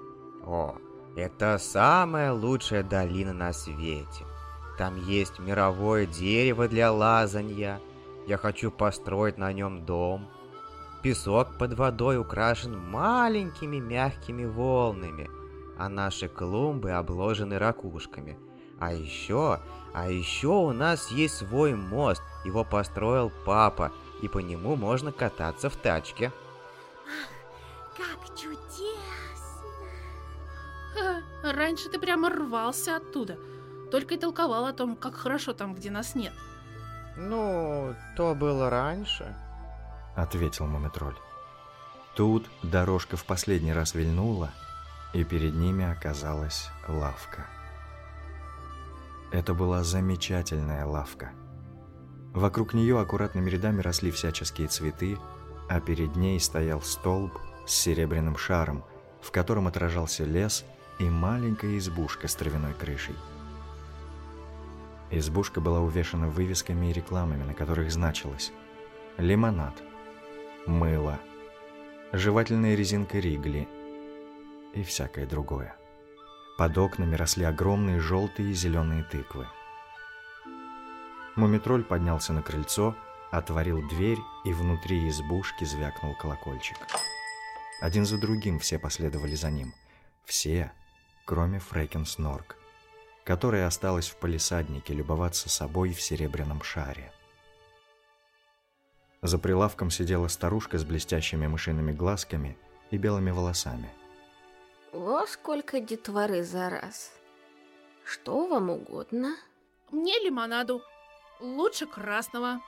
О, это самая лучшая долина на свете. Там есть мировое дерево для лазанья. Я хочу построить на нем дом. Песок под водой украшен маленькими мягкими волнами, а наши клумбы обложены ракушками. А еще, а еще у нас есть свой мост, его построил папа, и по нему можно кататься в тачке. Как чудесно! Раньше ты прямо рвался оттуда. Только и толковал о том, как хорошо там, где нас нет. Ну, то было раньше. Ответил Мумитроль. Тут дорожка в последний раз вильнула, и перед ними оказалась лавка. Это была замечательная лавка. Вокруг нее аккуратными рядами росли всяческие цветы, а перед ней стоял столб с серебряным шаром, в котором отражался лес и маленькая избушка с травяной крышей. Избушка была увешана вывесками и рекламами, на которых значилось «Лимонад», «Мыло», «Жевательная резинка Ригли» и всякое другое. Под окнами росли огромные желтые и зеленые тыквы. Мумитроль поднялся на крыльцо, отворил дверь, и внутри избушки звякнул колокольчик. Один за другим все последовали за ним. Все, кроме Фрейкен Снорк, которая осталась в палисаднике любоваться собой в серебряном шаре. За прилавком сидела старушка с блестящими мышиными глазками и белыми волосами. Во сколько детворы за раз. Что вам угодно? Мне лимонаду. Лучше красного.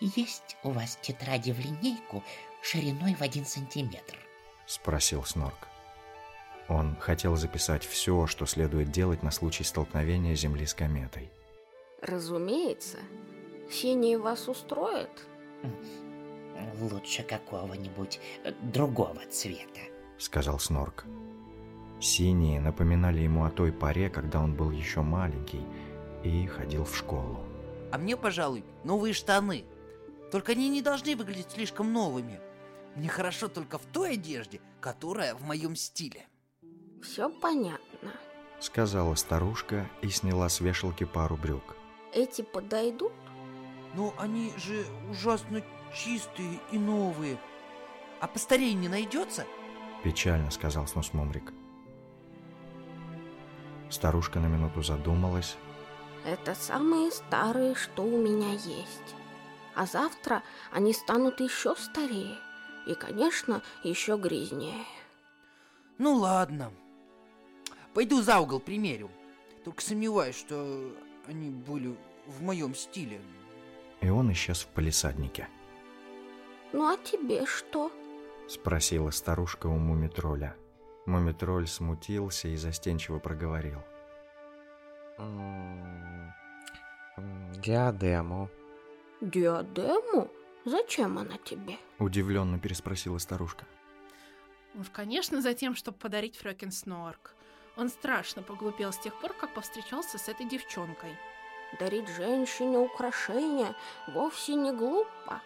Есть у вас тетради в линейку шириной в один сантиметр? Спросил Снорк. Он хотел записать все, что следует делать на случай столкновения Земли с кометой. Разумеется. Синие вас устроят? Лучше какого-нибудь другого цвета. Сказал Снорк. Синие напоминали ему о той поре, когда он был еще маленький и ходил в школу. А мне, пожалуй, новые штаны. Только они не должны выглядеть слишком новыми. Мне хорошо только в той одежде, которая в моем стиле. Все понятно. Сказала старушка и сняла с вешалки пару брюк. Эти подойдут? Но они же ужасно чистые и новые. А постарее не найдется? Печально сказал Снус Мумрик. Старушка на минуту задумалась. Это самые старые, что у меня есть. А завтра они станут еще старее. И, конечно, еще грязнее. Ну ладно. Пойду за угол примерю. Только сомневаюсь, что они были в моем стиле. И он исчез в палисаднике. Ну а тебе что? Спросила старушка у мумитроля. Мумитроль смутился и застенчиво проговорил. Диадему. Диадему? Зачем она тебе? Удивленно переспросила старушка. Уж, конечно, за тем, чтобы подарить Фрёкин Снорк. Он страшно поглупел с тех пор, как повстречался с этой девчонкой. Дарить женщине украшения вовсе не глупо.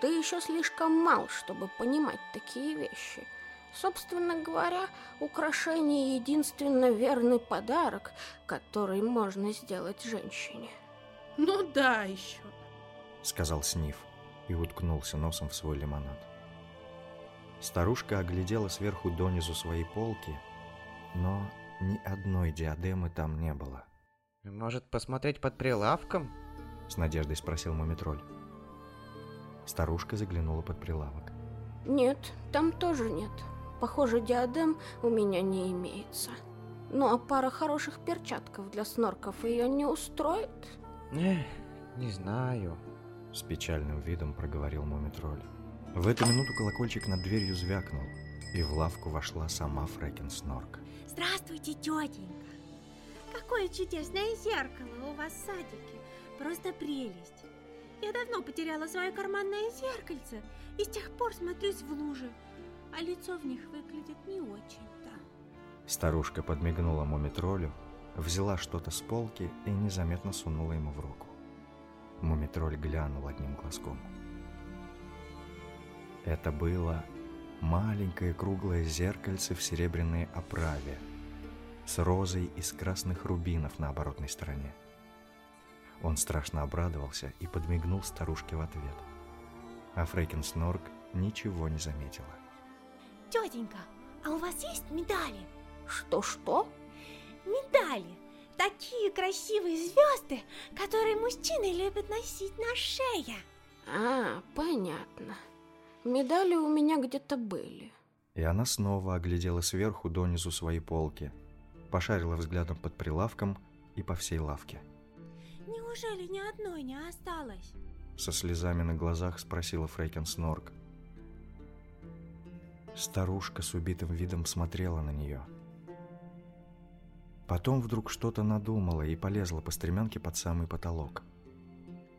Ты еще слишком мал, чтобы понимать такие вещи. Собственно говоря, украшение — единственно верный подарок, который можно сделать женщине. Ну да, еще. Сказал Сниф и уткнулся носом в свой лимонад. Старушка оглядела сверху донизу свои полки, но ни одной диадемы там не было. Может, посмотреть под прилавком? С надеждой спросил Мумитроль. Старушка заглянула под прилавок. Нет, там тоже нет. Похоже, диадем у меня не имеется. Ну а пара хороших перчатков для снорков ее не устроит? Эх, не знаю. С печальным видом проговорил Мумитроль. В эту минуту колокольчик над дверью звякнул, и в лавку вошла сама Фрэкен Снорк. Здравствуйте, тетенька. Какое чудесное зеркало у вас в садике. Просто прелесть. Я давно потеряла свое карманное зеркальце и с тех пор смотрюсь в лужи, а лицо в них выглядит не очень-то. Старушка подмигнула Мумитролю, взяла что-то с полки и незаметно сунула ему в руку. Мумитроль глянул одним глазком. Это было маленькое круглое зеркальце в серебряной оправе с розой из красных рубинов на оборотной стороне. Он страшно обрадовался и подмигнул старушке в ответ. А Фрейкенснорк ничего не заметила. Тетенька, а у вас есть медали? Что-что? Медали. Такие красивые звезды, которые мужчины любят носить на шее. А, понятно. Медали у меня где-то были. И она снова оглядела сверху донизу свои полки, пошарила взглядом под прилавком и по всей лавке. Неужели ни одной не осталось? Со слезами на глазах спросила Фрейкен Снорк. Старушка с убитым видом смотрела на нее. Потом вдруг что-то надумала и полезла по стремянке под самый потолок.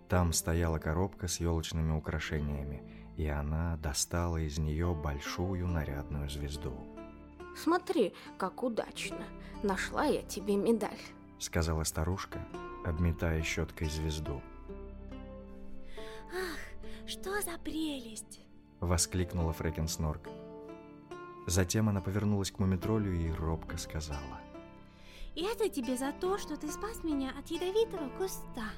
Там стояла коробка с елочными украшениями, и она достала из нее большую нарядную звезду. Смотри, как удачно. Нашла я тебе медаль. Сказала старушка, обметая щеткой звезду. Ах, что за прелесть! Воскликнула Фрекен Снорк. Затем она повернулась к мумитролю и робко сказала. Это тебе за то, что ты спас меня от ядовитого куста.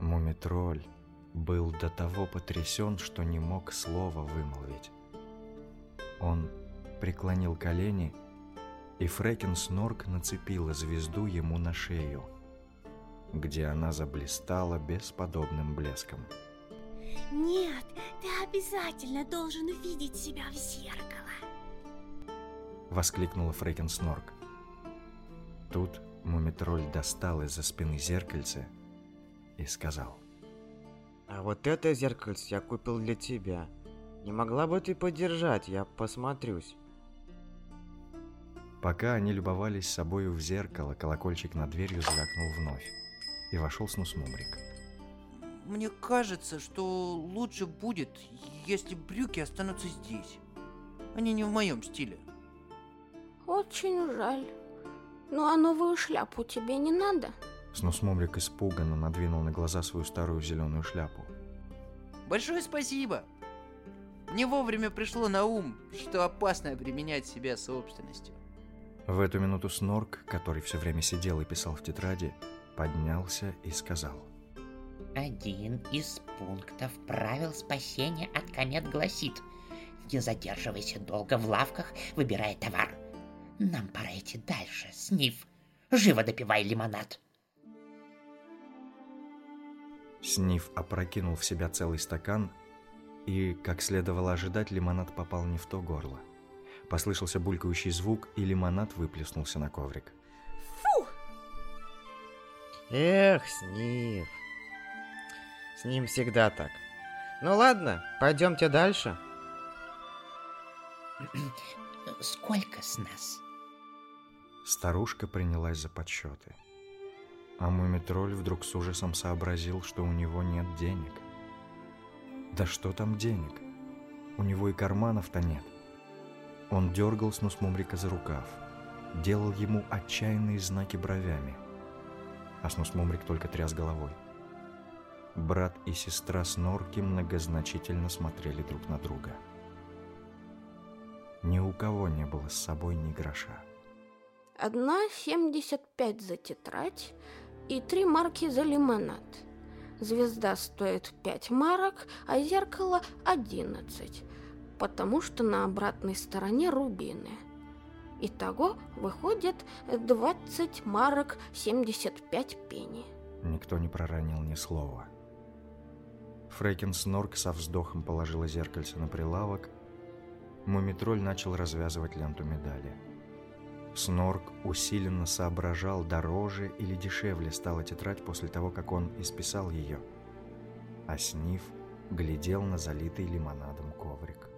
Мумитроль был до того потрясен, что не мог слова вымолвить. Он преклонил колени, и Фрекен Снорк нацепила звезду ему на шею, где она заблистала бесподобным блеском. Нет, ты обязательно должен увидеть себя в зеркало. Воскликнула Фрекен Снорк. Тут Мумитроль достал из-за спины зеркальце и сказал. А вот это зеркальце я купил для тебя. Не могла бы ты подержать, я посмотрюсь. Пока они любовались собою в зеркало, колокольчик над дверью звякнул вновь. И вошел Снусмумрик. Мне кажется, что лучше будет, если брюки останутся здесь. Они не в моем стиле. Очень жаль. Ну а новую шляпу тебе не надо? Снусмумрик испуганно надвинул на глаза свою старую зеленую шляпу. Большое спасибо! Мне вовремя пришло на ум, что опасно применять себя собственностью. В эту минуту Снорк, который все время сидел и писал в тетради, поднялся и сказал. Один из пунктов правил спасения от комет гласит «Не задерживайся долго в лавках, выбирая товар. Нам пора идти дальше, Сниф. Живо допивай лимонад». Сниф опрокинул в себя целый стакан, и, как следовало ожидать, лимонад попал не в то горло. Послышался булькающий звук, и лимонад выплеснулся на коврик. Фу! Эх, Сниф. С ним всегда так. Ну ладно, пойдемте дальше. Сколько с нас? Старушка принялась за подсчеты. А Мумитроль вдруг с ужасом сообразил, что у него нет денег. Да что там денег? У него и карманов-то нет. Он дергал Снусмумрика за рукав, делал ему отчаянные знаки бровями. А Снусмумрик только тряс головой. Брат и сестра Снорки многозначительно смотрели друг на друга. Ни у кого не было с собой ни гроша. Одна семьдесят пять за тетрадь и три марки за лимонад. Звезда стоит пять марок, а зеркало одиннадцать, потому что на обратной стороне рубины. Итого выходит 20 марок 75 пенни. Никто не проронил ни слова. Фрейкин Снорк со вздохом положила зеркальце на прилавок. Мумитроль начал развязывать ленту медали. Снорк усиленно соображал, дороже или дешевле стала тетрадь после того, как он исписал ее. А Сниф глядел на залитый лимонадом коврик.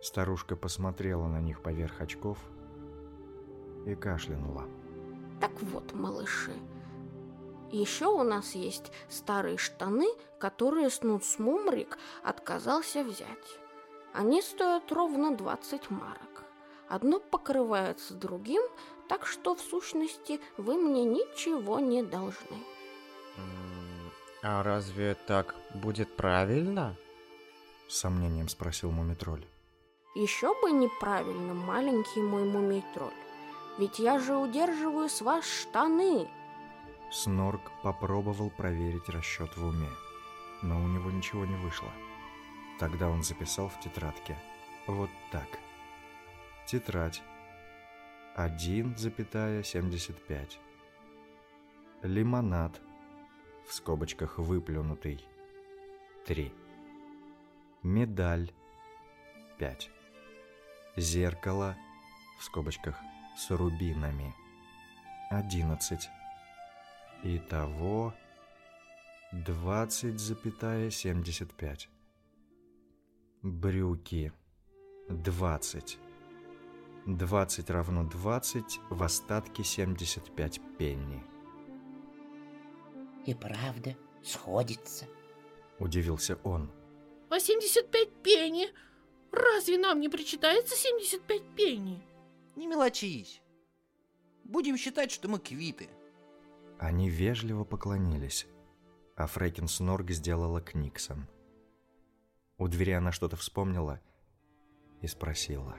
Старушка посмотрела на них поверх очков и кашлянула. Так вот, малыши, еще у нас есть старые штаны, которые Снуцмумрик отказался взять. Они стоят ровно 20 марок. Одно покрывается другим, так что в сущности вы мне ничего не должны. А разве так будет правильно? С сомнением спросил Мумитроль. Еще бы неправильно, маленький мой мумитроль. Ведь я же удерживаю с вас штаны. Снорк попробовал проверить расчет в уме. но у него ничего не вышло. Тогда он записал в тетрадке вот так. Тетрадь 1,75. Лимонад в скобочках выплюнутый 3. Медаль 5. Зеркало в скобочках с рубинами 11. Итого 20,75. Брюки 20. 20 равно 20, в остатке 75 пенни. И правда, сходится. Удивился он. А 75 пенни? Разве нам не причитается 75 пенни? Не мелочись. Будем считать, что мы квиты. Они вежливо поклонились, а Фрекин Снорг сделала Книксон. У двери она что-то вспомнила и спросила.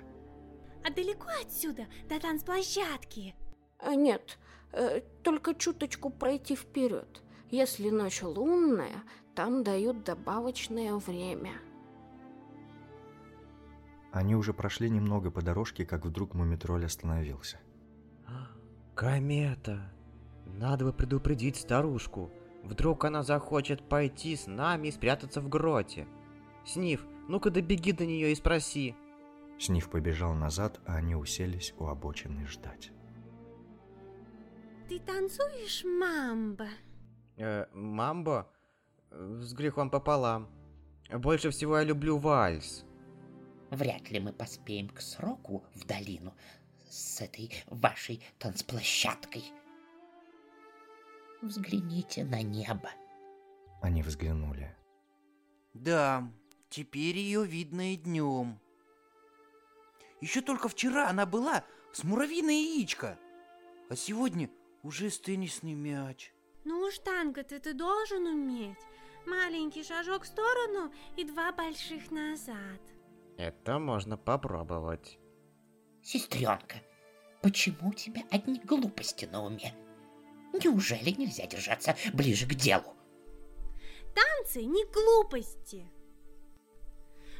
А далеко отсюда, до танцплощадки? А, Нет, э, только чуточку пройти вперед. Если ночь лунная, там дают добавочное время. Они уже прошли немного по дорожке, как вдруг Мумитроль остановился. Комета. Надо бы предупредить старушку. Вдруг она захочет пойти с нами и спрятаться в гроте. Сниф, ну-ка добеги до нее и спроси. Сниф побежал назад, а они уселись у обочины ждать. Ты танцуешь, мамба? Э, мамбо? Э, С грехом пополам. Больше всего я люблю вальс. Вряд ли мы поспеем к сроку в долину с этой вашей танцплощадкой. Взгляните на небо. Они взглянули. Да, теперь ее видно и днем. Еще только вчера она была с муравьиное яичко, а сегодня уже с теннисный мяч. Ну уж танго-то ты должен уметь. Маленький шажок в сторону и два больших назад. Это можно попробовать. Сестренка, почему у тебя одни глупости на уме? Неужели нельзя держаться ближе к делу? Танцы не глупости.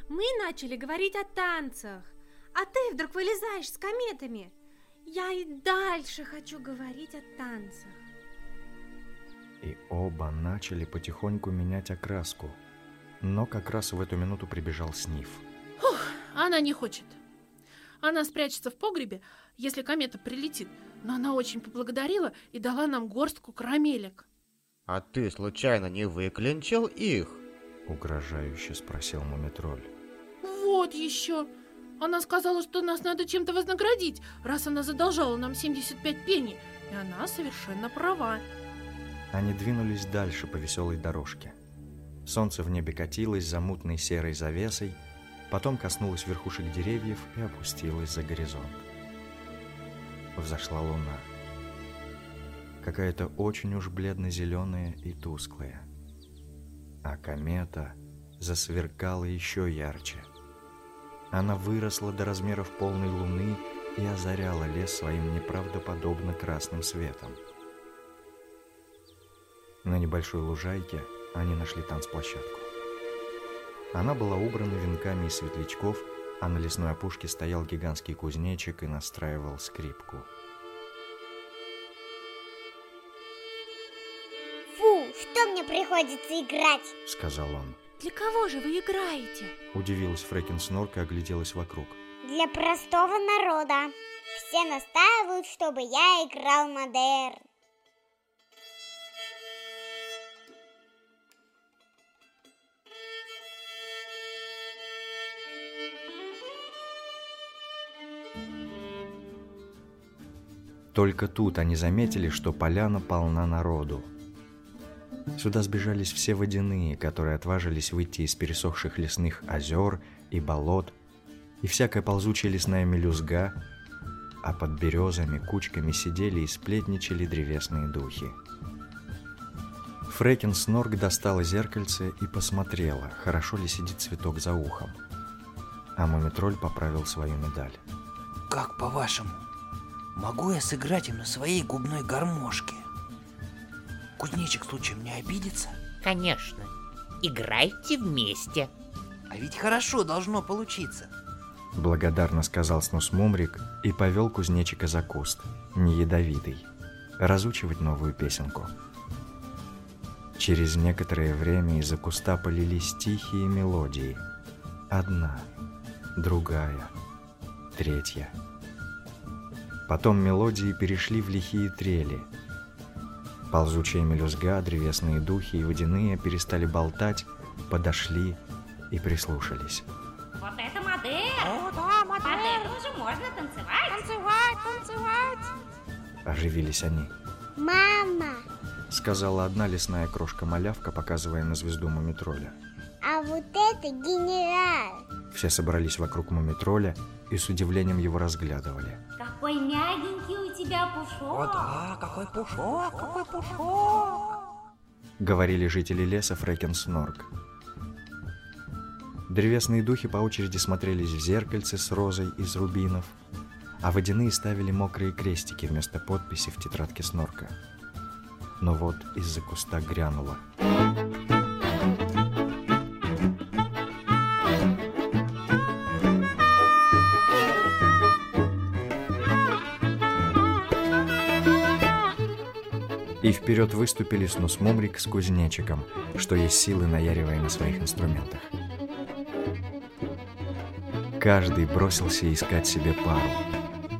Мы начали говорить о танцах, а ты вдруг вылезаешь с кометами. Я и дальше хочу говорить о танцах. И оба начали потихоньку менять окраску. Но как раз в эту минуту прибежал Сниф. Фух, она не хочет. Она спрячется в погребе, если комета прилетит, но она очень поблагодарила и дала нам горстку карамелек. А ты случайно не выклинчил их? Угрожающе спросил Мумитроль. Вот еще! Она сказала, что нас надо чем-то вознаградить, раз она задолжала нам 75 пенни, и она совершенно права. Они двинулись дальше по веселой дорожке. Солнце в небе катилось за мутной серой завесой, потом коснулось верхушек деревьев и опустилось за горизонт. Взошла луна. Какая-то очень уж бледно-зеленая и тусклая. А комета засверкала еще ярче. Она выросла до размеров полной луны и озаряла лес своим неправдоподобно красным светом. На небольшой лужайке они нашли танцплощадку. Она была убрана венками из светлячков, а на лесной опушке стоял гигантский кузнечик и настраивал скрипку. Фу, что мне приходится играть? Сказал он. Для кого же вы играете? Удивилась Фрэкин Снорк и огляделась вокруг. Для простого народа. Все настаивают, чтобы я играл модерн. Только тут они заметили, что поляна полна народу. Сюда сбежались все водяные, которые отважились выйти из пересохших лесных озер и болот, и всякая ползучая лесная мелюзга, а под березами кучками сидели и сплетничали древесные духи. Фрекин Снорк достала зеркальце и посмотрела, хорошо ли сидит цветок за ухом. А Мумитроль поправил свою медаль. Как по-вашему, могу я сыграть им на своей губной гармошке? Кузнечик случаем не обидится? Конечно. играйте вместе. А ведь хорошо должно получиться. Благодарно сказал Снус Мумрик и повел кузнечика за куст, не ядовитый, разучивать новую песенку. Через некоторое время из-за куста полились тихие мелодии. Одна, другая, третья. Потом мелодии перешли в лихие трели. Ползучие мелюзга, древесные духи и водяные перестали болтать, подошли и прислушались. Вот это модель! О, да, Под это уже можно танцевать! Танцевать, танцевать! Оживились они. Мама, Сказала одна лесная крошка-малявка, показывая на звезду мумитроля. а вот это генерал. Все собрались вокруг мумитроля и с удивлением его разглядывали. Какой мягенький у тебя пушок! О, да, какой пушок, какой пушок. Говорили жители леса Фрекен Снорк. Древесные духи по очереди смотрелись в зеркальце с розой из рубинов, а водяные ставили мокрые крестики вместо подписи в тетрадке Снорка. Но вот из-за куста грянуло. И вперед выступили Снус Мумрик с кузнечиком, что есть силы, наяривая на своих инструментах. Каждый бросился искать себе пару,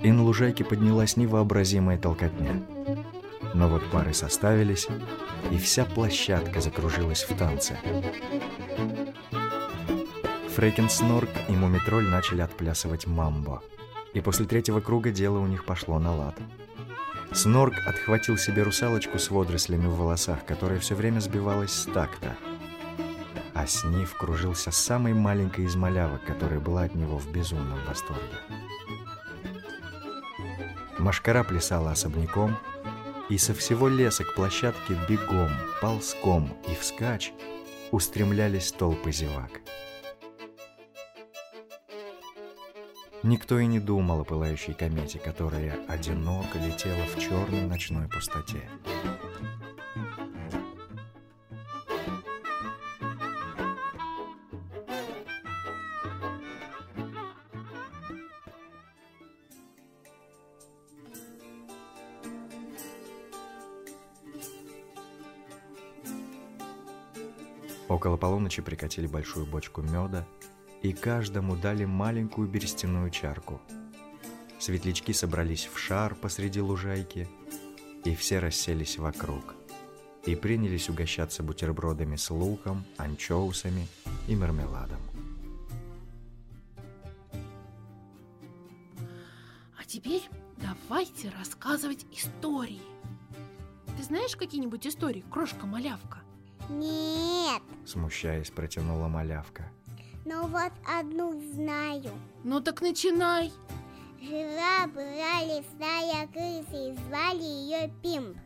и на лужайке поднялась невообразимая толкотня. Но вот пары составились, и вся площадка закружилась в танце. Снорк и Мумитроль начали отплясывать мамбо, и после третьего круга дело у них пошло на лад. Снорк отхватил себе русалочку с водорослями в волосах, которая все время сбивалась с такта. А Сниф кружился с самой маленькой из малявок, которая была от него в безумном восторге. Машкара плясала особняком, и со всего леса к площадке бегом, ползком и вскачь устремлялись толпы зевак. Никто и не думал о пылающей комете, которая одиноко летела в черной ночной пустоте. Около полуночи прикатили большую бочку меда, и каждому дали маленькую берестяную чарку. Светлячки собрались в шар посреди лужайки, и все расселись вокруг, и принялись угощаться бутербродами с луком, анчоусами и мармеладом. А теперь давайте рассказывать истории. Ты знаешь какие-нибудь истории, крошка-малявка? Нет, Смущаясь, протянула малявка. Но вот одну знаю. Ну так начинай. Жила-была лесная крыса и звали ее Пимп.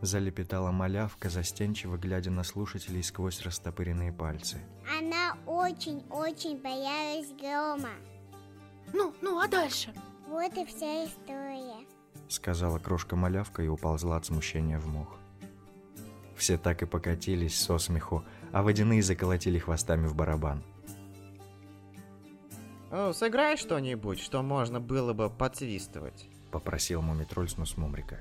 Залепетала малявка, застенчиво глядя на слушателей сквозь растопыренные пальцы. Она очень-очень боялась грома. Ну, ну, а дальше? Вот и вся история. Сказала крошка-малявка и уползла от смущения в мох. Все так и покатились со смеху, а водяные заколотили хвостами в барабан. О, сыграй что-нибудь, что можно было бы подсвистывать. Попросил мумитроль Снус Мумрика.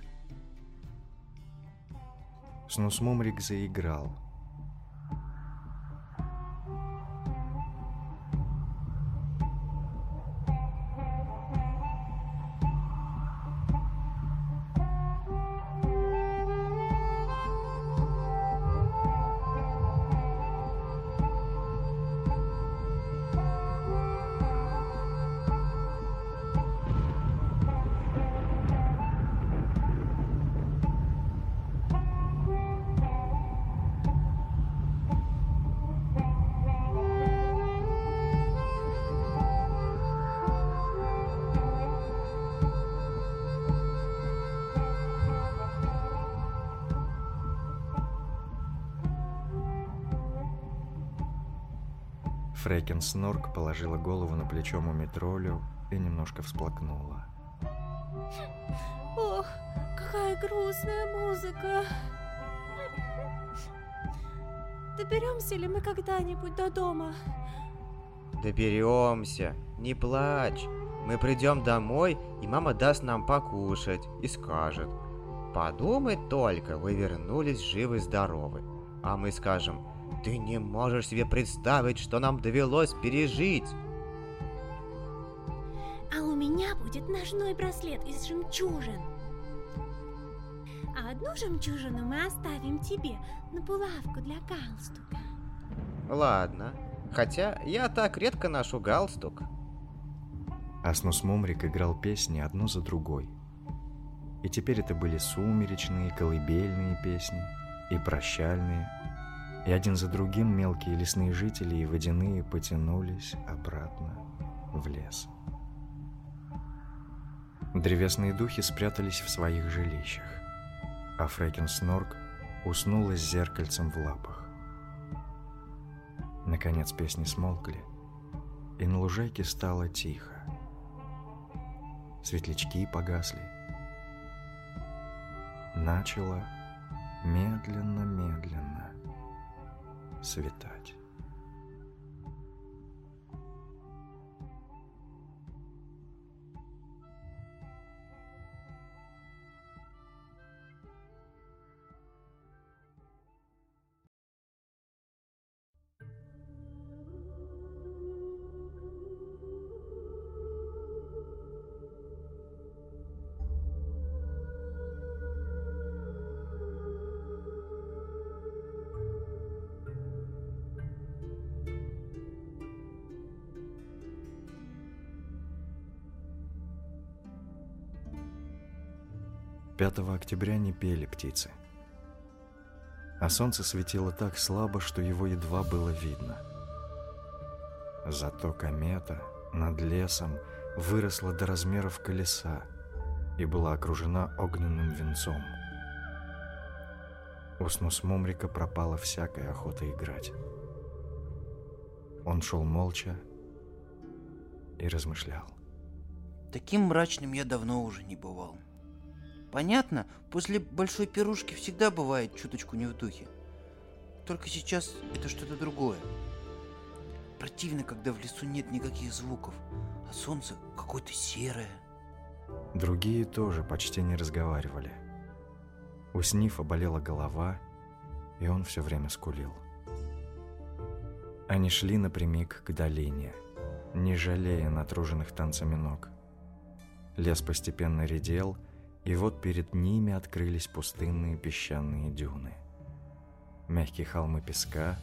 Снус Мумрик заиграл. Фрейкен Снорк положила голову на плечо мумитролю и немножко всплакнула. Ох, какая грустная музыка. Доберемся ли мы когда-нибудь до дома? Доберемся, не плачь. Мы придем домой, и мама даст нам покушать и скажет. Подумай только, вы вернулись живы-здоровы. А мы скажем, ты не можешь себе представить, что нам довелось пережить. А у меня будет ножной браслет из жемчужин. А одну жемчужину мы оставим тебе на булавку для галстука. Ладно, хотя я так редко ношу галстук. Аснус Мумрик играл песни одну за другой. И теперь это были сумеречные, колыбельные песни и прощальные. И один за другим мелкие лесные жители и водяные потянулись обратно в лес. Древесные духи спрятались в своих жилищах, а Фрекин Снорк уснула с зеркальцем в лапах. Наконец песни смолкли, и на лужайке стало тихо. Светлячки погасли. Начало медленно-медленно sa bhíte. 5 октября не пели птицы. А солнце светило так слабо, что его едва было видно. Зато комета над лесом выросла до размеров колеса и была окружена огненным венцом. У снус Мумрика пропала всякая охота играть. Он шел молча и размышлял. Таким мрачным я давно уже не бывал. Понятно, после большой пирушки всегда бывает чуточку не в духе. Только сейчас это что-то другое. Противно, когда в лесу нет никаких звуков, а солнце какое-то серое. Другие тоже почти не разговаривали. У Снифа болела голова, и он все время скулил. Они шли напрямик к долине, не жалея натруженных танцами ног. Лес постепенно редел, и вот перед ними открылись пустынные песчаные дюны. Мягкие холмы песка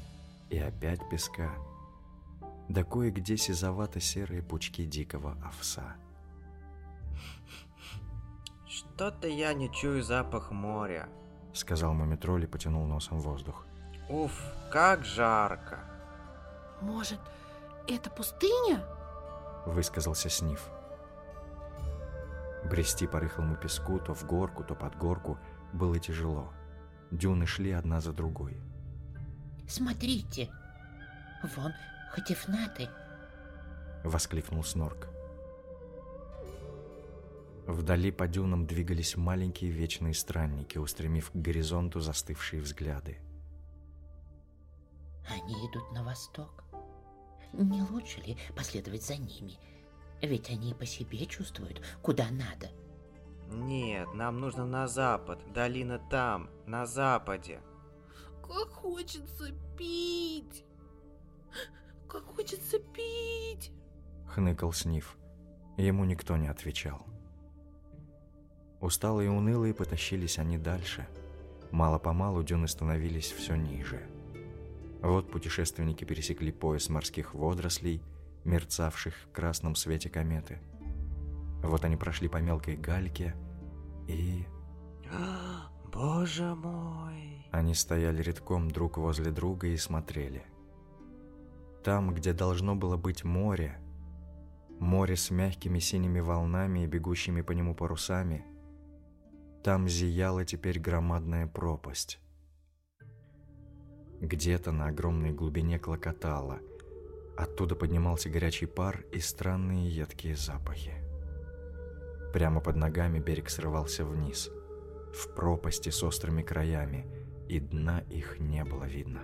и опять песка, да кое-где сизовато-серые пучки дикого овса. Что-то я не чую запах моря, сказал Мумитроль и потянул носом воздух. Уф, как жарко. Может, это пустыня? Высказался Сниф. Брести по рыхлому песку то в горку, то под горку было тяжело. Дюны шли одна за другой. Смотрите, вон Хатифнаты, воскликнул Снорк. Вдали по дюнам двигались маленькие вечные странники, устремив к горизонту застывшие взгляды. Они идут на восток. Не лучше ли последовать за ними? Ведь они по себе чувствуют, куда надо. Нет, нам нужно на запад. Долина там, на западе. Как хочется пить! Как хочется пить! Хныкал Сниф. Ему никто не отвечал. Усталые и унылые потащились они дальше. Мало-помалу дюны становились все ниже. Вот путешественники пересекли пояс морских водорослей, мерцавших в красном свете кометы. Вот они прошли по мелкой гальке и... Боже мой! Они стояли редком друг возле друга и смотрели. Там, где должно было быть море, море с мягкими синими волнами и бегущими по нему парусами, там зияла теперь громадная пропасть. Где-то на огромной глубине клокотало, Оттуда поднимался горячий пар и странные едкие запахи. Прямо под ногами берег срывался вниз, в пропасти с острыми краями, и дна их не было видно.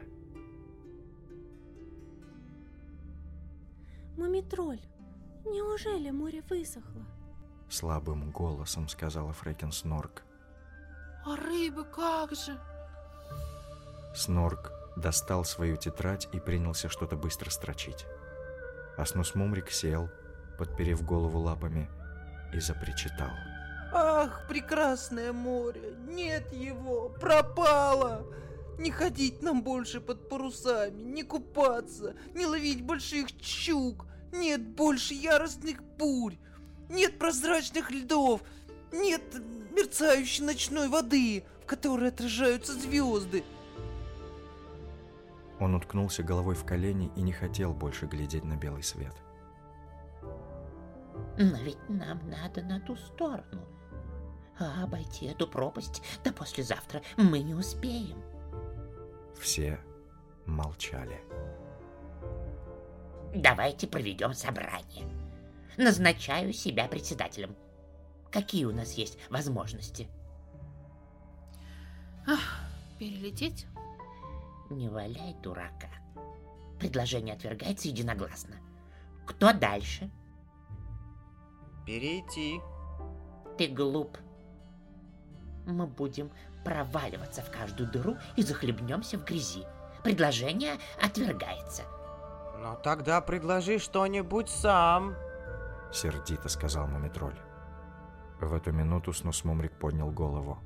«Мумитроль, неужели море высохло?» Слабым голосом сказала Фрекин Снорк. «А рыбы как же?» Снорк достал свою тетрадь и принялся что-то быстро строчить. Аснус Мумрик сел, подперев голову лапами, и запричитал. Ах, прекрасное море! Нет его! Пропало! Не ходить нам больше под парусами, не купаться, не ловить больших щук, нет больше яростных бурь, нет прозрачных льдов, нет мерцающей ночной воды, в которой отражаются звезды. Он уткнулся головой в колени и не хотел больше глядеть на белый свет. Но ведь нам надо на ту сторону. А обойти эту пропасть до послезавтра мы не успеем. Все молчали. Давайте проведем собрание. Назначаю себя председателем. Какие у нас есть возможности? Ах, перелететь? Не валяй дурака. Предложение отвергается единогласно. Кто дальше? Перейти. Ты глуп. Мы будем проваливаться в каждую дыру и захлебнемся в грязи. Предложение отвергается. Но тогда предложи что-нибудь сам. Сердито сказал Мумитроль. В эту минуту Снус Мумрик поднял голову.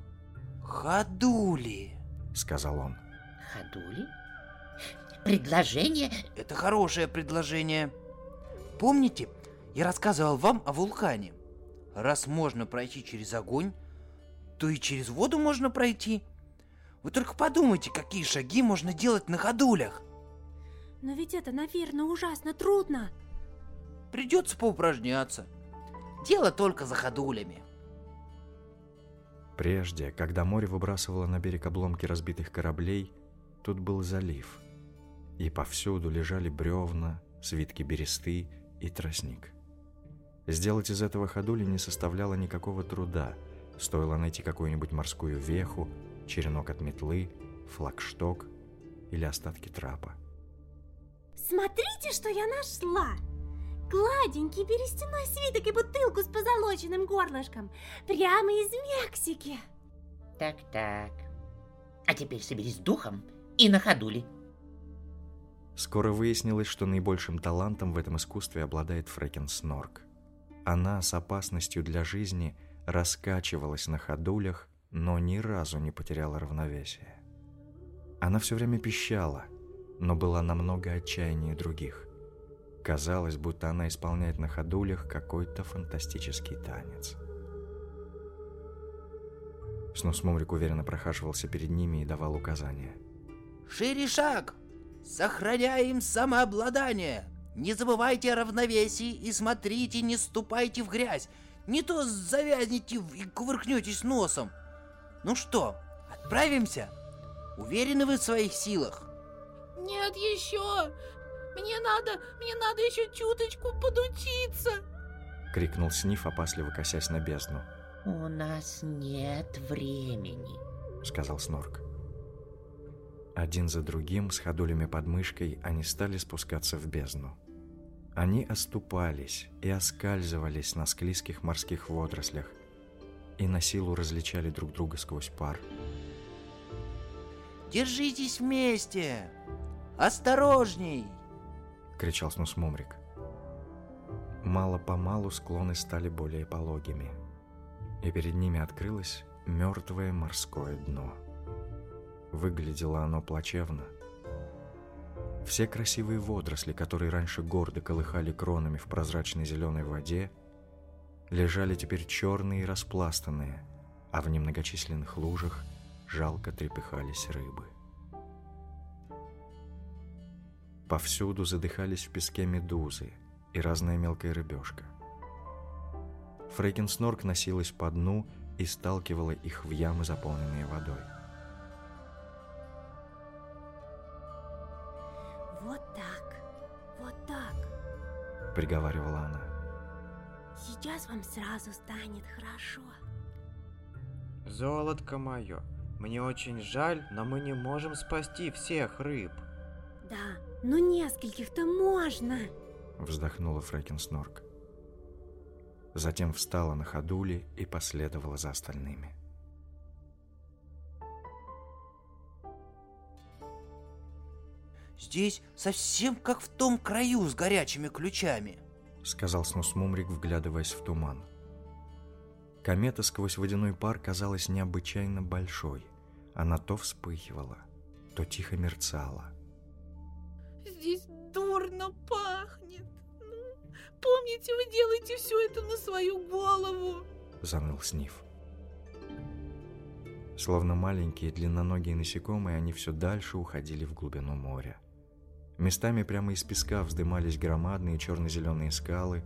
Ходули, сказал он. Ходули? Предложение... Это хорошее предложение. Помните, я рассказывал вам о вулкане. Раз можно пройти через огонь, то и через воду можно пройти. Вы только подумайте, какие шаги можно делать на ходулях. Но ведь это, наверное, ужасно трудно. Придется поупражняться. Дело только за ходулями. Прежде, когда море выбрасывало на берег обломки разбитых кораблей, тут был залив. И повсюду лежали бревна, свитки бересты и тростник. Сделать из этого ходули не составляло никакого труда. Стоило найти какую-нибудь морскую веху, черенок от метлы, флагшток или остатки трапа. Смотрите, что я нашла! Гладенький берестяной свиток и бутылку с позолоченным горлышком. Прямо из Мексики. Так-так. А теперь соберись с духом и на ходули. Скоро выяснилось, что наибольшим талантом в этом искусстве обладает Фрекен Снорк. Она с опасностью для жизни раскачивалась на ходулях, но ни разу не потеряла равновесие. Она все время пищала, но была намного отчаяннее других. Казалось, будто она исполняет на ходулях какой-то фантастический танец. Снус Мумрик уверенно прохаживался перед ними и давал указания. Шире шаг! Сохраняем самообладание! Не забывайте о равновесии и смотрите, не ступайте в грязь. Не то завязнете и кувыркнетесь носом. Ну что, отправимся? Уверены вы в своих силах? Нет еще! Мне надо, мне надо еще чуточку подучиться!» Крикнул Сниф, опасливо косясь на бездну. «У нас нет времени», — сказал Снорк. Один за другим, с ходулями под мышкой, они стали спускаться в бездну. Они оступались и оскальзывались на склизких морских водорослях и на силу различали друг друга сквозь пар. «Держитесь вместе! Осторожней!» — кричал Снус Мумрик. Мало-помалу склоны стали более пологими, и перед ними открылось мертвое морское дно. Выглядело оно плачевно. Все красивые водоросли, которые раньше гордо колыхали кронами в прозрачной зеленой воде, лежали теперь черные и распластанные, а в немногочисленных лужах жалко трепыхались рыбы. Повсюду задыхались в песке медузы и разная мелкая рыбешка. Фрейкенснорк носилась по дну и сталкивала их в ямы, заполненные водой. Приговаривала она. Сейчас вам сразу станет хорошо. Золотко мое, мне очень жаль, но мы не можем спасти всех рыб. Да, но нескольких-то можно. Вздохнула Фрэкин Снорк. Затем встала на ходули и последовала за остальными. Здесь совсем как в том краю с горячими ключами. Сказал Снус Мумрик, вглядываясь в туман. Комета сквозь водяной пар казалась необычайно большой. Она то вспыхивала, то тихо мерцала. Здесь дурно пахнет. Ну, помните, вы делаете все это на свою голову. Заныл Сниф. Словно маленькие длинноногие насекомые, они все дальше уходили в глубину моря. Местами прямо из песка вздымались громадные черно-зеленые скалы.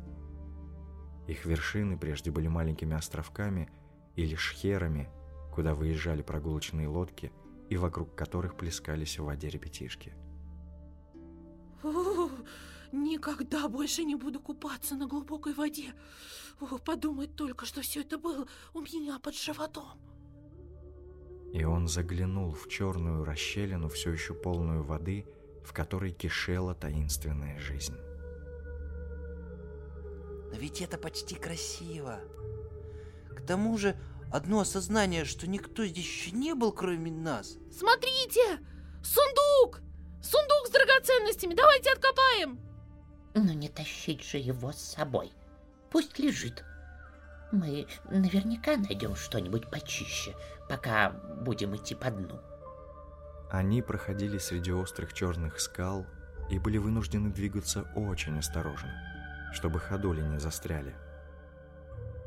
Их вершины прежде были маленькими островками или шхерами, куда выезжали прогулочные лодки и вокруг которых плескались в воде ребятишки. О, никогда больше не буду купаться на глубокой воде. О, подумать только, что все это было у меня под животом. И он заглянул в черную расщелину, все еще полную воды, в которой кишела таинственная жизнь. Но ведь это почти красиво. К тому же, одно осознание, что никто здесь еще не был, кроме нас. Смотрите! Сундук! Сундук с драгоценностями! Давайте откопаем! Но не тащить же его с собой. Пусть лежит. Мы наверняка найдем что-нибудь почище, пока будем идти по дну. Они проходили среди острых черных скал и были вынуждены двигаться очень осторожно, чтобы ходули не застряли.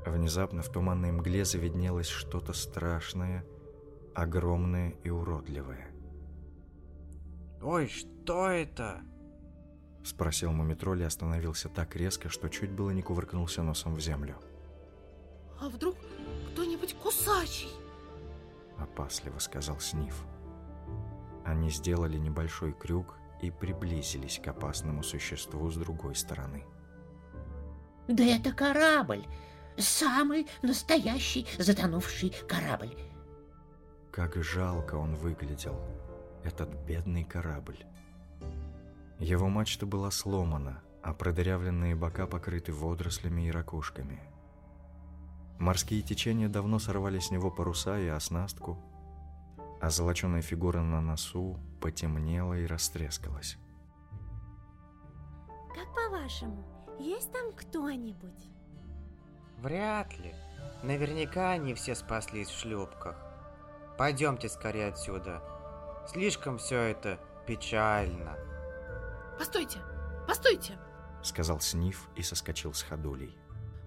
Внезапно в туманной мгле завиднелось что-то страшное, огромное и уродливое. «Ой, что это?» Спросил Мумитроль и остановился так резко, что чуть было не кувыркнулся носом в землю. А вдруг кто-нибудь кусачий? Опасливо сказал Сниф. Они сделали небольшой крюк и приблизились к опасному существу с другой стороны. Да это корабль! Самый настоящий затонувший корабль. Как жалко он выглядел, этот бедный корабль. Его мачта была сломана, а продырявленные бока покрыты водорослями и ракушками. Морские течения давно сорвали с него паруса и оснастку, а золоченая фигура на носу потемнела и растрескалась. Как по-вашему, есть там кто-нибудь? Вряд ли. Наверняка они все спаслись в шлюпках. Пойдемте скорее отсюда. Слишком все это печально. Постойте, постойте! Сказал Сниф и соскочил с ходулей.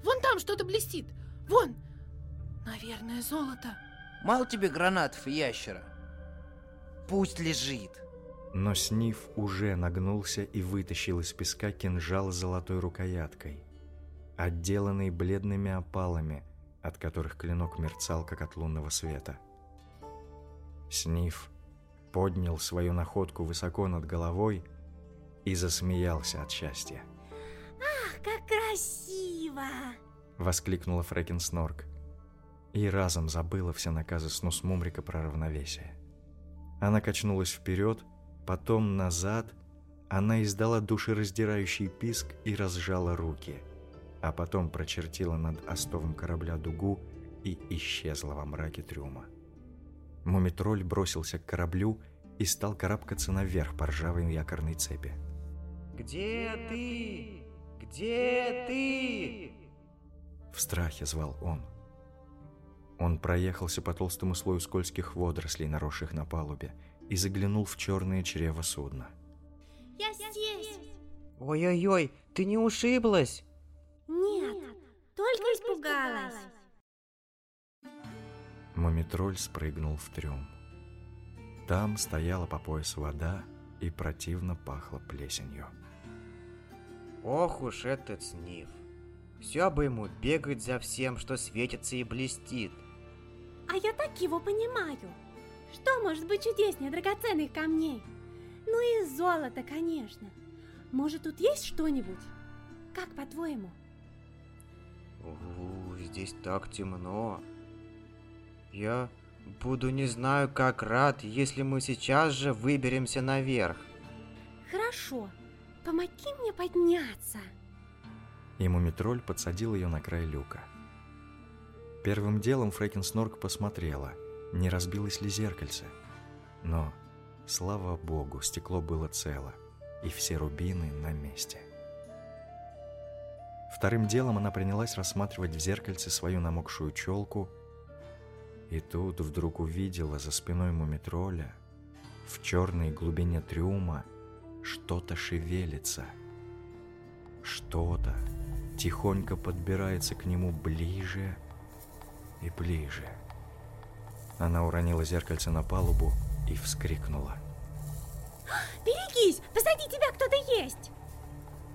Вон там что-то блестит. Вон! Наверное, золото. Мало тебе гранатов и ящера? Пусть лежит. Но Сниф уже нагнулся и вытащил из песка кинжал с золотой рукояткой, отделанный бледными опалами, от которых клинок мерцал, как от лунного света. Сниф поднял свою находку высоко над головой и засмеялся от счастья. Ах, как красиво! Воскликнула Фрэкин Снорк и разом забыла все наказы Снус Мумрика про равновесие. Она качнулась вперед, потом назад, она издала душераздирающий писк и разжала руки, а потом прочертила над остовом корабля дугу и исчезла во мраке трюма. Мумитроль бросился к кораблю и стал карабкаться наверх по ржавой якорной цепи. «Где ты? Где ты?» В страхе звал он. Он проехался по толстому слою скользких водорослей, наросших на палубе, и заглянул в черное чрево судна. Я здесь! Ой-ой-ой, ты не ушиблась? Нет, только испугалась. Мумитроль спрыгнул в трюм. Там стояла по пояс вода и противно пахло плесенью. Ох уж этот сниф. Все бы ему бегать за всем, что светится и блестит. А я так его понимаю. Что может быть чудеснее драгоценных камней? Ну и золото, конечно. Может, тут есть что-нибудь? Как по-твоему? Здесь так темно. Я буду не знаю как рад, если мы сейчас же выберемся наверх. Хорошо. помоги мне подняться. И Мумитроль подсадил ее на край люка. Первым делом Фрэкенснорк посмотрела, не разбилось ли зеркальце. Но, слава богу, стекло было цело, и все рубины на месте. Вторым делом она принялась рассматривать в зеркальце свою намокшую челку, и тут вдруг увидела за спиной мумитроля в черной глубине трюма что-то шевелится. Что-то тихонько подбирается к нему ближе и ближе. Она уронила зеркальце на палубу и вскрикнула. Берегись! Позади тебя кто-то есть!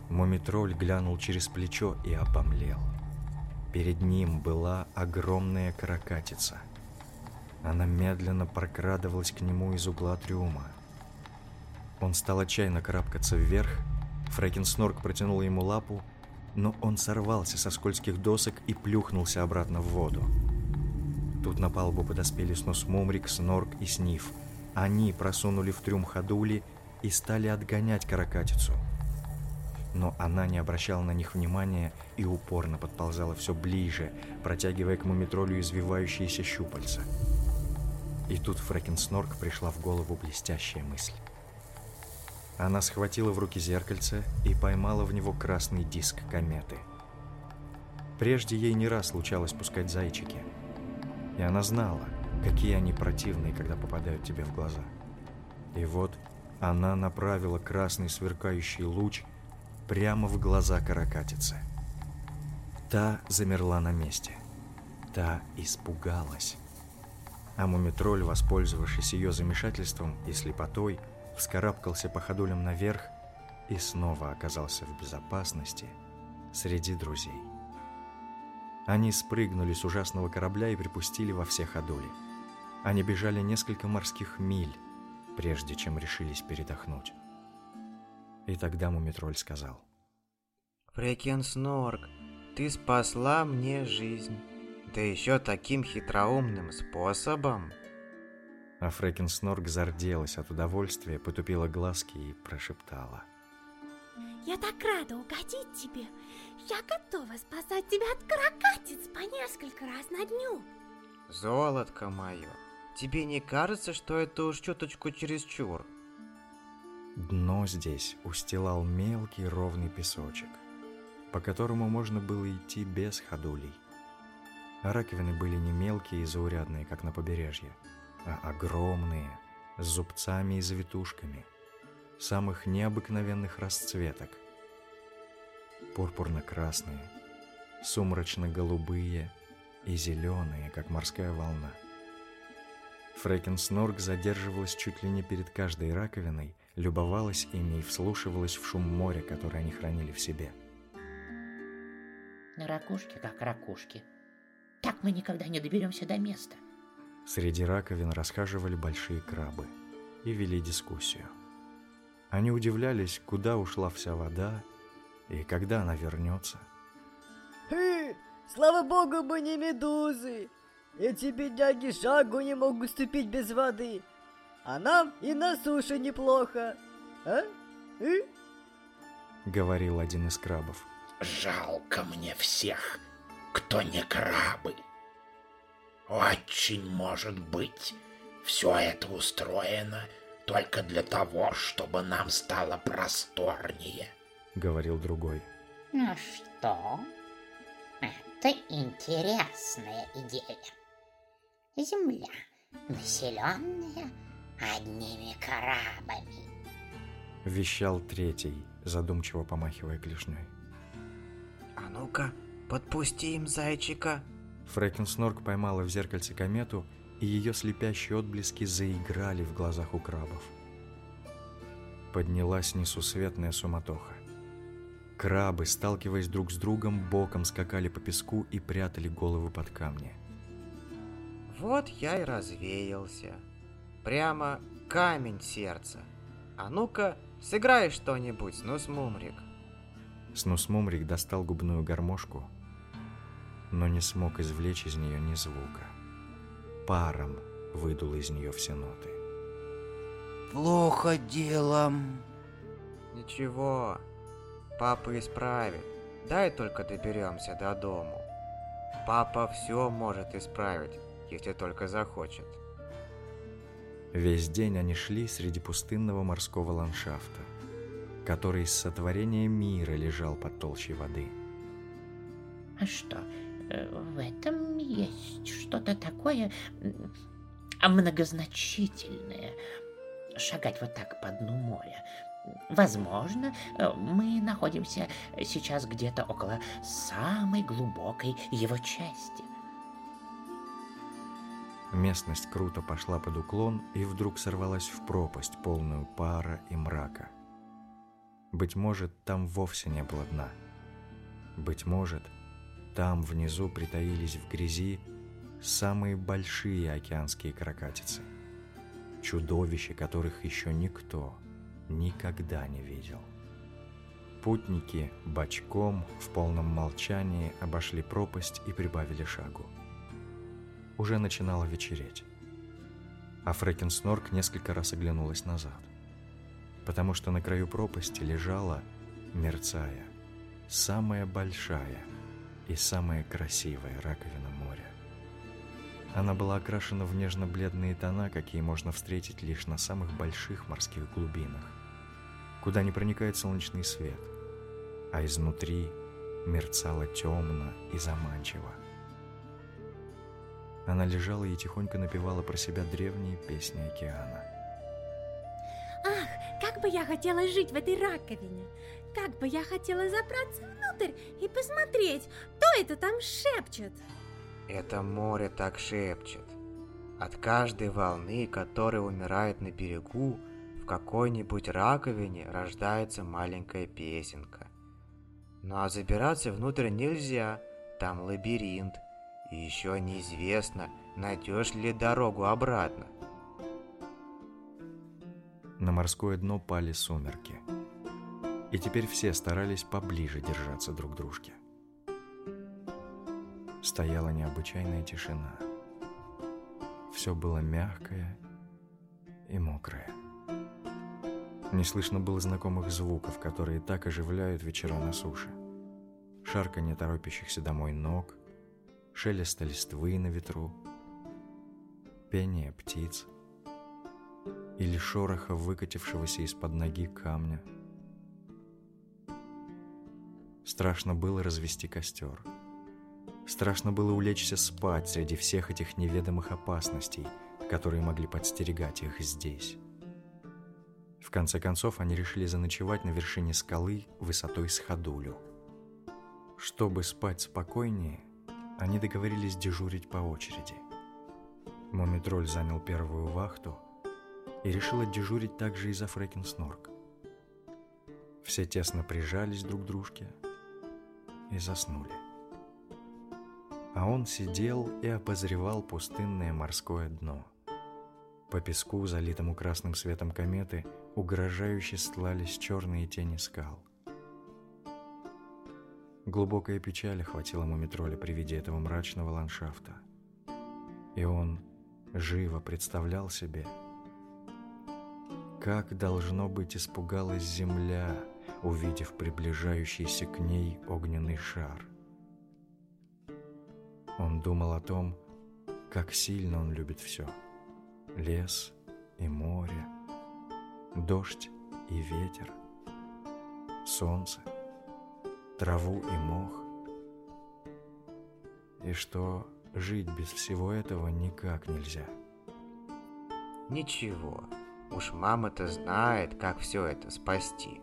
Мумитроль глянул через плечо и обомлел. Перед ним была огромная каракатица. Она медленно прокрадывалась к нему из угла трюма. Он стал отчаянно карабкаться вверх. Фрэкенснорк протянул ему лапу, но он сорвался со скользких досок и плюхнулся обратно в воду. Тут на палубу подоспели снос Мумрик, Снорк и Сниф. Они просунули в трюм ходули и стали отгонять каракатицу. Но она не обращала на них внимания и упорно подползала все ближе, протягивая к мумитролю извивающиеся щупальца. И тут Фрэкенснорк пришла в голову блестящая мысль. Она схватила в руки зеркальце и поймала в него красный диск кометы. Прежде ей не раз случалось пускать зайчики. И она знала, какие они противные, когда попадают тебе в глаза. И вот она направила красный сверкающий луч прямо в глаза каракатицы. Та замерла на месте. Та испугалась. А Мумитроль, воспользовавшись ее замешательством и слепотой, вскарабкался по ходулям наверх и снова оказался в безопасности среди друзей. Они спрыгнули с ужасного корабля и припустили во все ходули. Они бежали несколько морских миль, прежде чем решились передохнуть. И тогда Мумитроль сказал. Фрекен Снорк, ты спасла мне жизнь. Да еще таким хитроумным способом. А Фрекен Снорк зарделась от удовольствия, потупила глазки и прошептала. Я так рада угодить тебе. Я готова спасать тебя от каракатиц по несколько раз на дню. Золотко мое, тебе не кажется, что это уж чуточку чересчур? Дно здесь устилал мелкий ровный песочек, по которому можно было идти без ходулей. А раковины были не мелкие и заурядные, как на побережье, а огромные, с зубцами и завитушками, самых необыкновенных расцветок. Пурпурно-красные, сумрачно-голубые и зеленые, как морская волна. Снорк задерживалась чуть ли не перед каждой раковиной, любовалась ими и вслушивалась в шум моря, который они хранили в себе. На ракушке как ракушки. Так мы никогда не доберемся до места. Среди раковин расхаживали большие крабы и вели дискуссию. Они удивлялись, куда ушла вся вода и когда она вернется. Хы, слава богу, мы не медузы. Эти бедняги шагу не могут ступить без воды. А нам и на суше неплохо. А? И? Говорил один из крабов. Жалко мне всех, кто не крабы. Очень может быть, все это устроено только для того, чтобы нам стало просторнее. Говорил другой. Ну что? Это интересная идея. Земля, населенная одними крабами. Вещал третий, задумчиво помахивая клешней. А ну-ка, подпусти им зайчика. Фрэкенснорк поймала в зеркальце комету, и ее слепящие отблески заиграли в глазах у крабов. Поднялась несусветная суматоха. Крабы, сталкиваясь друг с другом, боком скакали по песку и прятали головы под камни. Вот я и развеялся. Прямо камень сердца. А ну-ка, сыграй что-нибудь, Снус Мумрик. Снус Мумрик достал губную гармошку, но не смог извлечь из нее ни звука. Паром выдул из нее все ноты. Плохо делом. Ничего, папа исправит. Дай только доберемся до дому. Папа все может исправить, если только захочет. Весь день они шли среди пустынного морского ландшафта, который с сотворения мира лежал под толщей воды. А что, в этом есть что-то такое многозначительное? Шагать вот так по дну моря. Возможно, э, мы находимся сейчас где-то около самой глубокой его части. Местность круто пошла под уклон и вдруг сорвалась в пропасть, полную пара и мрака. Быть может, там вовсе не было дна. Быть может, там внизу притаились в грязи самые большие океанские крокатицы. Чудовища, которых еще никто никогда не видел. Путники бочком в полном молчании обошли пропасть и прибавили шагу. Уже начинало вечереть. А Фрэкенснорк несколько раз оглянулась назад, потому что на краю пропасти лежала, мерцая, самая большая и самая красивая раковина моря. Она была окрашена в нежно-бледные тона, какие можно встретить лишь на самых больших морских глубинах, куда не проникает солнечный свет, а изнутри мерцало темно и заманчиво. Она лежала и тихонько напевала про себя древние песни океана. Ах, как бы я хотела жить в этой раковине! Как бы я хотела забраться внутрь и посмотреть, кто это там шепчет! Это море так шепчет. От каждой волны, которая умирает на берегу, в какой-нибудь раковине рождается маленькая песенка. Ну а забираться внутрь нельзя, там лабиринт, и еще неизвестно, найдешь ли дорогу обратно. На морское дно пали сумерки. И теперь все старались поближе держаться друг дружке. Стояла необычайная тишина. Все было мягкое и мокрое. Не слышно было знакомых звуков, которые так оживляют вечера на суше. Шарканье торопящихся домой ног, шелеста листвы на ветру, пение птиц или шороха выкатившегося из-под ноги камня. Страшно было развести костер. Страшно было улечься спать среди всех этих неведомых опасностей, которые могли подстерегать их здесь. В конце концов, они решили заночевать на вершине скалы высотой с ходулю. Чтобы спать спокойнее, они договорились дежурить по очереди. Мумитроль занял первую вахту и решил отдежурить также и за Фрэкенснорк. Все тесно прижались друг к дружке и заснули. А он сидел и обозревал пустынное морское дно. По песку, залитому красным светом кометы, угрожающе стлались черные тени скал. Глубокая печаль охватила Мумитроля при виде этого мрачного ландшафта. И он живо представлял себе, как, должно быть, испугалась земля, увидев приближающийся к ней огненный шар. Он думал о том, как сильно он любит все — лес и море, дождь и ветер, солнце, траву и мох, и что жить без всего этого никак нельзя. Ничего, уж мама-то знает, как все это спасти.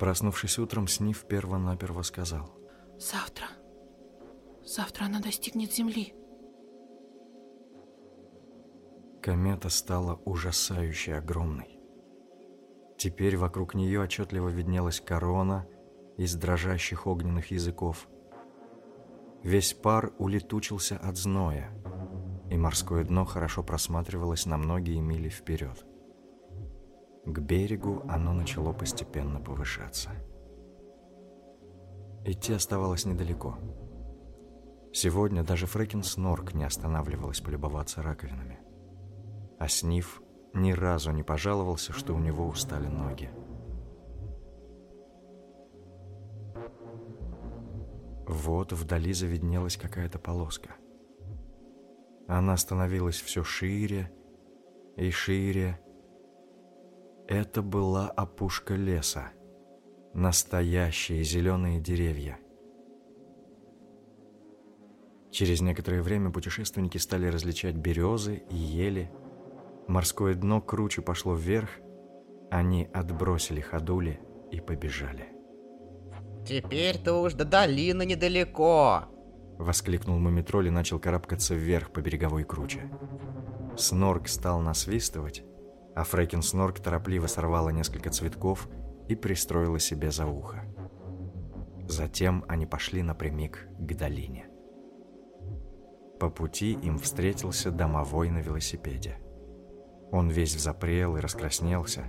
Проснувшись утром, Сниф перво-наперво сказал. Завтра. Завтра она достигнет Земли. Комета стала ужасающе огромной. Теперь вокруг нее отчетливо виднелась корона из дрожащих огненных языков. Весь пар улетучился от зноя, и морское дно хорошо просматривалось на многие мили вперед. К берегу оно начало постепенно повышаться. Идти оставалось недалеко. Сегодня даже Фрэкин Снорк не останавливалась полюбоваться раковинами. А Сниф ни разу не пожаловался, что у него устали ноги. Вот вдали завиднелась какая-то полоска. Она становилась все шире и шире. Это была опушка леса. Настоящие зеленые деревья. Через некоторое время путешественники стали различать березы и ели. Морское дно круче пошло вверх. Они отбросили ходули и побежали. Теперь-то уж до долины недалеко. Воскликнул Мумитроль и начал карабкаться вверх по береговой круче. Снорк стал насвистывать, а Фрекин торопливо сорвала несколько цветков и пристроила себе за ухо. Затем они пошли напрямик к долине. По пути им встретился домовой на велосипеде. Он весь взапрел и раскраснелся.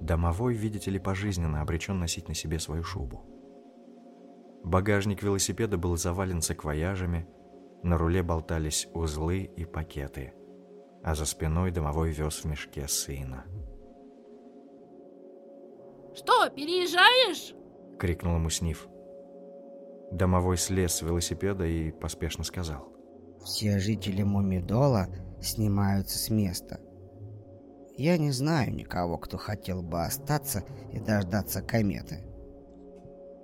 Домовой, видите ли, пожизненно обречен носить на себе свою шубу. Багажник велосипеда был завален саквояжами, на руле болтались узлы и пакеты, а за спиной домовой вез в мешке сына. Что, переезжаешь? — крикнул ему Сниф. Домовой слез с велосипеда и поспешно сказал. «Все жители Мумидола снимаются с места. Я не знаю никого, кто хотел бы остаться и дождаться кометы.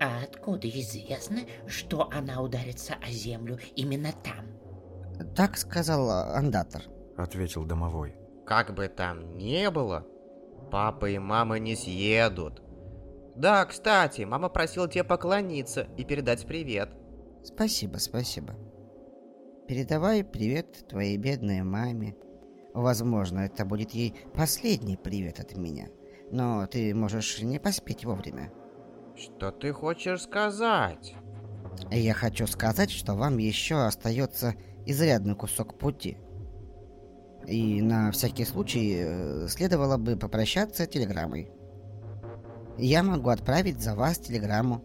А откуда известно, что она ударится о землю именно там? Так сказал андатор. Ответил домовой. Как бы там ни было, папа и мама не съедут. Да, кстати, мама просила тебя поклониться и передать привет. Спасибо, спасибо. Передавай привет твоей бедной маме. Возможно, это будет ей последний привет от меня. Но ты можешь не поспеть вовремя. Что ты хочешь сказать? Я хочу сказать, что вам еще остается изрядный кусок пути. И на всякий случай э, следовало бы попрощаться телеграммой. Я могу отправить за вас телеграмму,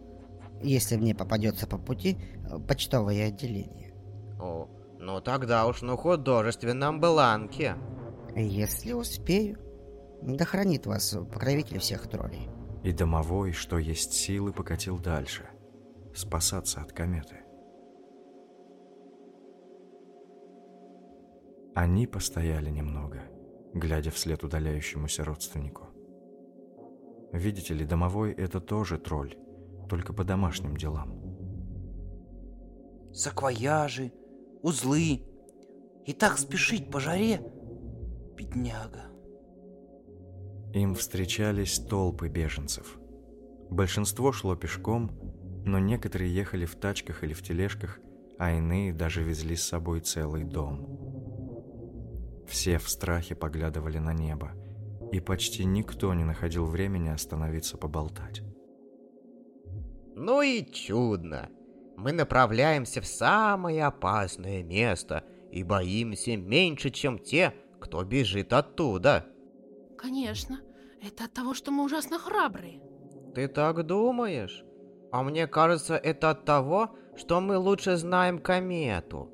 если мне попадется по пути э, почтовое отделение. О, ну тогда уж на художественном бланке. Если успею. Да хранит вас покровитель всех троллей. И домовой, что есть силы, покатил дальше. Спасаться от кометы. Они постояли немного, глядя вслед удаляющемуся родственнику. Видите ли, домовой — это тоже тролль, только по домашним делам. Саквояжи, узлы. И так спешить по жаре, бедняга. Им встречались толпы беженцев. Большинство шло пешком, но некоторые ехали в тачках или в тележках, а иные даже везли с собой целый дом. Все в страхе поглядывали на небо, и почти никто не находил времени остановиться поболтать. Ну и чудно. Мы направляемся в самое опасное место и боимся меньше, чем те, кто бежит оттуда. Конечно. Это от того, что мы ужасно храбрые. Ты так думаешь? А мне кажется, это от того, что мы лучше знаем комету.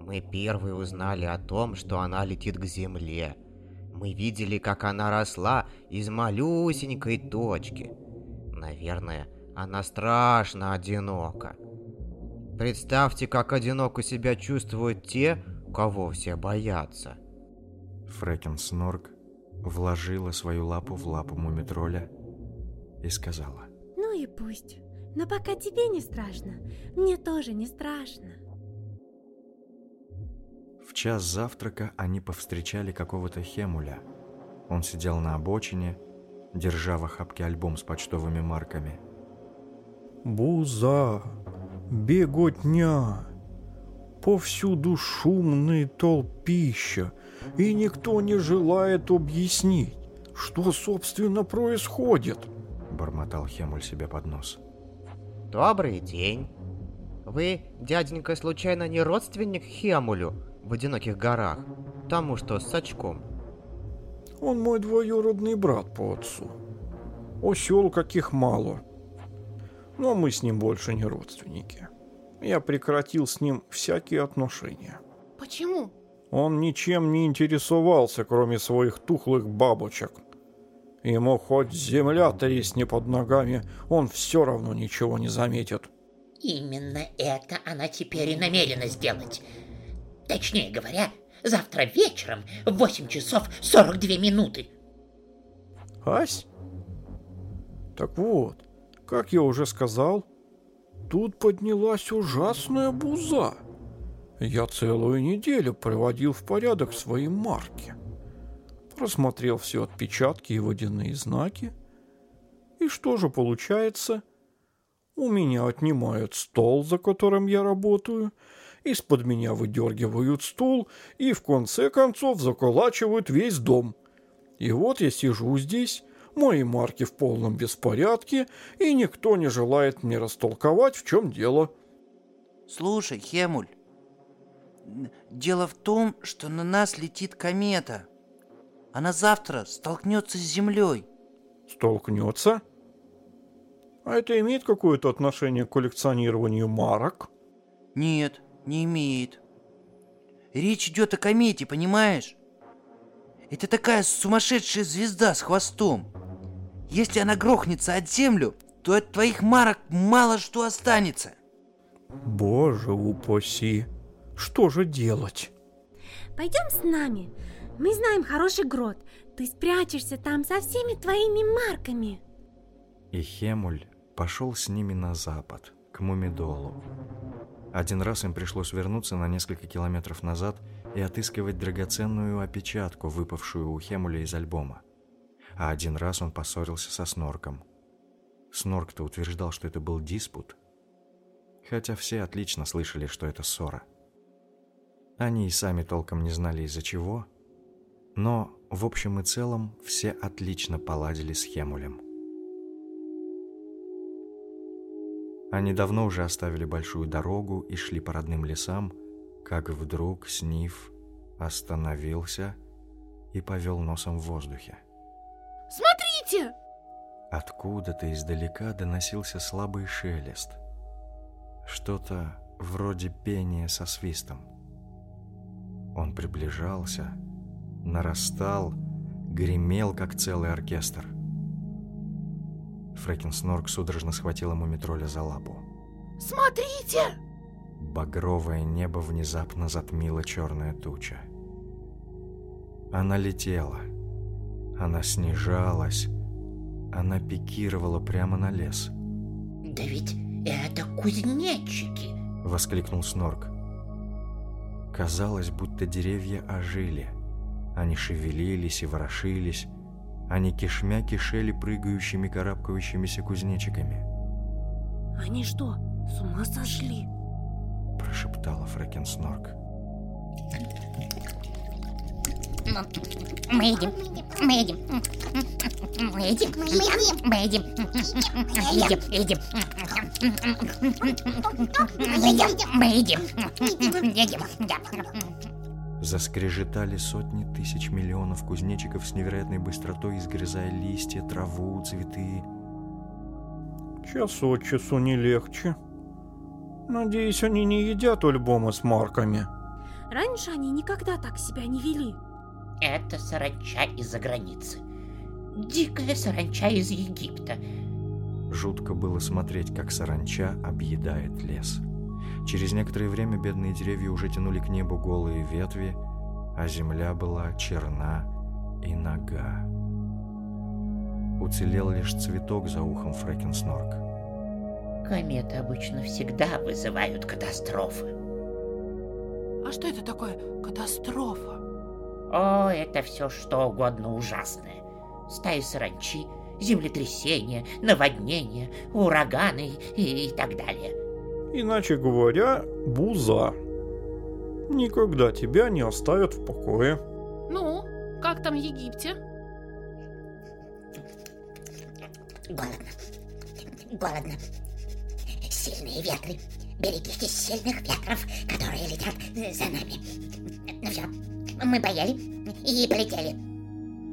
Мы первые узнали о том, что она летит к Земле. Мы видели, как она росла из малюсенькой точки. Наверное, она страшно одинока. Представьте, как одиноко себя чувствуют те, кого все боятся. Фрэкен Снорк вложила свою лапу в лапу мумитроля и сказала. Ну и пусть. Но пока тебе не страшно, мне тоже не страшно. В час завтрака они повстречали какого-то хемуля. Он сидел на обочине держа в охапке альбом с почтовыми марками. Буза, беготня, повсюду шумный толпища, и никто не желает объяснить, что, собственно, происходит. Бормотал Хемуль себе под нос. Добрый день. Вы, дяденька, случайно не родственник Хемулю в одиноких горах? Тому, что с очком? Он мой двоюродный брат по отцу. Осел каких мало. Но мы с ним больше не родственники. Я прекратил с ним всякие отношения. Почему? Он ничем не интересовался, кроме своих тухлых бабочек. Ему хоть земля тресни под ногами, он все равно ничего не заметит. Именно это она теперь и намерена сделать. Точнее говоря, завтра вечером в 8 часов 42 минуты. Ась? Так вот, как я уже сказал, тут поднялась ужасная буза. Я целую неделю приводил в порядок свои марки. Просмотрел все отпечатки и водяные знаки. И что же получается? У меня отнимают стол, за которым я работаю, из-под меня выдергивают стул и в конце концов заколачивают весь дом. И вот я сижу здесь, мои марки в полном беспорядке, и никто не желает мне растолковать, в чем дело. Слушай, Хемуль, дело в том, что на нас летит комета. Она завтра столкнется с Землей. Столкнется? А это имеет какое-то отношение к коллекционированию марок? Нет, не имеет. Речь идет о комете, понимаешь? Это такая сумасшедшая звезда с хвостом. Если она грохнется от землю, то от твоих марок мало что останется. Боже упаси, что же делать? Пойдем с нами. Мы знаем хороший грот. Ты спрячешься там со всеми твоими марками. И Хемуль пошел с ними на запад, к Мумидолу. Один раз им пришлось вернуться на несколько километров назад и отыскивать драгоценную опечатку, выпавшую у Хемуля из альбома. А один раз он поссорился со Снорком. Снорк-то утверждал, что это был диспут, хотя все отлично слышали, что это ссора. Они и сами толком не знали из-за чего, но в общем и целом все отлично поладили с Хемулем. Они давно уже оставили большую дорогу и шли по родным лесам, как вдруг Сниф остановился и повел носом в воздухе. Смотрите! Откуда-то издалека доносился слабый шелест. Что-то вроде пения со свистом. Он приближался, нарастал, гремел, как целый оркестр – Фрэкинснорк судорожно схватил ему метроля за лапу. «Смотрите!» Багровое небо внезапно затмило черная туча. Она летела. Она снижалась. Она пикировала прямо на лес. «Да ведь это кузнечики!» — воскликнул Снорк. Казалось, будто деревья ожили. Они шевелились и ворошились, они кишмя кишели прыгающими карабкающимися кузнечиками. Они что, с ума сошли? Прошептала Фрэкен Снорк. Мы едем, мы едем, мы едем, мы едем, мы едем, едем, едем, мы едем, мы едем, едем. Заскрежетали сотни тысяч миллионов кузнечиков с невероятной быстротой, изгрызая листья, траву, цветы. Час от часу не легче. Надеюсь, они не едят альбомы с марками. Раньше они никогда так себя не вели. Это саранча из-за границы. Дикая саранча из Египта. Жутко было смотреть, как саранча объедает лес. Через некоторое время бедные деревья уже тянули к небу голые ветви, а земля была черна и нога. Уцелел лишь цветок за ухом Фрэкенснорк. Кометы обычно всегда вызывают катастрофы. А что это такое катастрофа? О, это все что угодно ужасное. Стаи саранчи, землетрясения, наводнения, ураганы и, и так далее. Иначе говоря, буза. Никогда тебя не оставят в покое. Ну, как там в Египте? Голодно. Голодно. Сильные ветры. Берегитесь сильных ветров, которые летят за нами. Ну все, мы поели и полетели.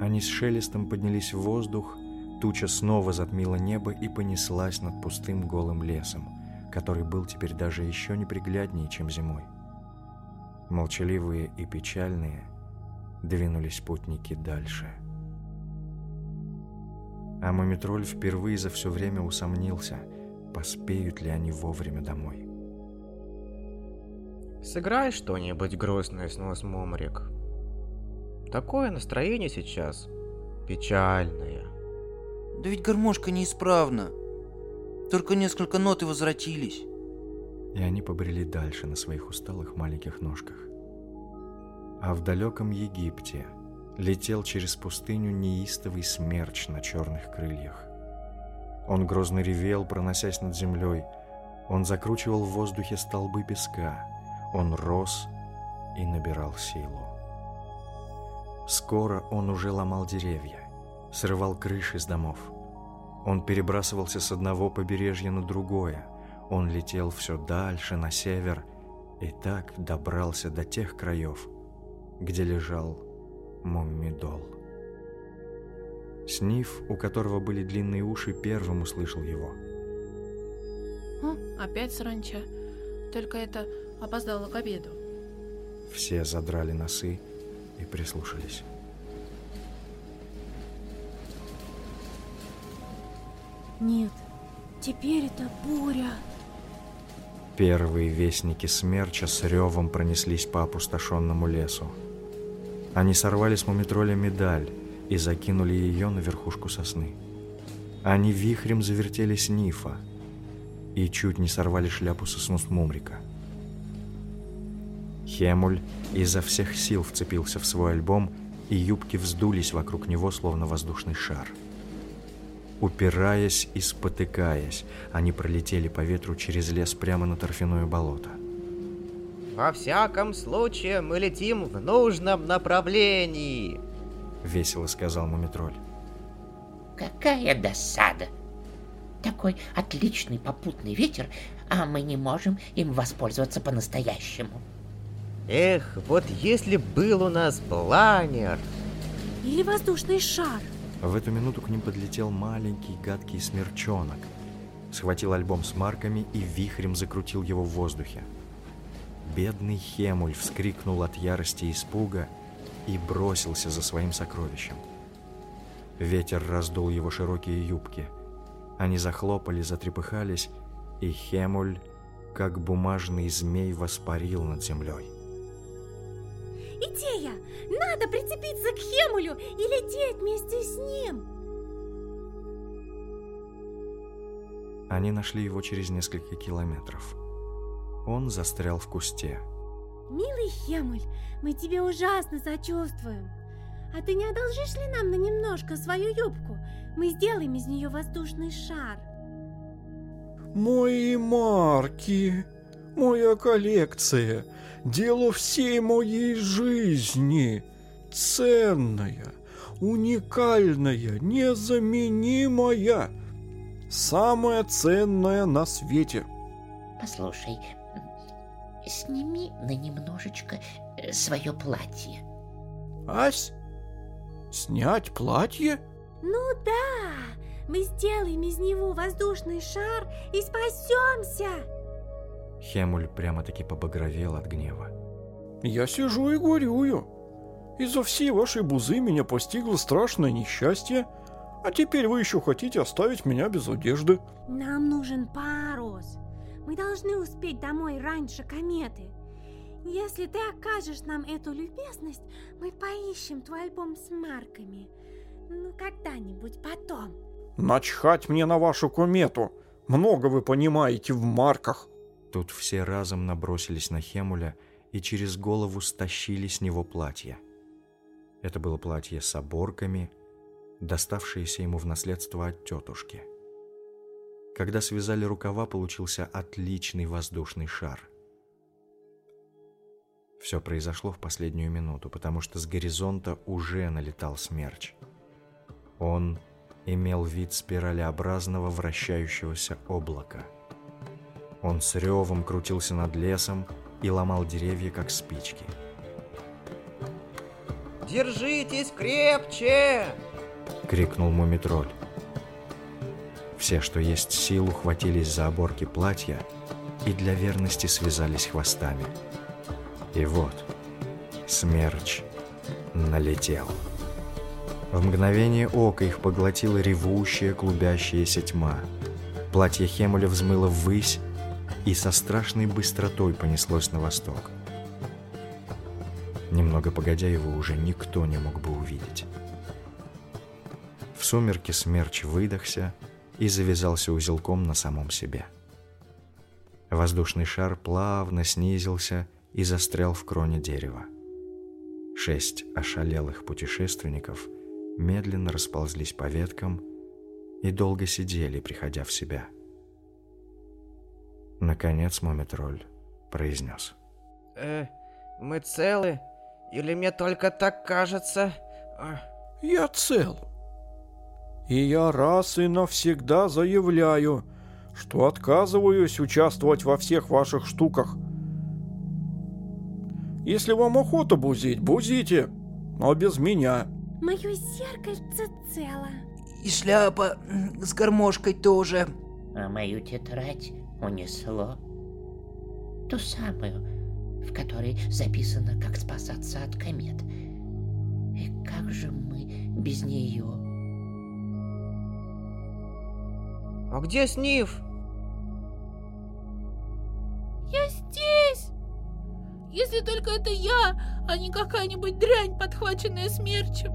Они с шелестом поднялись в воздух, туча снова затмила небо и понеслась над пустым голым лесом, который был теперь даже еще непригляднее, чем зимой. Молчаливые и печальные двинулись путники дальше. А Мумитроль впервые за все время усомнился, поспеют ли они вовремя домой. Сыграй что-нибудь грустное с нос Момрик. Такое настроение сейчас печальное. Да ведь гармошка неисправна. Только несколько нот и возвратились. И они побрели дальше на своих усталых маленьких ножках. А в далеком Египте летел через пустыню неистовый смерч на черных крыльях. Он грозно ревел, проносясь над землей. Он закручивал в воздухе столбы песка. Он рос и набирал силу. Скоро он уже ломал деревья, срывал крыши с домов. Он перебрасывался с одного побережья на другое. Он летел все дальше, на север, и так добрался до тех краев, где лежал Муми-дол. Сниф, у которого были длинные уши, первым услышал его. Опять саранча. Только эта опоздала к обеду. Все задрали носы и прислушались. Нет, теперь это буря. Первые вестники смерча с ревом пронеслись по опустошенному лесу. Они сорвали с мумитроля медаль и закинули ее на верхушку сосны. Они вихрем завертели снифа и чуть не сорвали шляпу сосну с мумрика. Хемуль изо всех сил вцепился в свой альбом, и юбки вздулись вокруг него, словно воздушный шар. Упираясь и спотыкаясь, они пролетели по ветру через лес прямо на торфяное болото. Во всяком случае, мы летим в нужном направлении. Весело сказал Мумитроль. Какая досада! Такой отличный попутный ветер, а мы не можем им воспользоваться по-настоящему. Эх, вот если был у нас планер. Или воздушный шар. В эту минуту к ним подлетел маленький гадкий смерчонок, схватил альбом с марками и вихрем закрутил его в воздухе. Бедный Хемуль вскрикнул от ярости и испуга и бросился за своим сокровищем. Ветер раздул его широкие юбки. Они захлопали, затрепыхались, и Хемуль, как бумажный змей, воспарил над землей. Идея! Надо прицепиться к Хемулю и лететь вместе с ним! Они нашли его через несколько километров. Он застрял в кусте. Милый Хемуль, мы тебе ужасно сочувствуем. А ты не одолжишь ли нам на немножко свою юбку? Мы сделаем из нее воздушный шар. Мои марки, моя коллекция, дело всей моей жизни, ценная, уникальная, незаменимая, самая ценная на свете. Послушай, сними на немножечко э, свое платье. Ась, снять платье? Ну да, мы сделаем из него воздушный шар и спасемся. Хемуль прямо-таки побагровел от гнева. Я сижу и горюю. Из-за всей вашей бузы меня постигло страшное несчастье, а теперь вы еще хотите оставить меня без одежды. Нам нужен парус. Мы должны успеть домой раньше кометы. Если ты окажешь нам эту любезность, мы поищем твой альбом с марками. Ну, когда-нибудь потом. Начхать мне на вашу комету. Много вы понимаете в марках. Тут все разом набросились на Хемуля и через голову стащили с него платье. Это было платье с оборками, доставшиеся ему в наследство от тетушки. Когда связали рукава, получился отличный воздушный шар. Все произошло в последнюю минуту, потому что с горизонта уже налетал смерч. Он имел вид спиралеобразного вращающегося облака. Он с ревом крутился над лесом и ломал деревья, как спички. «Держитесь крепче!» — крикнул мумитроль. Все, что есть сил, ухватились за оборки платья и для верности связались хвостами. И вот, смерч налетел. В мгновение ока их поглотила ревущая, клубящаяся тьма. Платье Хемуля взмыло ввысь и со страшной быстротой понеслось на восток. Немного погодя, его уже никто не мог бы увидеть. В сумерки смерч выдохся и завязался узелком на самом себе. Воздушный шар плавно снизился и застрял в кроне дерева. Шесть ошалелых путешественников медленно расползлись по веткам и долго сидели, приходя в себя. Наконец Мумитроль произнес. «Э, мы целы? Или мне только так кажется?» а. «Я цел. И я раз и навсегда заявляю, что отказываюсь участвовать во всех ваших штуках. Если вам охота бузить, бузите, но без меня». Мое зеркальце цело. И шляпа с гармошкой тоже. А мою тетрадь унесло. Ту самую, в которой записано, как спасаться от комет. И как же мы без нее? А где Сниф? Я здесь! Если только это я, а не какая-нибудь дрянь, подхваченная смерчем.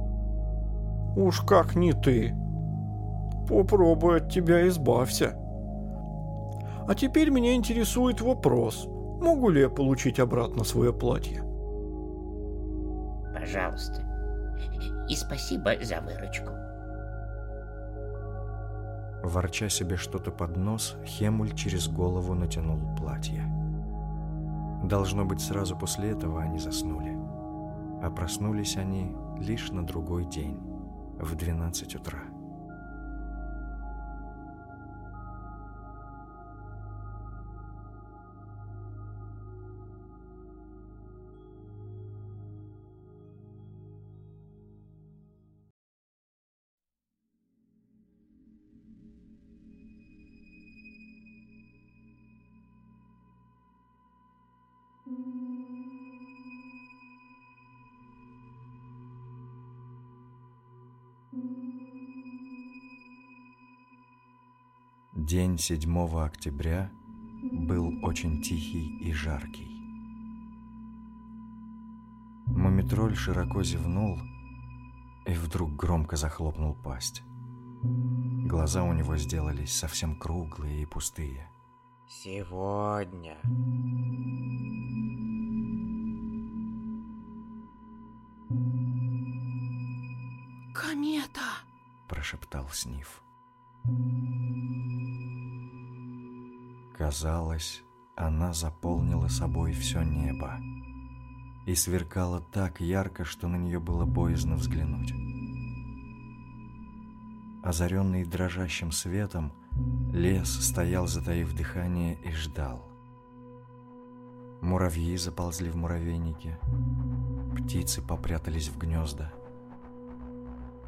Уж как не ты. Попробуй от тебя избавься. А теперь меня интересует вопрос. Могу ли я получить обратно свое платье? Пожалуйста. И спасибо за выручку. Ворча себе что-то под нос, Хемуль через голову натянул платье. Должно быть, сразу после этого они заснули. А проснулись они лишь на другой день, в 12 утра. День 7 октября был очень тихий и жаркий. Мумитроль широко зевнул и вдруг громко захлопнул пасть. Глаза у него сделались совсем круглые и пустые. Сегодня. Комета! Прошептал Сниф. Казалось, она заполнила собой все небо и сверкала так ярко, что на нее было боязно взглянуть. Озаренный дрожащим светом, лес стоял, затаив дыхание, и ждал. Муравьи заползли в муравейники, птицы попрятались в гнезда.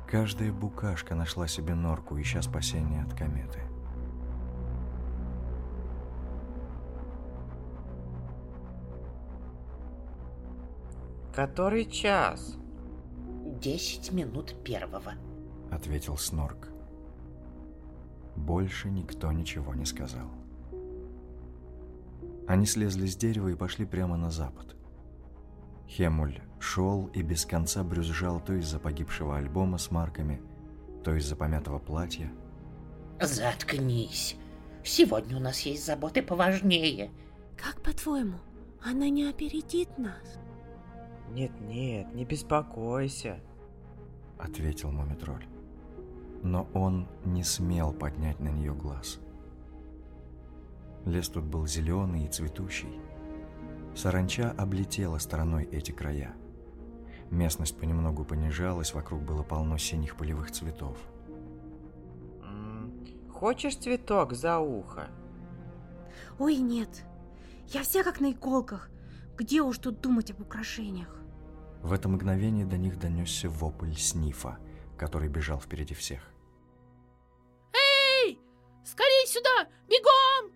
Каждая букашка нашла себе норку, ища спасения от кометы. Который час? Десять минут первого. Ответил Снорк. Больше никто ничего не сказал. Они слезли с дерева и пошли прямо на запад. Хемуль шел и без конца брюзжал то из-за погибшего альбома с марками, то из-за помятого платья. Заткнись. Сегодня у нас есть заботы поважнее. Как по-твоему, она не опередит нас? Нет-нет, не беспокойся. Ответил Мумитроль. но он не смел поднять на нее глаз. Лес тут был зеленый и цветущий. Саранча облетела стороной эти края. Местность понемногу понижалась, вокруг было полно синих полевых цветов. Хочешь цветок за ухо? Ой, нет. Я вся как на иголках. Где уж тут думать об украшениях? В это мгновение до них донесся вопль Снифа, который бежал впереди всех. Эй! Скорей сюда! Бегом!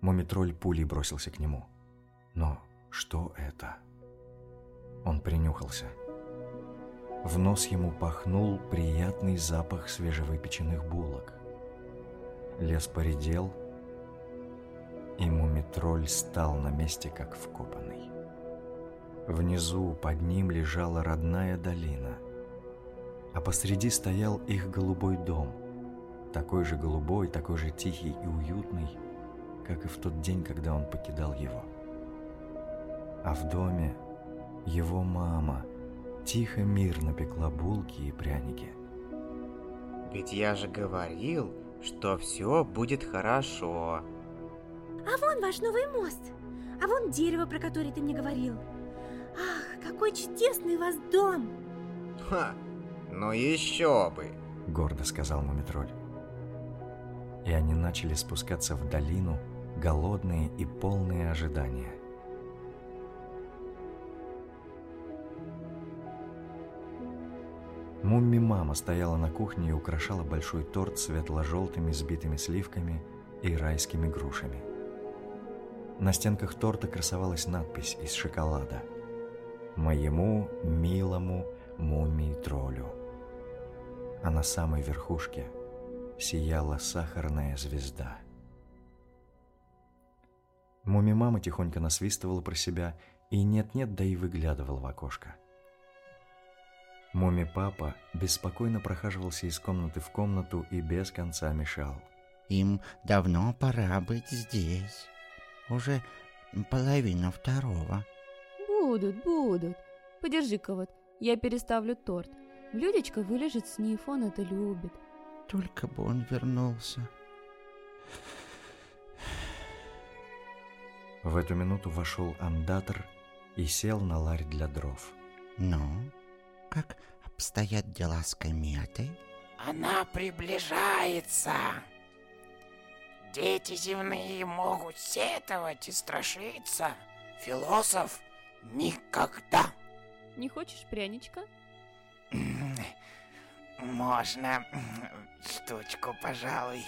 Мумитроль пулей бросился к нему. Но что это? Он принюхался. В нос ему пахнул приятный запах свежевыпеченных булок. Лес поредел, и мумитроль стал на месте, как вкопанный. Внизу под ним лежала родная долина, а посреди стоял их голубой дом, такой же голубой, такой же тихий и уютный, как и в тот день, когда он покидал его. А в доме его мама тихо мирно пекла булки и пряники. Ведь я же говорил, что все будет хорошо. А вон ваш новый мост. А вон дерево, про которое ты мне говорил. Какой чудесный у вас дом. Ха, ну еще бы, гордо сказал Мумитроль. И они начали спускаться в долину, голодные и полные ожидания. Мумми-мама стояла на кухне и украшала большой торт светло-желтыми сбитыми сливками и райскими грушами. На стенках торта красовалась надпись из шоколада «Моему милому мумий-троллю». А на самой верхушке сияла сахарная звезда. Муми-мама тихонько насвистывала про себя и нет-нет, да и выглядывала в окошко – Муми-папа беспокойно прохаживался из комнаты в комнату и без конца мешал. «Им давно пора быть здесь. Уже половина второго». «Будут, будут. Подержи-ка вот, я переставлю торт. Блюдечко вылежит сниф, он это любит». «Только бы он вернулся». В эту минуту вошел андатор и сел на ларь для дров. «Ну, как обстоят дела с кометой? Она приближается. Дети земные могут сетовать и страшиться. Философ никогда. Не хочешь пряничка? Можно штучку, пожалуй.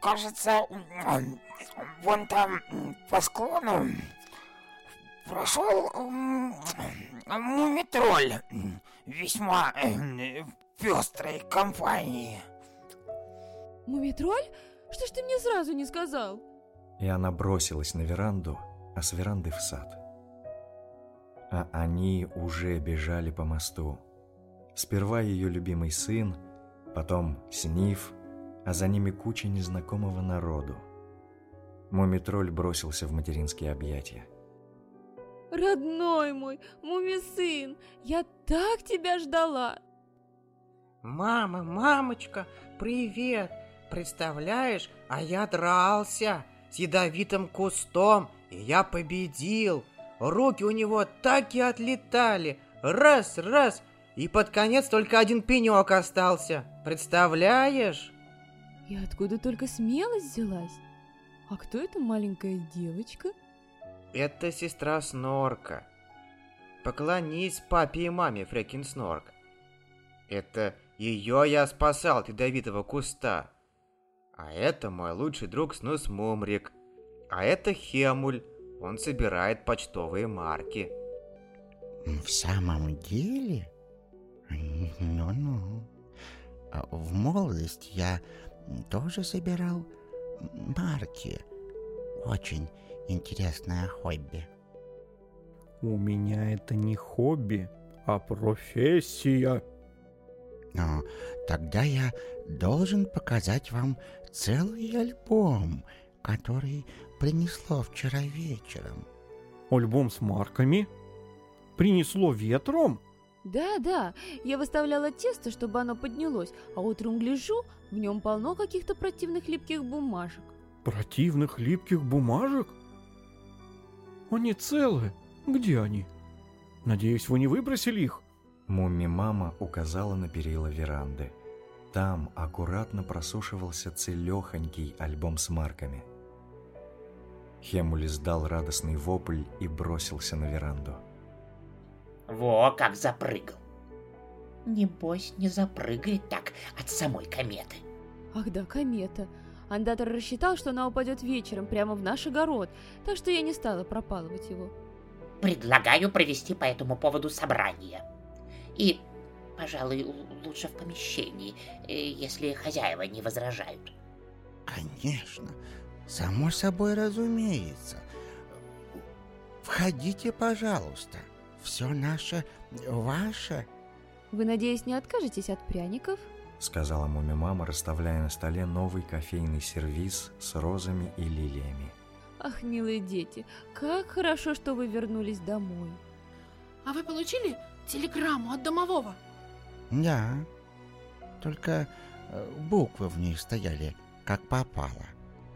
Кажется, вон там по склону прошел мумитроль весьма э, пестрой компании. Мумитроль? Что ж ты мне сразу не сказал? И она бросилась на веранду, а с веранды в сад. А они уже бежали по мосту. Сперва ее любимый сын, потом Сниф, а за ними куча незнакомого народу. Мумитроль бросился в материнские объятия. Родной мой, муми-сын, я так тебя ждала. Мама, мамочка, привет. Представляешь, а я дрался с ядовитым кустом, и я победил. Руки у него так и отлетали. Раз, раз, и под конец только один пенек остался. Представляешь? И откуда только смелость взялась? А кто эта маленькая девочка? Это сестра Снорка. Поклонись папе и маме, Фрекин Снорк. Это ее я спасал от ядовитого куста. А это мой лучший друг Снус Мумрик. А это Хемуль. Он собирает почтовые марки. В самом деле? Ну-ну. В молодости я тоже собирал марки. Очень интересное хобби. У меня это не хобби, а профессия. Но тогда я должен показать вам целый альбом, который принесло вчера вечером. Альбом с марками? Принесло ветром? Да-да, я выставляла тесто, чтобы оно поднялось, а утром гляжу, в нем полно каких-то противных липких бумажек. Противных липких бумажек? Они целые. Где они? Надеюсь, вы не выбросили их? Мумми-мама указала на перила веранды. Там аккуратно просушивался целехонький альбом с марками. Хемуль издал радостный вопль и бросился на веранду. Во как запрыгал. Небось, не запрыгает так от самой кометы. Ах да, комета. Андатор рассчитал, что она упадет вечером прямо в наш огород, так что я не стала пропалывать его. Предлагаю провести по этому поводу собрание. И, пожалуй, лучше в помещении, э, если хозяева не возражают. Конечно, само собой разумеется. Входите, пожалуйста. Все наше ваше. Вы, надеюсь, не откажетесь от пряников? Сказала муми-мама, расставляя на столе новый кофейный сервиз с розами и лилиями. Ах, милые дети, как хорошо, что вы вернулись домой. А вы получили телеграмму от домового? Да. Только э, буквы в ней стояли, как попало.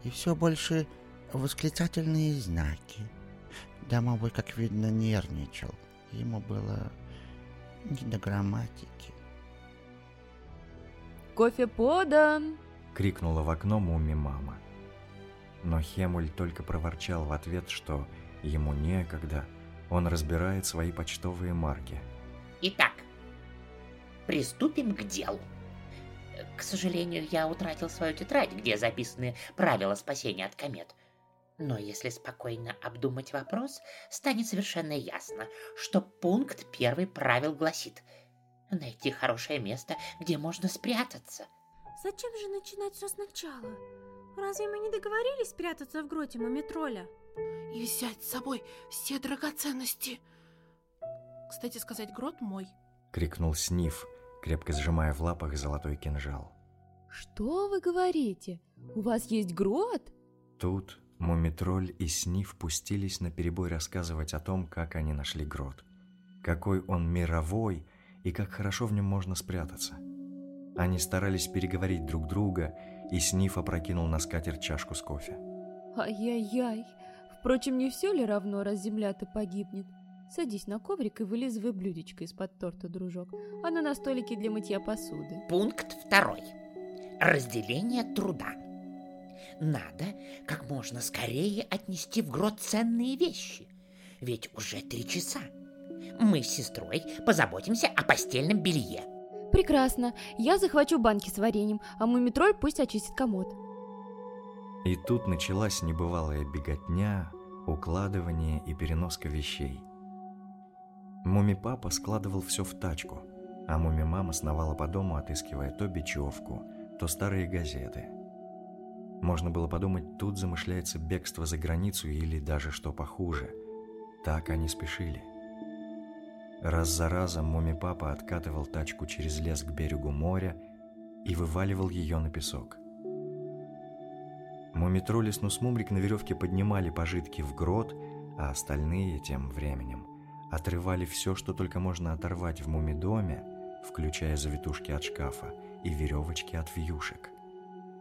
И все больше восклицательные знаки. Домовой, как видно, нервничал. Ему было не до грамматики. «Кофе подан!» — крикнула в окно муми-мама. Но Хемуль только проворчал в ответ, что ему некогда, он разбирает свои почтовые марки. Итак, приступим к делу. К сожалению, я утратил свою тетрадь, где записаны правила спасения от комет. Но если спокойно обдумать вопрос, станет совершенно ясно, что пункт первый правил гласит «Найти хорошее место, где можно спрятаться». Зачем же начинать все сначала? Разве мы не договорились спрятаться в гроте Мумитроля? И взять с собой все драгоценности. Кстати сказать, грот мой. Крикнул Сниф, крепко сжимая в лапах золотой кинжал. Что вы говорите? У вас есть грот? Тут Мумитроль и Сниф пустились на перебой рассказывать о том, как они нашли грот. Какой он мировой и как хорошо в нем можно спрятаться. Они старались переговорить друг друга, и Сниф опрокинул на скатерть чашку с кофе. Ай-яй-яй. Впрочем, не все ли равно, раз земля-то погибнет? Садись на коврик и вылизывай блюдечко из-под торта, дружок. Оно на столике для мытья посуды. Пункт второй. Разделение труда. Надо как можно скорее отнести в грот ценные вещи. Ведь уже три часа. Мы с сестрой позаботимся о постельном белье. Прекрасно. Я захвачу банки с вареньем, а мумитроль пусть очистит комод. И тут началась небывалая беготня, укладывание и переноска вещей. Муми-папа складывал все в тачку, а муми-мама сновала по дому, отыскивая то бечевку, то старые газеты – можно было подумать, тут замышляется бегство за границу или даже что похуже. Так они спешили. Раз за разом муми-папа откатывал тачку через лес к берегу моря и вываливал ее на песок. Мумитроль и Снусмумрик на веревке поднимали пожитки в грот, а остальные тем временем отрывали все, что только можно оторвать в мумидоме, включая завитушки от шкафа и веревочки от вьюшек.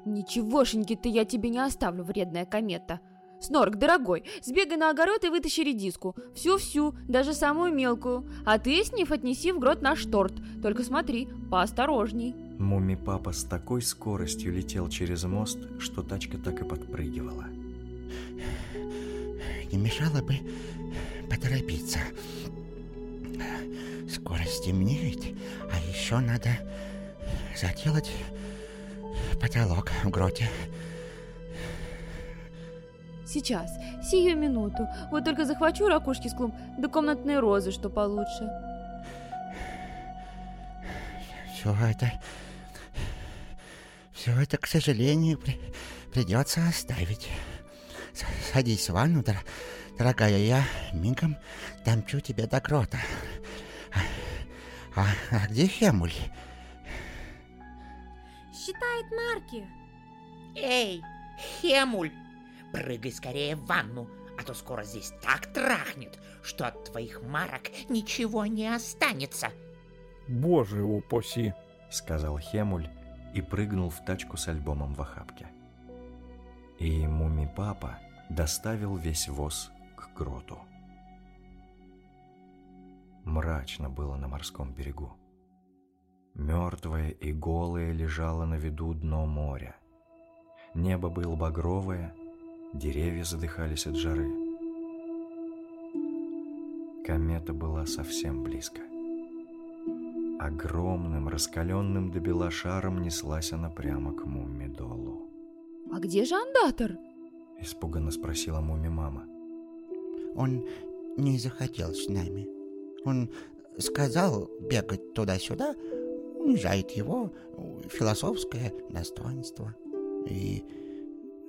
Ничегошеньки-то я тебе не оставлю, вредная комета. Снорк, дорогой, сбегай на огород и вытащи редиску. Всю-всю, даже самую мелкую. А ты, Сниф, отнеси в грот наш торт. Только смотри, поосторожней. Муми-папа с такой скоростью летел через мост, что тачка так и подпрыгивала. Не мешало бы поторопиться. Скоро стемнеет, а еще надо заделать потолок в гроте. Сейчас, сию минуту. Вот только захвачу ракушки с клумб, да комнатные розы, что получше. Все это... Все это, к сожалению, при... придется оставить. Садись в ванну, дор... дорогая, я мигом дамчу тебя до грота. А, а где Хемуль? считает марки. Эй, Хемуль, прыгай скорее в ванну, а то скоро здесь так трахнет, что от твоих марок ничего не останется. Боже упаси!» — сказал Хемуль и прыгнул в тачку с альбомом в охапке. И муми-папа доставил весь воз гроту. Мрачно было на морском берегу. Мертвое и голое лежало на виду дно моря. Небо было багровое, деревья задыхались от жары. Комета была совсем близко. Огромным, раскаленным до бела шаром неслась она прямо к Мумми-Долу. «А где же андатор?» — испуганно спросила Муми-мама. Он не захотел с нами. Он сказал бегать туда-сюда, унижает его философское достоинство. И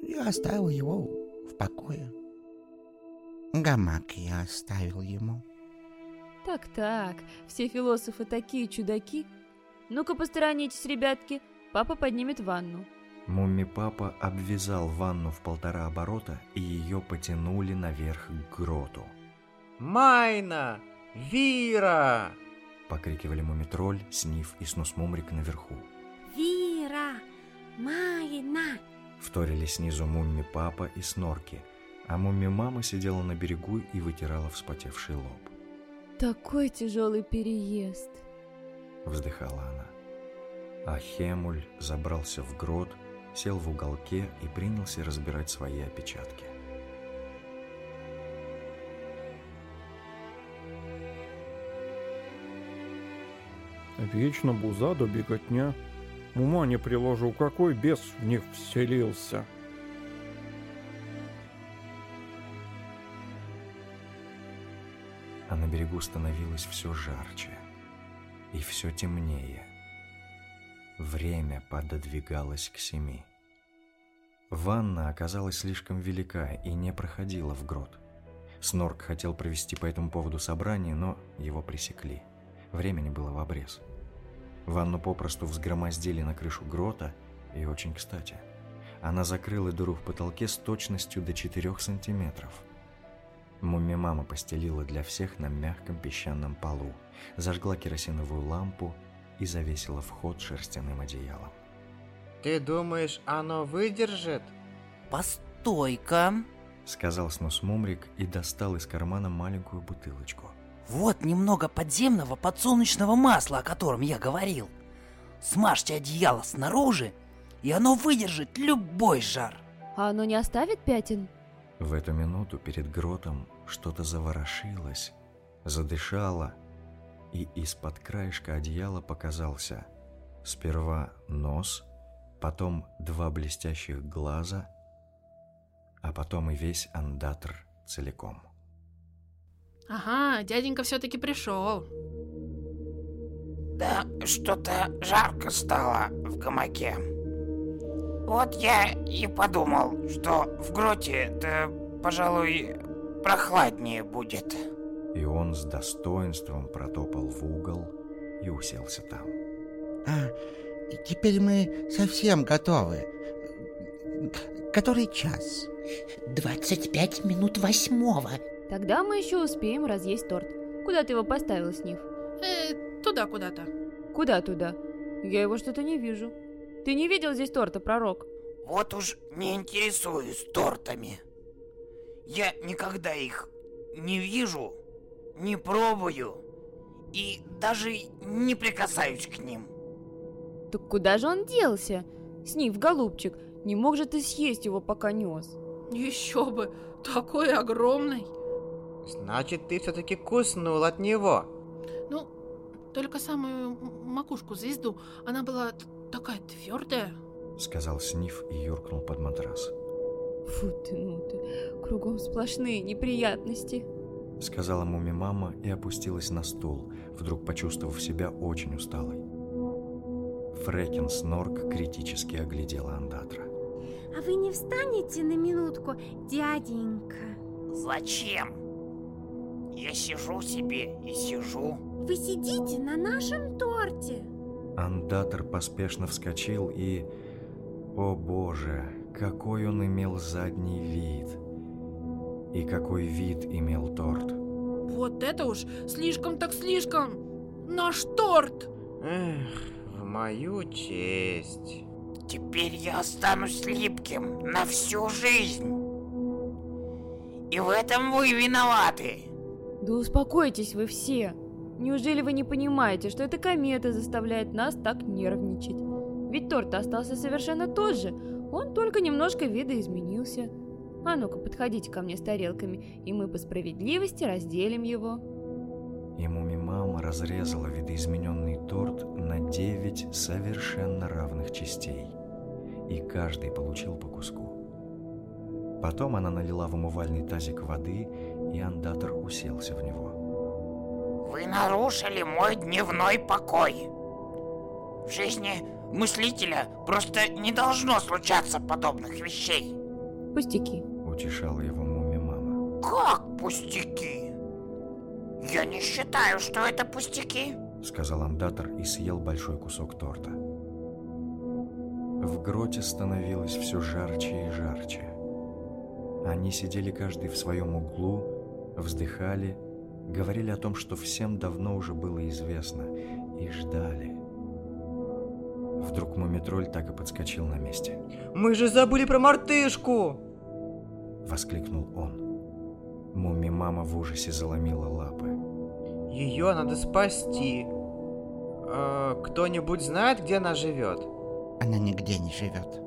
я оставил его в покое. Гамак я оставил ему. Так-так, все философы такие чудаки. Ну-ка посторонитесь, ребятки, папа поднимет ванну. Мумми-папа обвязал ванну в полтора оборота, и ее потянули наверх к гроту. «Майна! Вира!» — покрикивали Мумитроль, Сниф и Снусмумрик наверху. «Вира! Майна!» — вторили снизу Мумми-папа и Снорки, а Мумми-мама сидела на берегу и вытирала вспотевший лоб. Такой тяжелый переезд. Вздыхала она. А Хемуль забрался в грот, сел в уголке и принялся разбирать свои опечатки. Вечно буза до беготня. Ума не приложу, какой бес в них вселился. А на берегу становилось все жарче и все темнее. Время пододвигалось к семи. Ванна оказалась слишком велика и не проходила в грот. Снорк хотел провести по этому поводу собрание, но его пресекли. Времени было в обрез. Ванну попросту взгромоздили на крышу грота, и очень кстати. Она закрыла дыру в потолке с точностью до 4 сантиметров. Мумми-мама постелила для всех на мягком песчаном полу, зажгла керосиновую лампу и завесила вход шерстяным одеялом. «Ты думаешь, оно выдержит?» «Постой-ка!» — сказал Снус Мумрик и достал из кармана маленькую бутылочку. Вот немного подземного подсолнечного масла, о котором я говорил. Смажьте одеяло снаружи, и оно выдержит любой жар. А оно не оставит пятен? В эту минуту перед гротом что-то заворошилось, задышало, и из-под краешка одеяла показался сперва нос, потом два блестящих глаза, а потом и весь андатр целиком. Ага, дяденька все-таки пришел. Да, что-то жарко стало в гамаке. Вот я и подумал, что в гроте-то, пожалуй, прохладнее будет. И он с достоинством протопал в угол и уселся там. А, теперь мы совсем готовы. Который час? 25 минут восьмого. Тогда мы еще успеем разъесть торт. Куда ты его поставил, Снив? Э, туда куда-то. Куда туда? Я его что-то не вижу. Ты не видел здесь торта, пророк? Вот уж не интересуюсь тортами. Я никогда их не вижу, не пробую и даже не прикасаюсь к ним. Так куда же он делся? Снив, голубчик, не мог же ты съесть его, пока нес? Еще бы, такой огромный. Значит, ты все-таки куснул от него. Ну, только самую макушку звезду, она была такая твердая. Сказал Сниф и юркнул под матрас. Фу ты, ну ты, кругом сплошные неприятности. Сказала муми-мама и опустилась на стул, вдруг почувствовав себя очень усталой. Фрекен Снорк критически оглядела Андатра. А вы не встанете на минутку, дяденька? Зачем? Я сижу себе и сижу. Вы сидите на нашем торте. Андатор поспешно вскочил и... О боже, какой он имел задний вид! И какой вид имел торт! Вот это уж слишком так слишком! Наш торт! Эх, в мою честь. Теперь я останусь липким на всю жизнь. И в этом вы виноваты. Да успокойтесь вы все. Неужели вы не понимаете, что эта комета заставляет нас так нервничать? Ведь торт остался совершенно тот же, он только немножко видоизменился. А ну-ка, подходите ко мне с тарелками, и мы по справедливости разделим его. И муми-мама разрезала видоизмененный торт на девять совершенно равных частей. И каждый получил по куску. Потом она налила в умывальный тазик воды, и андатор уселся в него. Вы нарушили мой дневной покой. В жизни мыслителя просто не должно случаться подобных вещей. Пустяки. Утешала его муми-мама. Как пустяки? Я не считаю, что это пустяки. Сказал андатор и съел большой кусок торта. В гроте становилось все жарче и жарче. Они сидели каждый в своем углу, вздыхали, говорили о том, что всем давно уже было известно, и ждали. Вдруг мумитроль так и подскочил на месте. Мы же забыли про мартышку! Воскликнул он. Муми-мама в ужасе заломила лапы. Ее надо спасти. А, кто-нибудь знает, где она живет? Она нигде не живет.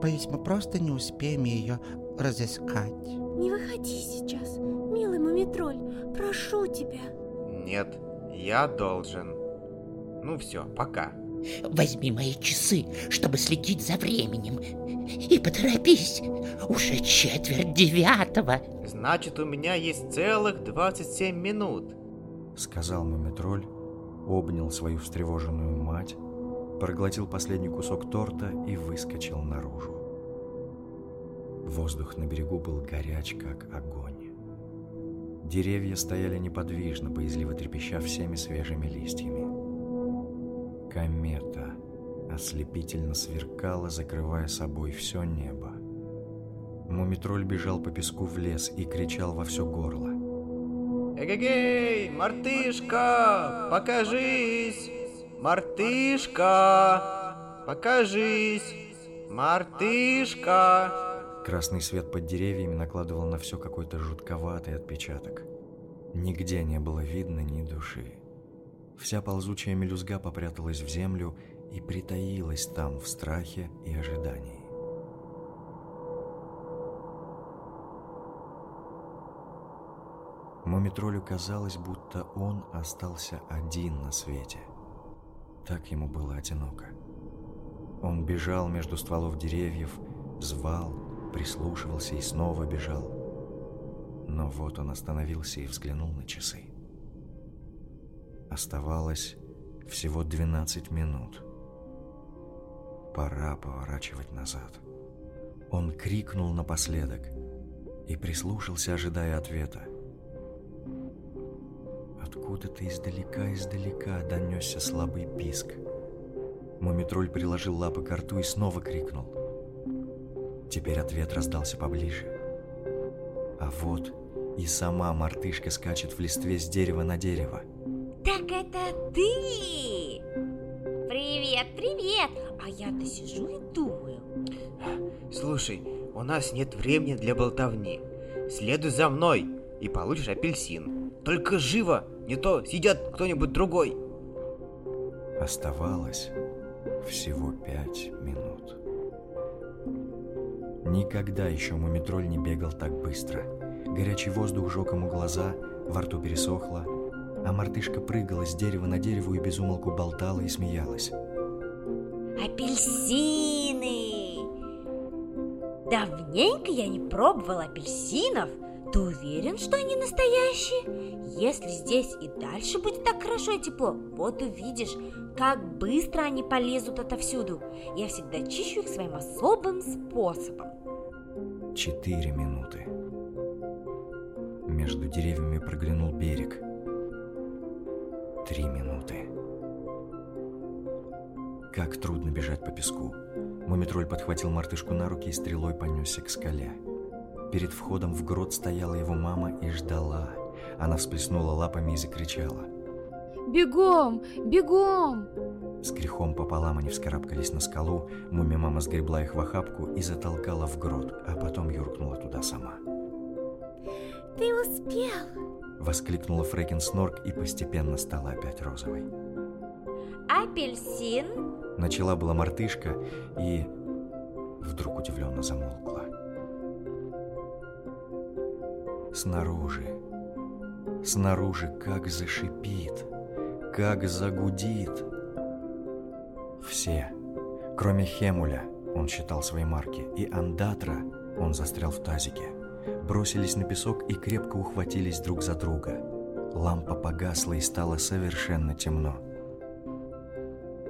Боюсь, мы просто не успеем ее разыскать. Не выходи сейчас, милый мумитроль, прошу тебя. Нет, я должен. Ну все, пока. Возьми мои часы, чтобы следить за временем. И поторопись, уже четверть девятого. Значит, у меня есть целых 27 минут. Сказал Мумитроль, обнял свою встревоженную мать, проглотил последний кусок торта и выскочил наружу. Воздух на берегу был горяч, как огонь. Деревья стояли неподвижно, боязливо трепеща всеми свежими листьями. Комета ослепительно сверкала, закрывая собой все небо. Мумитроль бежал по песку в лес и кричал во все горло. Эгегей, мартышка, покажись! Мартышка, покажись! Мартышка! Красный свет под деревьями накладывал на все какой-то жутковатый отпечаток. Нигде не было видно ни души. Вся ползучая мелюзга попряталась в землю и притаилась там в страхе и ожидании. Мумитролю казалось, будто он остался один на свете. Так ему было одиноко. Он бежал между стволов деревьев, звал, прислушивался и снова бежал. Но вот он остановился и взглянул на часы. Оставалось всего 12 минут. Пора поворачивать назад. Он крикнул напоследок и прислушался, ожидая ответа. Откуда-то издалека-издалека донесся слабый писк. Мумитроль приложил лапы к рту и снова крикнул. Теперь ответ раздался поближе. А вот и сама мартышка скачет в листве с дерева на дерево. Так это ты! Привет, привет! А я-то сижу и думаю. Слушай, у нас нет времени для болтовни. Следуй за мной и получишь апельсин. Только живо, не то сидят кто-нибудь другой. Оставалось всего пять минут. Никогда еще мумитроль не бегал так быстро. Горячий воздух жег ему глаза, во рту пересохло, а мартышка прыгала с дерева на дерево и безумолку болтала и смеялась. Апельсины! Давненько я не пробовал апельсинов. Ты уверен, что они настоящие? Если здесь и дальше будет так хорошо и тепло, вот увидишь, как быстро они полезут отовсюду. Я всегда чищу их своим особым способом. Четыре минуты. Между деревьями проглянул берег. Три минуты. Как трудно бежать по песку. Мумитроль подхватил мартышку на руки и стрелой понесся к скале. Перед входом в грот стояла его мама и ждала. Она всплеснула лапами и закричала. Бегом! Бегом!» С грехом пополам они вскарабкались на скалу, муми-мама сгребла их в охапку и затолкала в грот, а потом юркнула туда сама. Ты успел! Воскликнула Фрэкин Снорк и постепенно стала опять розовой. Апельсин? Начала была мартышка и вдруг удивленно замолкла. Снаружи, снаружи как зашипит, как загудит. Все, кроме Хемуля, он считал свои марки, и Андатра, он застрял в тазике, бросились на песок и крепко ухватились друг за друга. Лампа погасла и стало совершенно темно.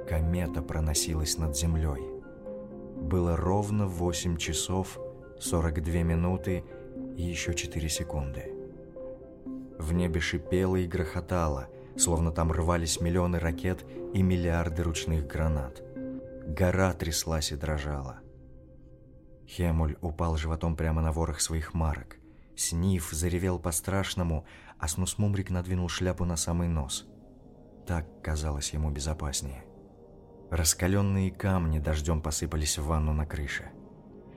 Комета проносилась над землей. Было ровно 8 часов 42 минуты и еще 4 секунды. В небе шипело и грохотало, словно там рвались миллионы ракет и миллиарды ручных гранат. Гора тряслась и дрожала. Хемуль упал животом прямо на ворох своих марок. Сниф заревел по-страшному, а Снусмумрик надвинул шляпу на самый нос. Так казалось ему безопаснее. Раскаленные камни дождем посыпались в ванну на крыше.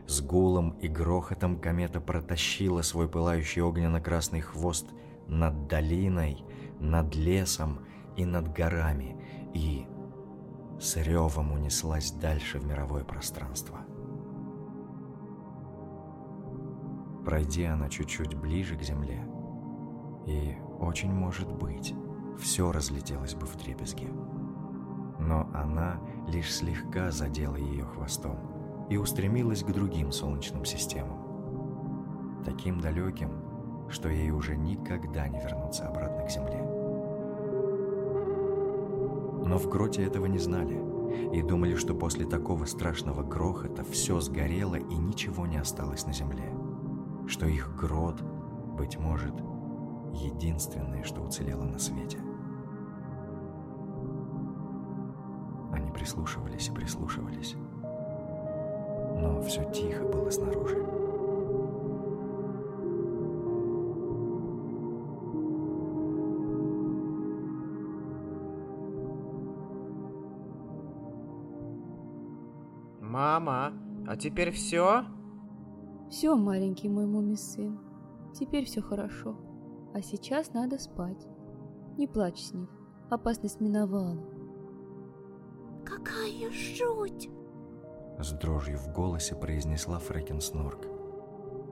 С гулом и грохотом комета протащила свой пылающий огненно-красный хвост над долиной, над лесом и над горами и с ревом унеслась дальше в мировое пространство. Пройди она чуть-чуть ближе к земле, и, очень может быть, все разлетелось бы в трепезге. Но она лишь слегка задела ее хвостом и устремилась к другим солнечным системам, таким далеким, что ей уже никогда не вернуться обратно к Земле. Но в гроте этого не знали и думали, что после такого страшного грохота все сгорело и ничего не осталось на Земле, что их грот, быть может, единственное, что уцелело на свете. Они прислушивались и прислушивались, но все тихо было снаружи. Мама, а теперь все? Все, маленький мой муми сын. Теперь все хорошо. А сейчас надо спать. Не плачь, Снив. Опасность миновала. Какая жуть! С дрожью в голосе произнесла Фрэкин Снорк.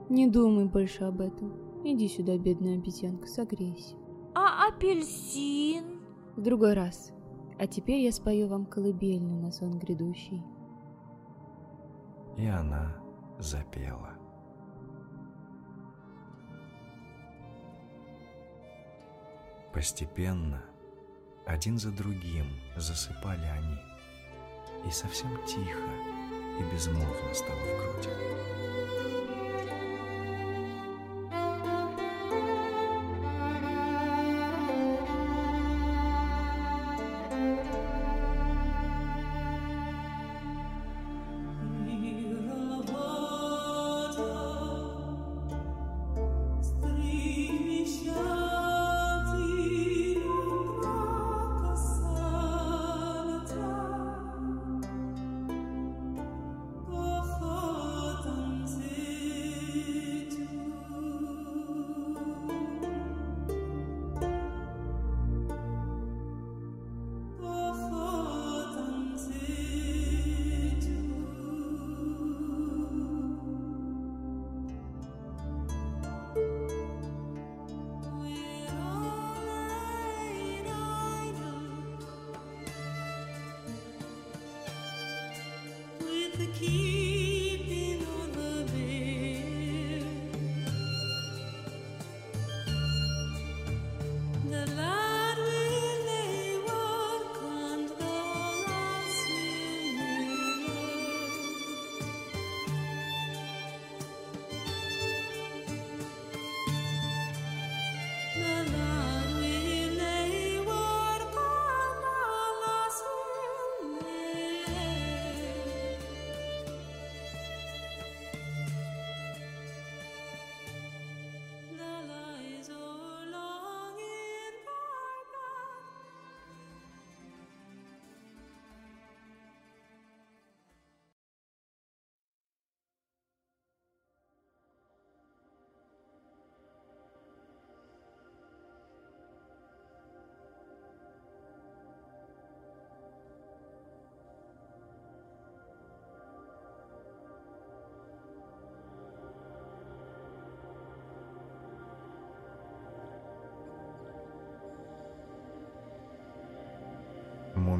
Не думай больше об этом. Иди сюда, бедная обезьянка, согрейся. А апельсин? В другой раз. А теперь я спою вам колыбельную на сон грядущий. И она запела. Постепенно, один за другим, засыпали они, и совсем тихо и безмолвно стало в груди.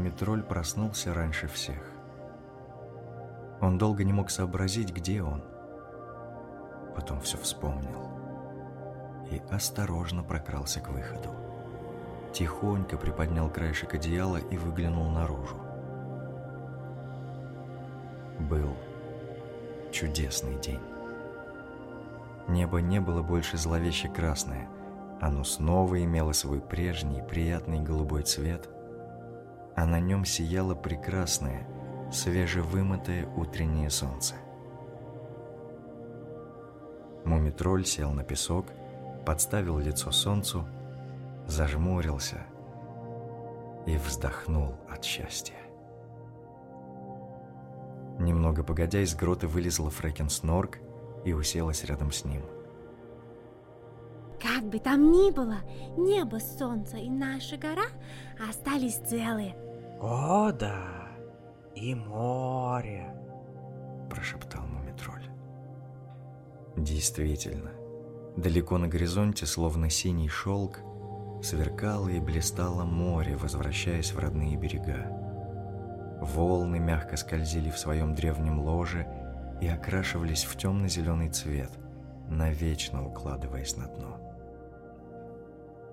Мумитроль проснулся раньше всех. Он долго не мог сообразить, где он. Потом все вспомнил и осторожно прокрался к выходу. Тихонько приподнял краешек одеяла и выглянул наружу. Был чудесный день. Небо не было больше зловеще красное, оно снова имело свой прежний приятный голубой цвет, а на нем сияло прекрасное, свежевымытое утреннее солнце. Мумитроль сел на песок, подставил лицо солнцу, зажмурился и вздохнул от счастья. Немного погодя, из грота вылезла Фрэкен Снорк и уселась рядом с ним. Бы там ни было, небо, солнце и наша гора остались целые. О, да, и море, прошептал Мумитроль. Действительно, далеко на горизонте, словно синий шелк, сверкало и блистало море, возвращаясь в родные берега. Волны мягко скользили в своем древнем ложе и окрашивались в темно-зеленый цвет, навечно укладываясь на дно.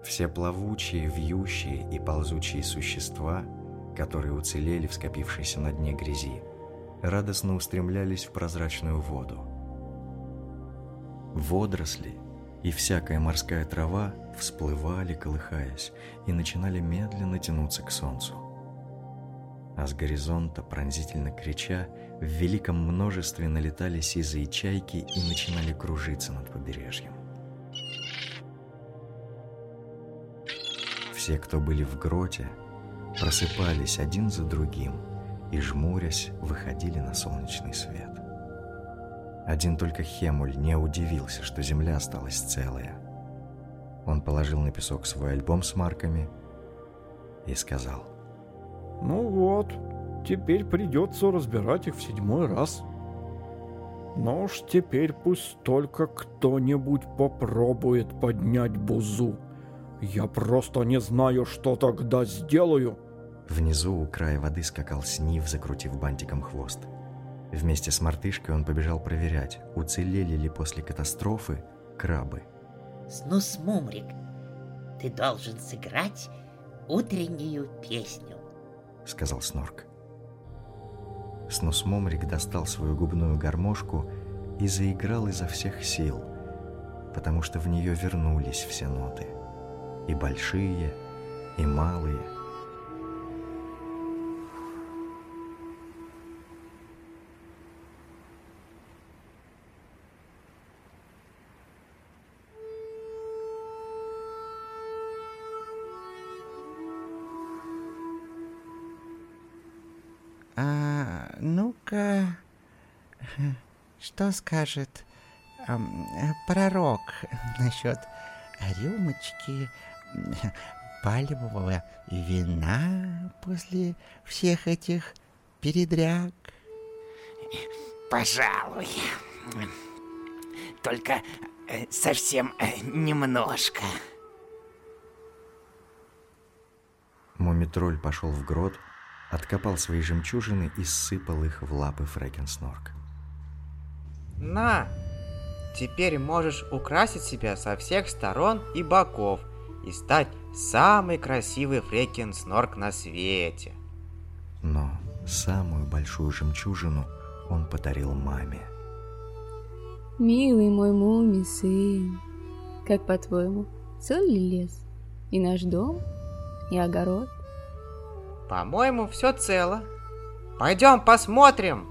Все плавучие, вьющие и ползучие существа, которые уцелели в скопившейся на дне грязи, радостно устремлялись в прозрачную воду. Водоросли и всякая морская трава всплывали, колыхаясь, и начинали медленно тянуться к солнцу а с горизонта, пронзительно крича, в великом множестве налетали сизые чайки и начинали кружиться над побережьем. Все, кто были в гроте, просыпались один за другим и, жмурясь, выходили на солнечный свет. Один только Хемуль не удивился, что земля осталась целая. Он положил на песок свой альбом с марками и сказал – ну вот, теперь придется разбирать их в седьмой раз. Но уж теперь пусть только кто-нибудь попробует поднять бузу. Я просто не знаю, что тогда сделаю. Внизу у края воды скакал Снив, закрутив бантиком хвост. Вместе с мартышкой он побежал проверять, уцелели ли после катастрофы крабы. Снус Мумрик, ты должен сыграть утреннюю песню сказал Снорк. Снус Момрик достал свою губную гармошку и заиграл изо всех сил, потому что в нее вернулись все ноты. И большие, и малые – Ну-ка, что скажет эм, пророк насчет рюмочки пальмового вина после всех этих передряг? Пожалуй. Только э, совсем э, немножко. Мумитроль пошел в грот, откопал свои жемчужины и сыпал их в лапы Фрэкенснорк. «На! Теперь можешь украсить себя со всех сторон и боков и стать самый красивый Фрэкенснорк на свете!» Но самую большую жемчужину он подарил маме. Милый мой муми сын, как по-твоему, цел ли лес? И наш дом, и огород? По-моему, все цело. Пойдем посмотрим.